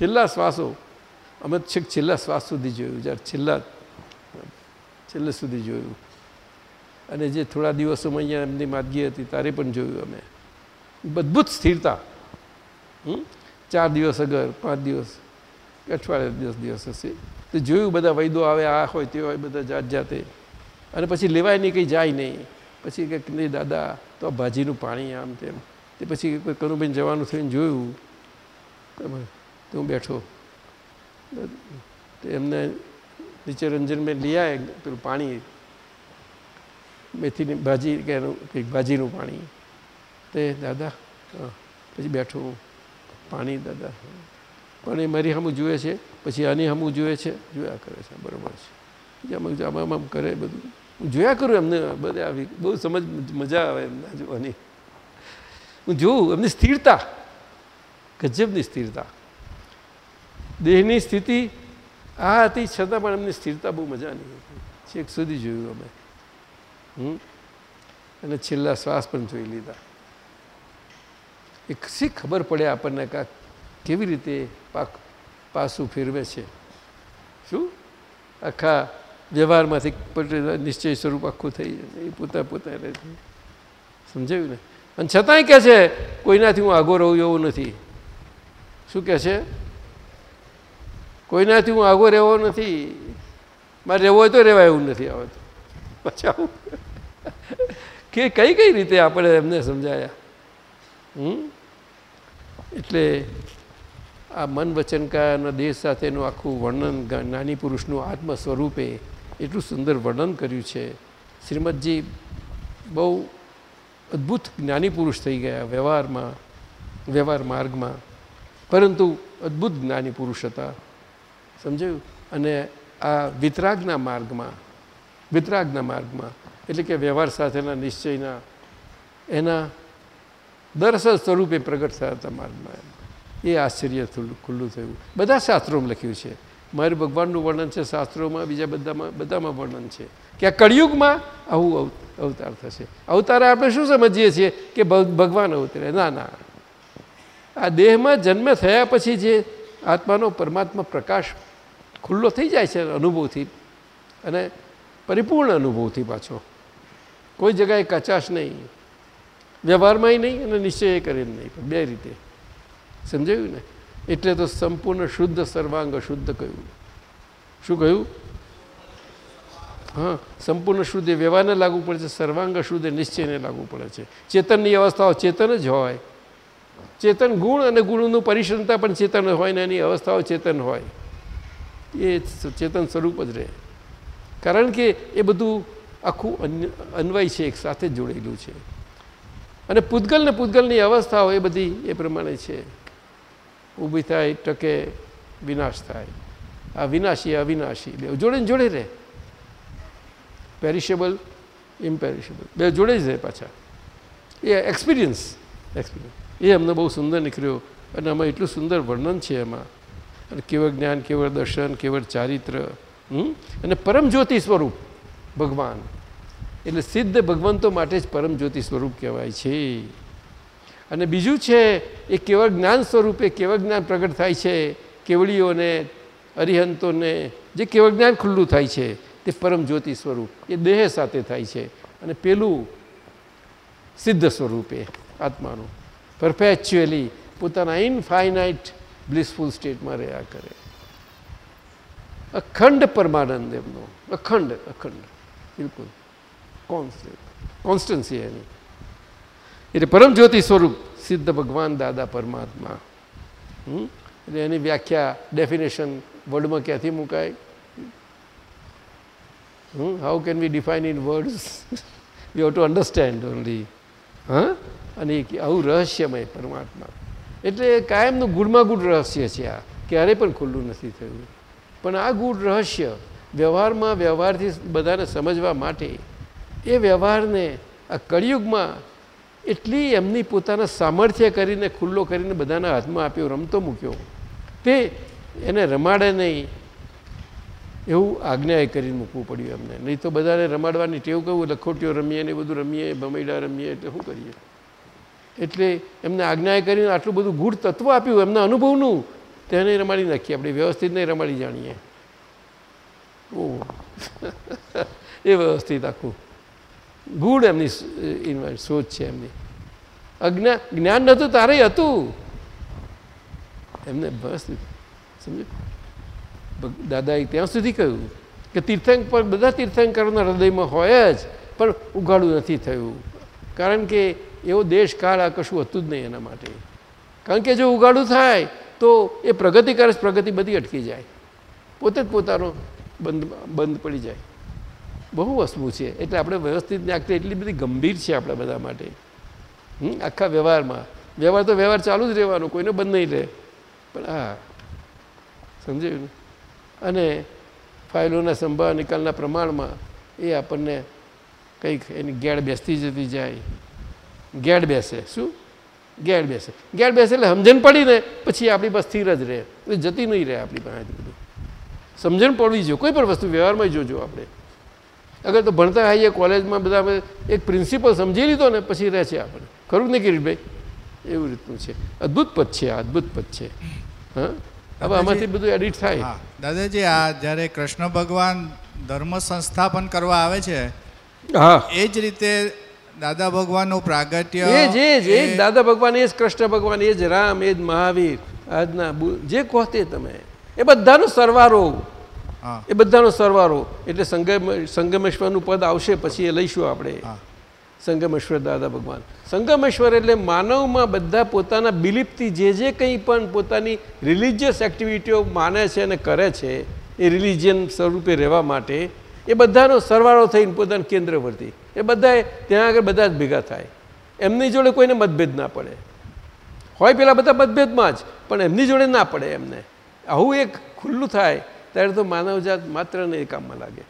છેલ્લા શ્વાસો, અમે છેક છેલ્લા શ્વાસ સુધી જોયું, જ્યારે છેલ્લા, છેલ્લે સુધી જોયું. અને જે થોડા દિવસોમાં અહીંયા એમની માદગી હતી, તારે પણ જોયું અમે. અદ્ભુત સ્થિરતા? ચાર દિવસ અગર, પાંચ દિવસ, અઠવાડિયા દિવસ દિવસ હશે. તો જોયું બધા વૈદો આવે, આ હોય, તે હોય, બધા જાત જાતે. અને પછી લેવાય નહીં, કંઈ જાય નહીં. પછી કંઈક નહીં, દાદા, તો ભાજીનું પાણી આમ તેમ. તે પછી કોઈ કનુબેન જવાનું થઈને જોયું. તો હું બેઠો. તો એમને નીચે મેં લઈ આવે પેલું પાણી, મેથીની ભાજી કે કંઈક ભાજીનું પાણી. તે દાદા. પછી બેઠો. પાણી દાદા. પણ એ મારી સામું જુએ છે, પછી આની સામું જુએ છે, જોયા કરે છે, બરાબર છે. આમ આમ આમ કરે બધું. હું જોયા કરું એમને બધે આવી, બહુ સમજ મજા આવે એમને જોવાની. હું જોઉં, એમની સ્થિરતા, ગજબની સ્થિરતા. દેહની સ્થિતિ આ હતી, છતાં પણ એમની સ્થિરતા બહુ મજાની હતી. છેક સુધી જોયું અમે. હમ? અને છેલ્લા શ્વાસ પણ જોઈ લીધા. એક શી ખબર પડે આપણને કાંક કેવી રીતે પાક પાસું ફેરવે છે? શું? આખા વ્યવહારમાંથી નિશ્ચય સ્વરૂપ આખું થઈ જાય એ પોતા પોતા સમજાયું ને? અને છતાંય કહે છે, કોઈનાથી હું આગો રહું એવું નથી. શું કહે છે? કોઈનાથી હું આગો રહેવો નથી. મારે રહેવો હોય તો રહેવાય એવું નથી આવતું પછી આવું કે કઈ કઈ રીતે આપણે એમને સમજાયા? હમ? એટલે આ મન વચનકાના દેહ સાથેનું આખું વર્ણન નાની પુરુષનું આત્મ સ્વરૂપે એટલું સુંદર વર્ણન કર્યું છે. શ્રીમદજી બહુ અદ્ભુત જ્ઞાની પુરુષ થઈ ગયા વ્યવહારમાં, વ્યવહાર માર્ગમાં. પરંતુ અદ્ભુત જ્ઞાની પુરુષ હતા. સમજાયું? અને આ વિતરાગના માર્ગમાં વિતરાગના માર્ગમાં, એટલે કે વ્યવહાર સાથેના નિશ્ચયના, એના દરઅસલ સ્વરૂપે પ્રગટ થયા હતા માર્ગમાં. એ આશ્ચર્ય ખુલ્લું થયું. બધા શાસ્ત્રોમાં લખ્યું છે. મારે ભગવાનનું વર્ણન છે શાસ્ત્રોમાં, બીજા બધામાં બધામાં વર્ણન છે. કે આ કળિયુગમાં આવું અવ- અવતાર થશે. અવતારે આપણે શું સમજીએ છીએ? કે ભગ- ભગવાન અવતરે. ના ના. આ દેહમાં જન્મ થયા પછી જે આત્માનો પરમાત્મા પ્રકાશ ખુલ્લો થઈ જાય છે અનુભવથી અને પરિપૂર્ણ અનુભવથી પાછો. કોઈ જગાએ કચાશ નહીં, વ્યવહારમાંય નહીં અને નિશ્ચય કરીને નહીં. બે રીતે. સમજાયું ને? એટલે તો સંપૂર્ણ શુદ્ધ સર્વાંગ શુદ્ધ કહ્યું. શું કહ્યું? હા, સંપૂર્ણ શુદ્ધ વ્યવહારને લાગુ પડે છે, સર્વાંગ શુદ્ધ નિશ્ચયને લાગુ પડે છે. ચેતનની અવસ્થાઓ ચેતન જ હોય. ચેતન ગુણ અને ગુણનું પરિશ્રમતા પણ ચેતન હોય ને એની અવસ્થાઓ ચેતન હોય. એ ચેતન સ્વરૂપ જ રહે. કારણ કે એ બધું આખું અન્વય છે, એક સાથે જોડેલું છે. અને પૂતગલ ને પૂતગલની અવસ્થાઓ એ બધી એ પ્રમાણે છે. ઊભી થાય, ટકે, વિનાશ થાય. આ વિનાશી અવિનાશી, બે જોડે ને જોડે રહે. પેરિશેબલ ઇમ્પેરિશેબલ બે જોડે જ રહે પાછા. એ એક્સપિરિયન્સ એક્સપિરિયન્સ એ અમને બહુ સુંદર નીકળ્યો અને આમાં એટલું સુંદર વર્ણન છે એમાં. અને કેવળ જ્ઞાન, કેવળ દર્શન, કેવળ ચારિત્ર? અને પરમ જ્યોતિ સ્વરૂપ ભગવાન. એટલે સિદ્ધ ભગવંતો માટે જ પરમ જ્યોતિ સ્વરૂપ કહેવાય છે. અને બીજું છે, એ કેવળ જ્ઞાન સ્વરૂપે કેવળ જ્ઞાન પ્રગટ થાય છે, કેવળીઓને, અરિહંતોને, જે કેવળ જ્ઞાન ખુલ્લું થાય છે, તે પરમ જ્યોતિ સ્વરૂપ, એ દેહ સાથે થાય છે. અને પેલું સિદ્ધ સ્વરૂપે, આત્માનું. પરફેચ્યુઅલી પોતાના ઇનફાઇનાઇટ બ્લિસફુલ સ્ટેટમાં રહ્યા કરે. અખંડ પરમાનંદ એમનો. અખંડ અખંડ. બિલકુલ. કોન્સ્ટન્સી એની. એટલે પરમ જ્યોતિ સ્વરૂપ સિદ્ધ ભગવાન દાદા પરમાત્મા? એટલે એની વ્યાખ્યા ડેફિનેશન વર્ડમાં ક્યાંથી મુકાય? How can we define in words you have to understand only હા? અને આવું રહસ્યમય પરમાત્મા. એટલે કાયમનું ગુણમાં ગુડ રહસ્ય છે આ. ક્યારેય પણ ખુલ્લું નથી થયું. પણ આ ગુડ રહસ્ય વ્યવહારમાં વ્યવહારથી બધાને સમજવા માટે એ વ્યવહારને આ કળિયુગમાં એટલી એમની પોતાના સામર્થ્ય કરીને, ખુલ્લો કરીને બધાના હાથમાં આપ્યો, રમતો મૂક્યો. તે એને રમાડે નહીં એવું આજ્ઞાએ કરીને મૂકવું પડ્યું એમને. નહીં તો બધાને રમાડવાની ટેવ કહું, લખોટીઓ રમીએ ને બધું રમીએ, ભમૈડા રમીએ, એટલે શું કરીએ? એટલે એમને આજ્ઞાએ કરીને આટલું બધું ગૂઢ તત્વ આપ્યું એમના અનુભવનું, તેને રમાડી નાખીએ. આપણે વ્યવસ્થિત નહીં રમાડી જાણીએ. ઓહ. એ વ્યવસ્થિત આખું. ગૂઢ એમની સોચ છે એમની. અજ્ઞા, જ્ઞાન નહોતું, તારે હતું. એમને વ્યવસ્થિત સમજો દાદાએ ત્યાં સુધી કહ્યું કે તીર્થંકર, બધા તીર્થંકરોના હૃદયમાં હોય જ, પણ ઉઘાડું નથી થયું. કારણ કે એવો દેશ કાળ આ કશું હતું જ નહીં એના માટે. કારણ કે જો ઉગાડું થાય તો એ પ્રગતિ કરે પ્રગતિ બધી અટકી જાય. પોતે જ પોતાનો બંધ બંધ પડી જાય. બહુ વસ્તુ છે. એટલે આપણે વ્યવસ્થિત નાખતી એટલી બધી ગંભીર છે આપણા બધા માટે. હમ, આખા વ્યવહારમાં. વ્યવહાર તો વ્યવહાર ચાલુ જ રહેવાનો કોઈને બંધ નહીં રહે. પણ હા સમજાયું અને ફાઇલોના સંભાળ નિકાલના પ્રમાણમાં એ આપણને કંઈક એની ગેડ બેસતી જતી જાય. ગેડ બેસે. શું? ગેડ બેસે. ગેડ બેસે એટલે સમજણ પડી ને પછી આપણી પાસે સ્થિર જ રહે. એ જતી નહીં રહે આપણી પાસે બધું. સમજણ પડવી જોઈએ. કોઈ પણ વસ્તુ વ્યવહારમાં જોજો આપણે. અગર તો ભણતા આવીએ કોલેજમાં બધા એક પ્રિન્સિપલ સમજી લીધો ને પછી રહે છે આપણે ખરું નહીં કિરીટભાઈ? એવું રીતનું છે. અદ્ભુત પદ છે આ અદ્ભુત પદ છે. હા? હવે આમાંથી બધું એડિટ થાય. દાદાજી આ જ્યારે કૃષ્ણ ભગવાન ધર્મ સંસ્થાપન કરવા આવે છે હા. એ જ રીતે દાદા ભગવાનનું પ્રાગટ્ય એ જ એ જ એ જ દાદા ભગવાન એ જ કૃષ્ણ ભગવાન એ જ રામ એ જ મહાવીર આજના જે કહો તે તમે. એ બધાનો સરવારો. એ બધાનો સરવારો. એટલે સંગમ સંગમેશ્વરનું પદ આવશે પછી એ લઈશું આપણે. સંગમેશ્વર દાદા ભગવાન. સંગમેશ્વર એટલે માનવમાં બધા પોતાના બિલીફથી જે જે કંઈ પણ પોતાની રિલિજિયસ એક્ટિવિટીઓ માને છે અને કરે છે એ રિલિજિયન સ્વરૂપે રહેવા માટે એ બધાનો સરવાળો થઈને પોતાના કેન્દ્ર પરથી એ બધાએ ત્યાં આગળ બધા જ ભેગા થાય. એમની જોડે કોઈને મતભેદ ના પડે. હોય પેલા બધા મતભેદમાં જ, પણ એમની જોડે ના પડે એમને. આવું એક ખુલ્લું થાય, ત્યારે તો માનવજાત માત્રને એ કામમાં લાગે.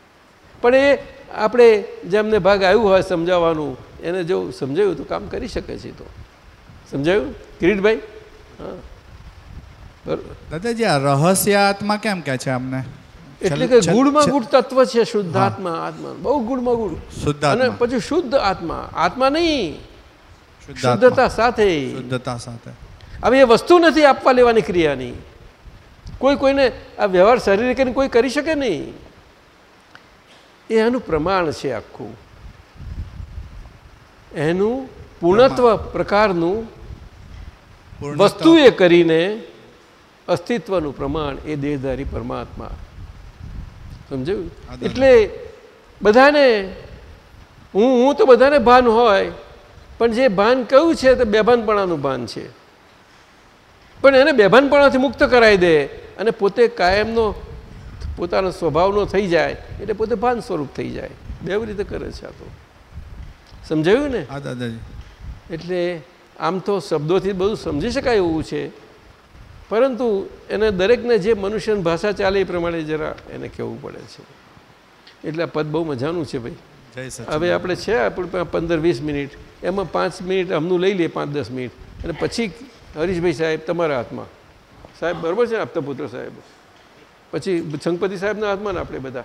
પણ એ આપણે જેમને ભાગ આવ્યું હોય સમજાવવાનું, એને જો સમજાયું તો કામ કરી શકે છે તો. સમજાયું? કિરીટભાઈ? હા. બરોબર દાદાજી, આ રહસ્યાત્મા કેમ કહે છે અમને એટલે કે ગુણમાં ગુણ તત્વ છે શુદ્ધ આત્મા બહુ ગુણમાં ગુણ. શુદ્ધ અને પછી શુદ્ધ આત્મા. આત્મા નહીં. શુદ્ધતા સાથે. શુદ્ધતા સાથે. હવે એ વસ્તુ નથી આપવા લેવાની ક્રિયાની. કોઈ કોઈને આ વ્યવહાર શરીરે કરીને કોઈ કરી શકે નહીં. એ એનું પ્રમાણ છે આખું. એનું પૂર્ણત્વ પ્રકારનું વસ્તુ એ કરીને અસ્તિત્વનું પ્રમાણ એ દેહધારી પરમાત્મા સમજાયું? એટલે બધાને હું હું તો બધાને ભાન હોય પણ જે ભાન કયું છે તે બેભાનપણાનું ભાન છે. પણ એને બેભાનપણાથી મુક્ત કરાવી દે અને પોતે કાયમનો પોતાનો સ્વભાવનો થઈ જાય એટલે પોતે ભાન સ્વરૂપ થઈ જાય. બેવી રીતે કરે છે આ તો. સમજાયું ને? હા દાદાજી. એટલે આમ તો શબ્દોથી બધું સમજી શકાય એવું છે. પરંતુ એને દરેકને જે મનુષ્યની ભાષા ચાલે એ પ્રમાણે જરા એને કહેવું પડે છે. એટલે આ પદ બહુ મજાનું છે ભાઈ. હવે આપણે છે આપણે પંદર વીસ મિનિટ એમાં પાંચ મિનિટ અમનું લઈ લઈએ પાંચ દસ મિનિટ. અને પછી હરીશભાઈ સાહેબ તમારા હાથમાં. સાહેબ બરાબર છે ને આપતા પુત્ર સાહેબ? પછી સંગપતિ સાહેબના હાથમાં ને આપણે બધા.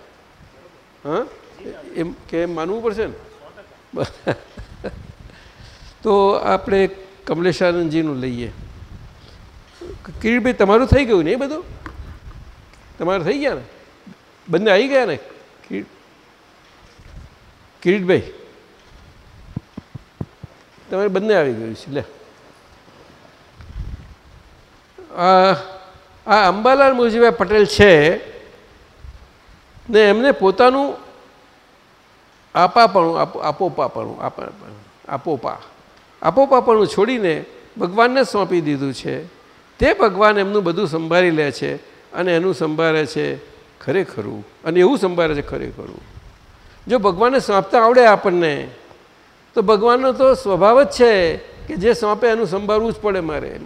હા? એમ કે એમ માનવું પડશે ને? તો આપણે કમલેશાનંદજીનું લઈએ. કિરીટભાઈ તમારું થઈ ગયું ને બધું? તમારું થઈ ગયા ને? બંને આવી ગયા ને? કિરીટ કિરીટભાઈ. તમારે બંને આવી ગયું છે, લે. આ અંબાલાલ મુરજીભાઈ પટેલ છે ને એમને પોતાનું આપાપણું, આપ- આપોપાપણું, આપા, આપોપા. આપોપાપણું છોડીને ભગવાનને સોંપી દીધું છે. તે ભગવાન એમનું બધું સંભાળી લે છે અને એનું સંભાળે છે ખરેખરું અને એવું સંભાળે છે ખરેખરું જો ભગવાનને સોંપતા આવડે આપણને, તો ભગવાનનો તો સ્વભાવ જ છે કે જે સોંપે એનું સંભાળવું જ પડે મારે.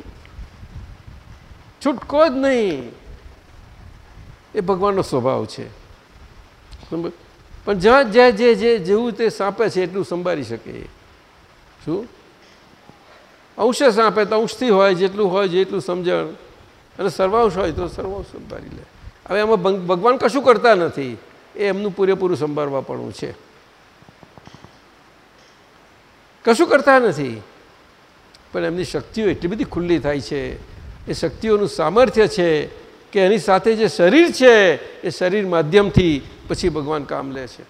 છૂટકો જ નહીં. એ ભગવાનનો સ્વભાવ છે. પણ જ્યાં જ્યાં જે જે જેવું તે સાંપે છે એટલું સંભાળી શકે. શું? અંશે આપે તો અંશથી હોય, જેટલું હોય, જેટલું સમજણ. અને સર્વાંશ હોય તો સર્વાંશ સંભાળી લે. હવે એમાં ભગવાન કશું કરતા નથી. એ એમનું પૂરેપૂરું સંભાળવાપણું છે. કશું કરતા નથી. પણ એમની શક્તિઓ એટલી બધી ખુલ્લી થાય છે. એ શક્તિઓનું સામર્થ્ય છે કે એની સાથે જે શરીર છે, એ શરીર માધ્યમથી પછી ભગવાન કામ લે છે.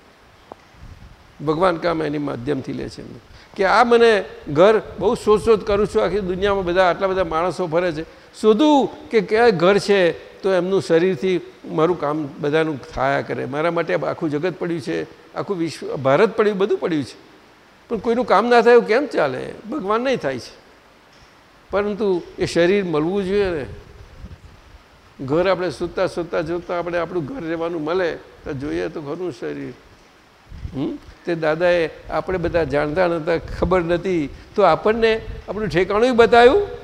ભગવાન કામ એની માધ્યમથી લે છે એમનું. કે આ મને ઘર બહુ શોધ શોધ કરું છું, આખી દુનિયામાં બધા આટલા બધા માણસો ફરે છે. શોધું કે કયા ઘર છે, તો એમનું શરીરથી મારું કામ બધાનું થયા કરે. મારા માટે આખું જગત પડ્યું છે, આખું વિશ્વ, ભારત પડ્યું, બધું પડ્યું છે. પણ કોઈનું કામ ના થાય કેમ ચાલે? ભગવાન નહીં થાય છે. પરંતુ એ શરીર મળવું જોઈએ ને. ઘર આપણે સૂતા સૂતા જોતા આપણે આપણું ઘર રહેવાનું મળે, તો જોઈએ તો ઘરનું શરીર. હમ? તે દાદાએ આપણે બધા જાણતા નહોતા ખબર નથી તો આપણને આપણું ઠેકાણું બતાવ્યું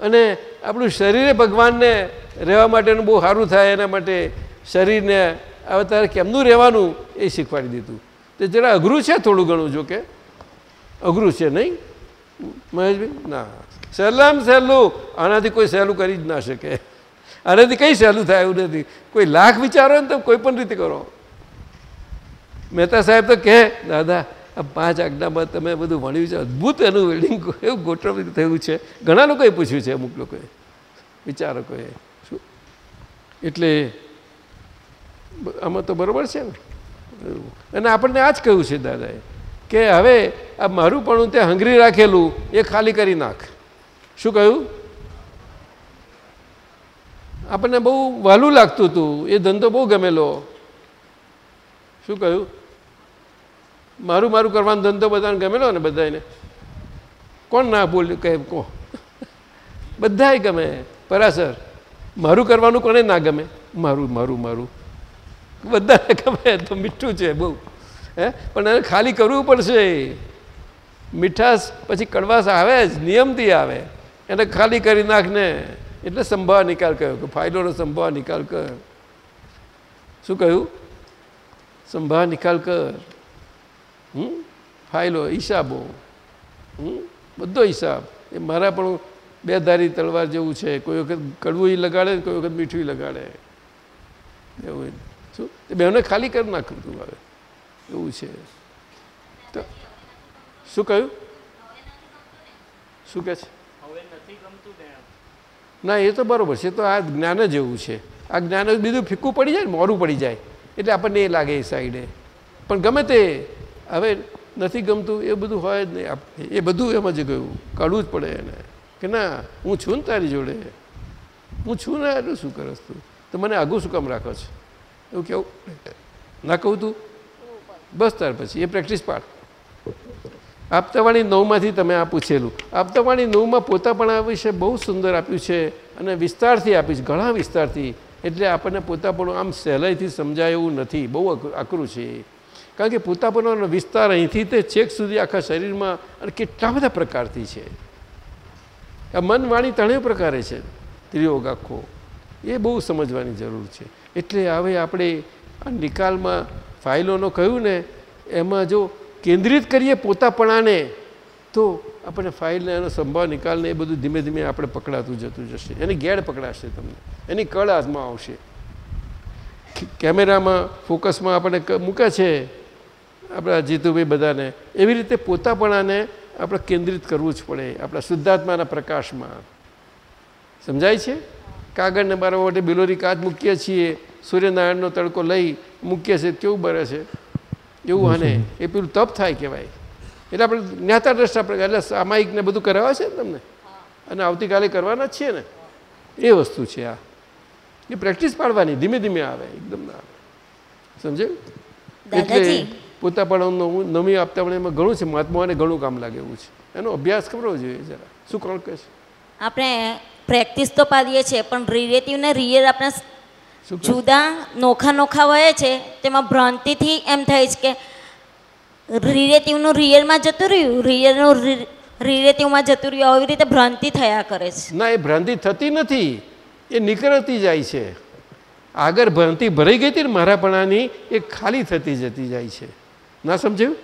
અને આપણું શરીરે ભગવાનને રહેવા માટેનું બહુ સારું થાય, એના માટે શરીરને હવે તારે કેમનું રહેવાનું એ શીખવાડી દીધું. તે જરા અઘરું છે થોડું ઘણું, જો કે? અઘરું છે નહીં? મહેશભાઈ? ના. સહેલામ સહેલું. આનાથી કોઈ સહેલું કરી જ ના શકે. આનાથી કંઈ સહેલું થાય એવું નથી. કોઈ લાખ વિચારો ને તો કોઈ પણ રીતે કરો. મહેતા સાહેબ તો કહે, દાદા, આ પાંચ આજ્ઞામાં તમે બધું ભણ્યું છે, અદ્ભુત એનું બિલ્ડિંગ એવું ગોઠવણી થયું છે. ઘણા લોકોએ પૂછ્યું છે, અમુક લોકોએ. વિચારકોએ. શું? એટલે આમાં તો બરાબર છે ને? અને આપણને આ જ કહ્યું છે, દાદાએ, કે હવે આ મારું પણ તે હંગરી રાખેલું, એ ખાલી કરી નાખ. શું કહ્યું? આપણને બહુ વહાલું લાગતું હતું, એ ધંધો બહુ ગમેલો. શું કહ્યું? મારું મારું કરવાનો ધંધો બધાને ગમેલો ને બધાને કોણ ના બોલ્યું કહે કો બધાય ગમે. પરાસર મારું કરવાનું કોને ના ગમે? મારું મારું મારું. બધાને ગમે તો મીઠું છે બહુ. હે? પણ એને ખાલી કરવું પડશે. મીઠાશ પછી કડવાશ આવે જ, નિયમથી આવે. એને ખાલી કરી નાખને. એટલે સંભાવ નિકાલ કર્યો કે ફાઇલોનો સંભાવ નિકાલ કર. શું કહ્યું? સંભાવ નિકાલ કર. ફાઇલો હિસાબો. બધો હિસાબ. એ મારા પણ બે ધારી તલવાર જેવું છે. કોઈ વખત કડવું લગાડે કોઈ વખત મીઠું લગાડે. એવું શું? તે બેને ખાલી કરી નાખ્યું તું હવે. એવું છે. તો શું કહ્યું? શું કહે છે? ને, એ તો બરાબર છે. તો આ જ્ઞાન જ એવું છે. આ જ્ઞાન બીજું ફીકું પડી જાય ને મોરું પડી જાય. એટલે આપણને એ લાગે એ સાઈડે. પણ ગમે તે હવે નથી ગમતું, એ બધું હોય જ નહીં એ બધું એમાં જ ગયું. કાઢવું જ પડે એને. કે ના, હું છું ને તારી જોડે. હું છું ને એટલું શું કરસ તું? તો મને આગું શું કામ રાખો છો? એવું કેવું? ના કહું તું? બસ ત્યાર પછી. એ પ્રેક્ટિસ પાડ. આપતાવાણી નવમાંથી તમે આ પૂછેલું. આપતાવાણી નવમાં પોતાપણા વિશે બહુ સુંદર આપ્યું છે અને વિસ્તારથી આપ્યું છે. ઘણા વિસ્તારથી. એટલે આપણને પોતાપણું આમ સહેલાઈથી સમજાય એવું નથી. બહુ આકરું છે. કારણ કે પોતાપણાનો વિસ્તાર અહીંથી તે છેક સુધી આખા શરીરમાં અને કેટલા બધા પ્રકારથી છે. આ મન વાણી ત્રણેય પ્રકારે છે. ત્રિયોગ આખો. એ બહુ સમજવાની જરૂર છે. એટલે હવે આપણે આ નિકાલમાં ફાઇલોનો કહ્યું ને, એમાં જો કેન્દ્રિત કરીએ પોતાપણાને, તો આપણે ફાઇલને એનો સંભાવ નિકાલને એ બધું ધીમે ધીમે આપણે પકડાતું જતું જશે. એની ગેડ પકડાશે તમને. એની કળ હાથમાં આવશે. કેમેરામાં ફોકસમાં આપણે મૂકે છે. આપણા જીતુભાઈ બધાને એવી રીતે પોતાપણાને આપણે કેન્દ્રિત કરવું જ પડે આપણા શુદ્ધાત્માના પ્રકાશમાં. સમજાય છે? કાગળને મારવા માટે બિલોરી કાચ મૂકીએ છીએ, સૂર્યનારાયણનો તડકો લઈ મૂકીએ છીએ, કેવું બરે છે? એવું આને. એ પેલું તપ થાય કહેવાય. એટલે આપણે જ્ઞાતા દ્રષ્ટા પ્રકાર એટલે સામાયિકને બધું કરાવે છે ને તમને? અને આવતીકાલે કરવાના જ છીએ ને? એ વસ્તુ છે આ. એ પ્રેક્ટિસ પાડવાની, ધીમે ધીમે આવે, એકદમ ના આવે. સમજાયું? એટલે પણ નવી આપતા પણ એમાં ઘણું છે. મહાત્માઓને ઘણું કામ લાગે એવું છે. એનો અભ્યાસ કરવો જોઈએ જરા. શું કોણ કહે છે? આપણે પ્રેક્ટિસ તો પાડીએ છીએ પણ રિલેટિવ ને રિયલ આપણે? જુદા નોખા નોખા હોય છે તેમાં ભ્રાંતિથી એમ થાય છે કે રિલેટિવનું રિયલમાં જતું રહ્યું રિયલનું રિલેટિવમાં જતું રહ્યું આવી રીતે ભ્રાંતિ થયા કરે છે. ના એ ભ્રાંતિ થતી નથી. એ નીકળતી જાય છે. આગળ ભ્રાંતિ ભરાઈ ગઈ હતી ને મારાપણાની એ ખાલી થતી જતી જાય છે. ના સમજાયું?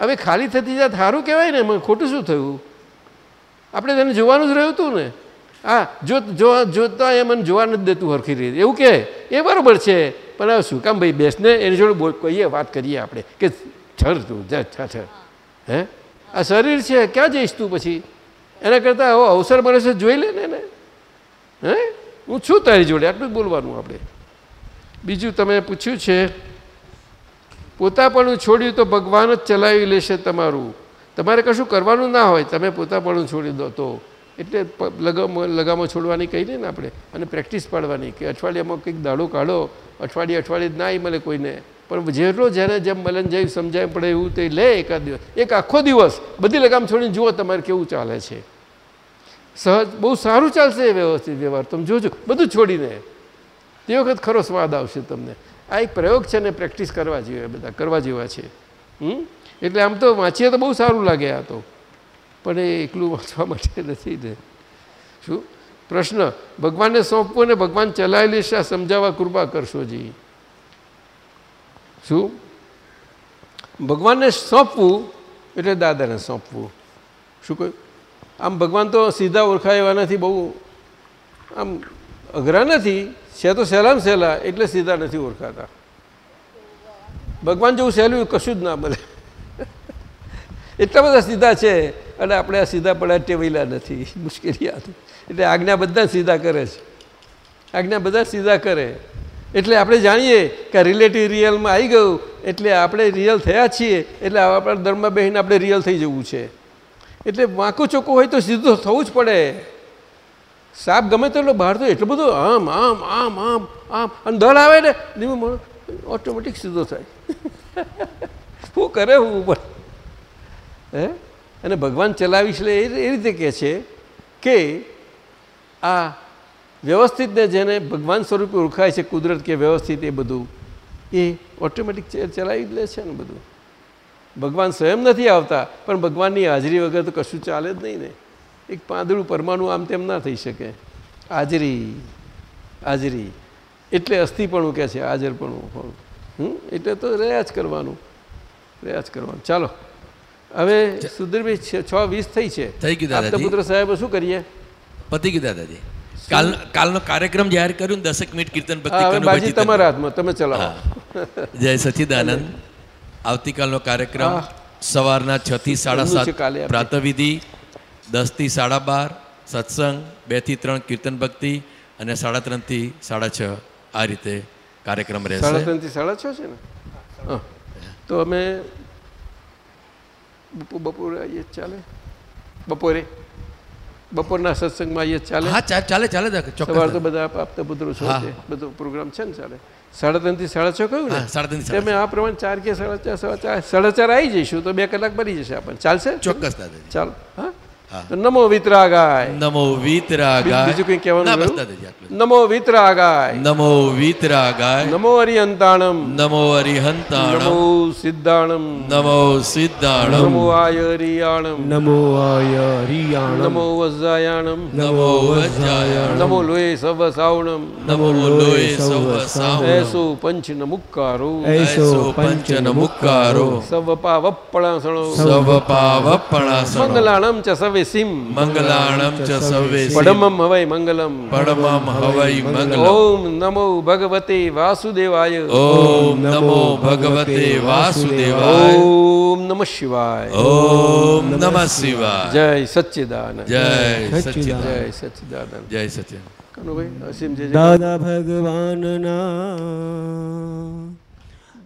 હવે ખાલી થતી જાય સારું કહેવાય ને, એમાં ખોટું શું થયું? આપણે તેને જોવાનું જ રહ્યું હતું ને. હા, જો જોતા એ મને જોવા નથી દેતું હરખી રીતે. એવું કહે. એ બરાબર છે. પણ હવે શું કામ ભાઈ બેસને? એની જોડે બોલ, કહીએ, વાત કરીએ આપણે. કે છર તું, જ છ હે? આ શરીર છે, ક્યાં જઈશ તું પછી? એના કરતાં આવો અવસર મળે છે, જોઈ લે ને હે? હું છું તારી જોડે, આટલું જ બોલવાનું આપણે. બીજું તમે પૂછ્યું છે પોતાપણું છોડ્યું તો ભગવાન જ ચલાવી લેશે તમારું. તમારે કશું કરવાનું ના હોય, તમે પોતાપણું છોડી દો તો. એટલે લગામ, લગામો છોડવાની કહી ને આપણે, અને પ્રેક્ટિસ પાડવાની કે અઠવાડિયામાં કંઈક દાડો કાઢો, અઠવાડિયે અઠવાડિયે ના મળે કોઈને. પણ જેટલો જ્યારે જેમ મલન જેવી સમજાય પડે એવું તે લે એકાદ દિવસ. એક આખો દિવસ બધી લગામ છોડીને જુઓ તમારે કેવું ચાલે છે. સહજ, બહુ સારું ચાલશે વ્યવસ્થિત વ્યવહાર. તમે જોજો, બધું છોડીને. તે વખત ખરો સ્વાદ આવશે તમને. આ એક પ્રયોગ છે ને પ્રેક્ટિસ કરવા જેવા બધા, કરવા જેવા છે. હમ? એટલે આમ તો વાંચીએ તો બહુ સારું લાગે આ તો. પણ એ એકલું વાંચવા માટે નથી ને. શું? પ્રશ્ન, ભગવાનને સોંપવું ને ભગવાન ચલાવી લેશે સમજાવવા કૃપા કરશો જી. શું? ભગવાનને સોંપવું એટલે દાદાને સોંપવું. શું કહ્યું? આમ ભગવાન તો સીધા ઓળખાય એવા નથી, બહુ આમ અઘરા નથી છે તો સહેલામ સહેલા, એટલે સીધા નથી ઓળખાતા. ભગવાન જેવું સહેલું કશું જ ના મળે એટલા બધા સીધા છે, અને આપણે આ સીધા પડ્યા ટેવેલા નથી, મુશ્કેલી આ એટલે આજ્ઞા બધા સીધા કરે છે. આજ્ઞા બધા સીધા કરે. એટલે આપણે જાણીએ કે રિલેટિવ રિયલમાં આવી ગયું, એટલે આપણે રિયલ થયા છીએ, એટલે આપણા ધર્મમાં બેહીને આપણે રિયલ થઈ જવું છે. એટલે વાંકું ચોખ્ખું હોય તો સીધું થવું જ પડે. સાપ ગમે તેટલો બહાર તો એટલું બધું આમ આમ આમ આમ આમ, અને દળ આવે ને, ધીમે ઓટોમેટિક સીધો થાય. શું કરે હું ઉપર? હે? અને ભગવાન ચલાવીશ એટલે એ રીતે કહે છે કે આ વ્યવસ્થિતને જેને ભગવાન સ્વરૂપે ઓળખાય છે, કુદરત કે વ્યવસ્થિત એ બધું, એ ઓટોમેટિક ચલાવી લે છે ને બધું. ભગવાન સ્વયં નથી આવતા, પણ ભગવાનની હાજરી વગર તો કશું ચાલે જ નહીં ને. એક પાંદડું પરમાણુ આમ તેમ ના થઈ શકે. હાજરી હાજરી. એટલે અસ્થિપણું કહે છે હાજરપણું હમ? એટલે તો રહ્યા જ કરવાનું. રહ્યા જ કરવાનું. ચાલો. હવે સુધીરભાઈ છ- વીસ થઈ છે. થઈ ગયું. પુત્ર સાહેબ શું કરીએ? પતી ગયું દાદાજી. કાલ કાલનો કાર્યક્રમ જાહેર કર્યું ને દસેક મિનિટ કીર્તન ભક્તિ તમારા હાથમાં. તમે ચલાવો. જય સચિદાનંદ. આવતીકાલનો કાર્યક્રમ સવારના છ થી સાડા સાત કાલે પ્રાતવિધિ. દસથી સાડા બાર સત્સંગ બેથી ત્રણ કીર્તન ભક્તિ અને સાડા ત્રણથી સાડા છ આ રીતે કાર્યક્રમ સાડા રહેશે. ત્રણથી સાડા છ છે ને? તો અમે બપો- બપોરે આવીએ ચાલે. બપોરે? બપોરના સત્સંગમાં આવીએ ચાલે? હા ચાલે ચાલે સવાર તો બધા આપ- આપતા પુત્રો છો બધો પ્રોગ્રામ છે ને ચાલે. સાડા ત્રણથી સાડા છ કહ્યું ને? સાડા ત્રણથી અમે તમે આ પ્રમાણે ચાર કે સાડા ચાર સાડા ચાર સાડા ચાર આવી જઈશું તો બે કલાક બની જશે આપણને. ચાલશે? ચોક્કસ ચાલો હા? તો નમો વિતરાગાય નમો વિતરાગાય બીજું કંઈ કહેવાનું. નમો વિતરાગાય નમો વિતરાગાય નમો અરિયંતાણમ નમો અરિહંતાણમ નમો સિદ્ધાણમ નમો સિદ્ધાણમ નમો આયરિયાણમ નમો આય રિયાણમ નમો વજ્જાયાણમ નમો વજ્જાયાણમ નમો લોય સવ સાવણમ નમો લોય સવ સાવણમ એસો પંચ નમુક્કારો એસો પંચ નમુક્કારો સવ પાવપણાસણો સવ પાવપણાસણો મંગલાણમ ચ સવેસિમ મંગલાણમ ચ સવે પડમમ હવૈ મંગલમ પડમમ હવૈ મંગલમ ઓમ નમો ભગવતે વાસુદેવાય ઓમ નમો ભગવતે વાસુદેવાય ઓમ નમઃ શિવાય ઓમ નમઃ શિવાય જય સચ્ચિદાનંદ જય જય સચ્ચિદાનંદ સચ્ચિદાનંદ જય સચ્ચિદાનંદ કનુભાઈ અસીમ જય જય દાદા ભગવાનના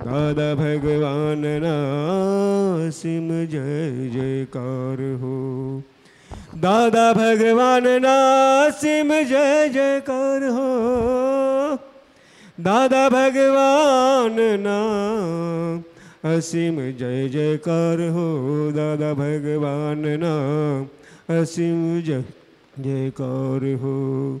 दादा भगवान नासिम, जय जयकार हो। दादा भगवान नासिम, जय जयकार हो। दादा भगवान ना असीम जय जयकार हो। दादा भगवान ना असीम जय जयकार हो।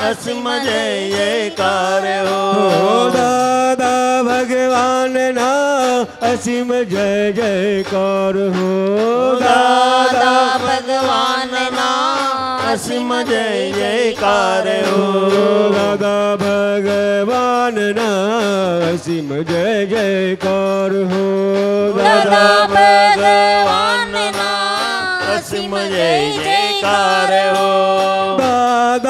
અસીમ જય જયકાર હો દાદા ભગવાનના અસીમ જય જયકાર હો દાદા ભગવાનના અસીમ જય જયકાર હો. દાદા ભગવાનના અસીમ જય જયકાર હો દાદા ભગવાનના અસીમ જય જયકાર હો. દાદા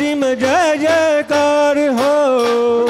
जय जयकार हो।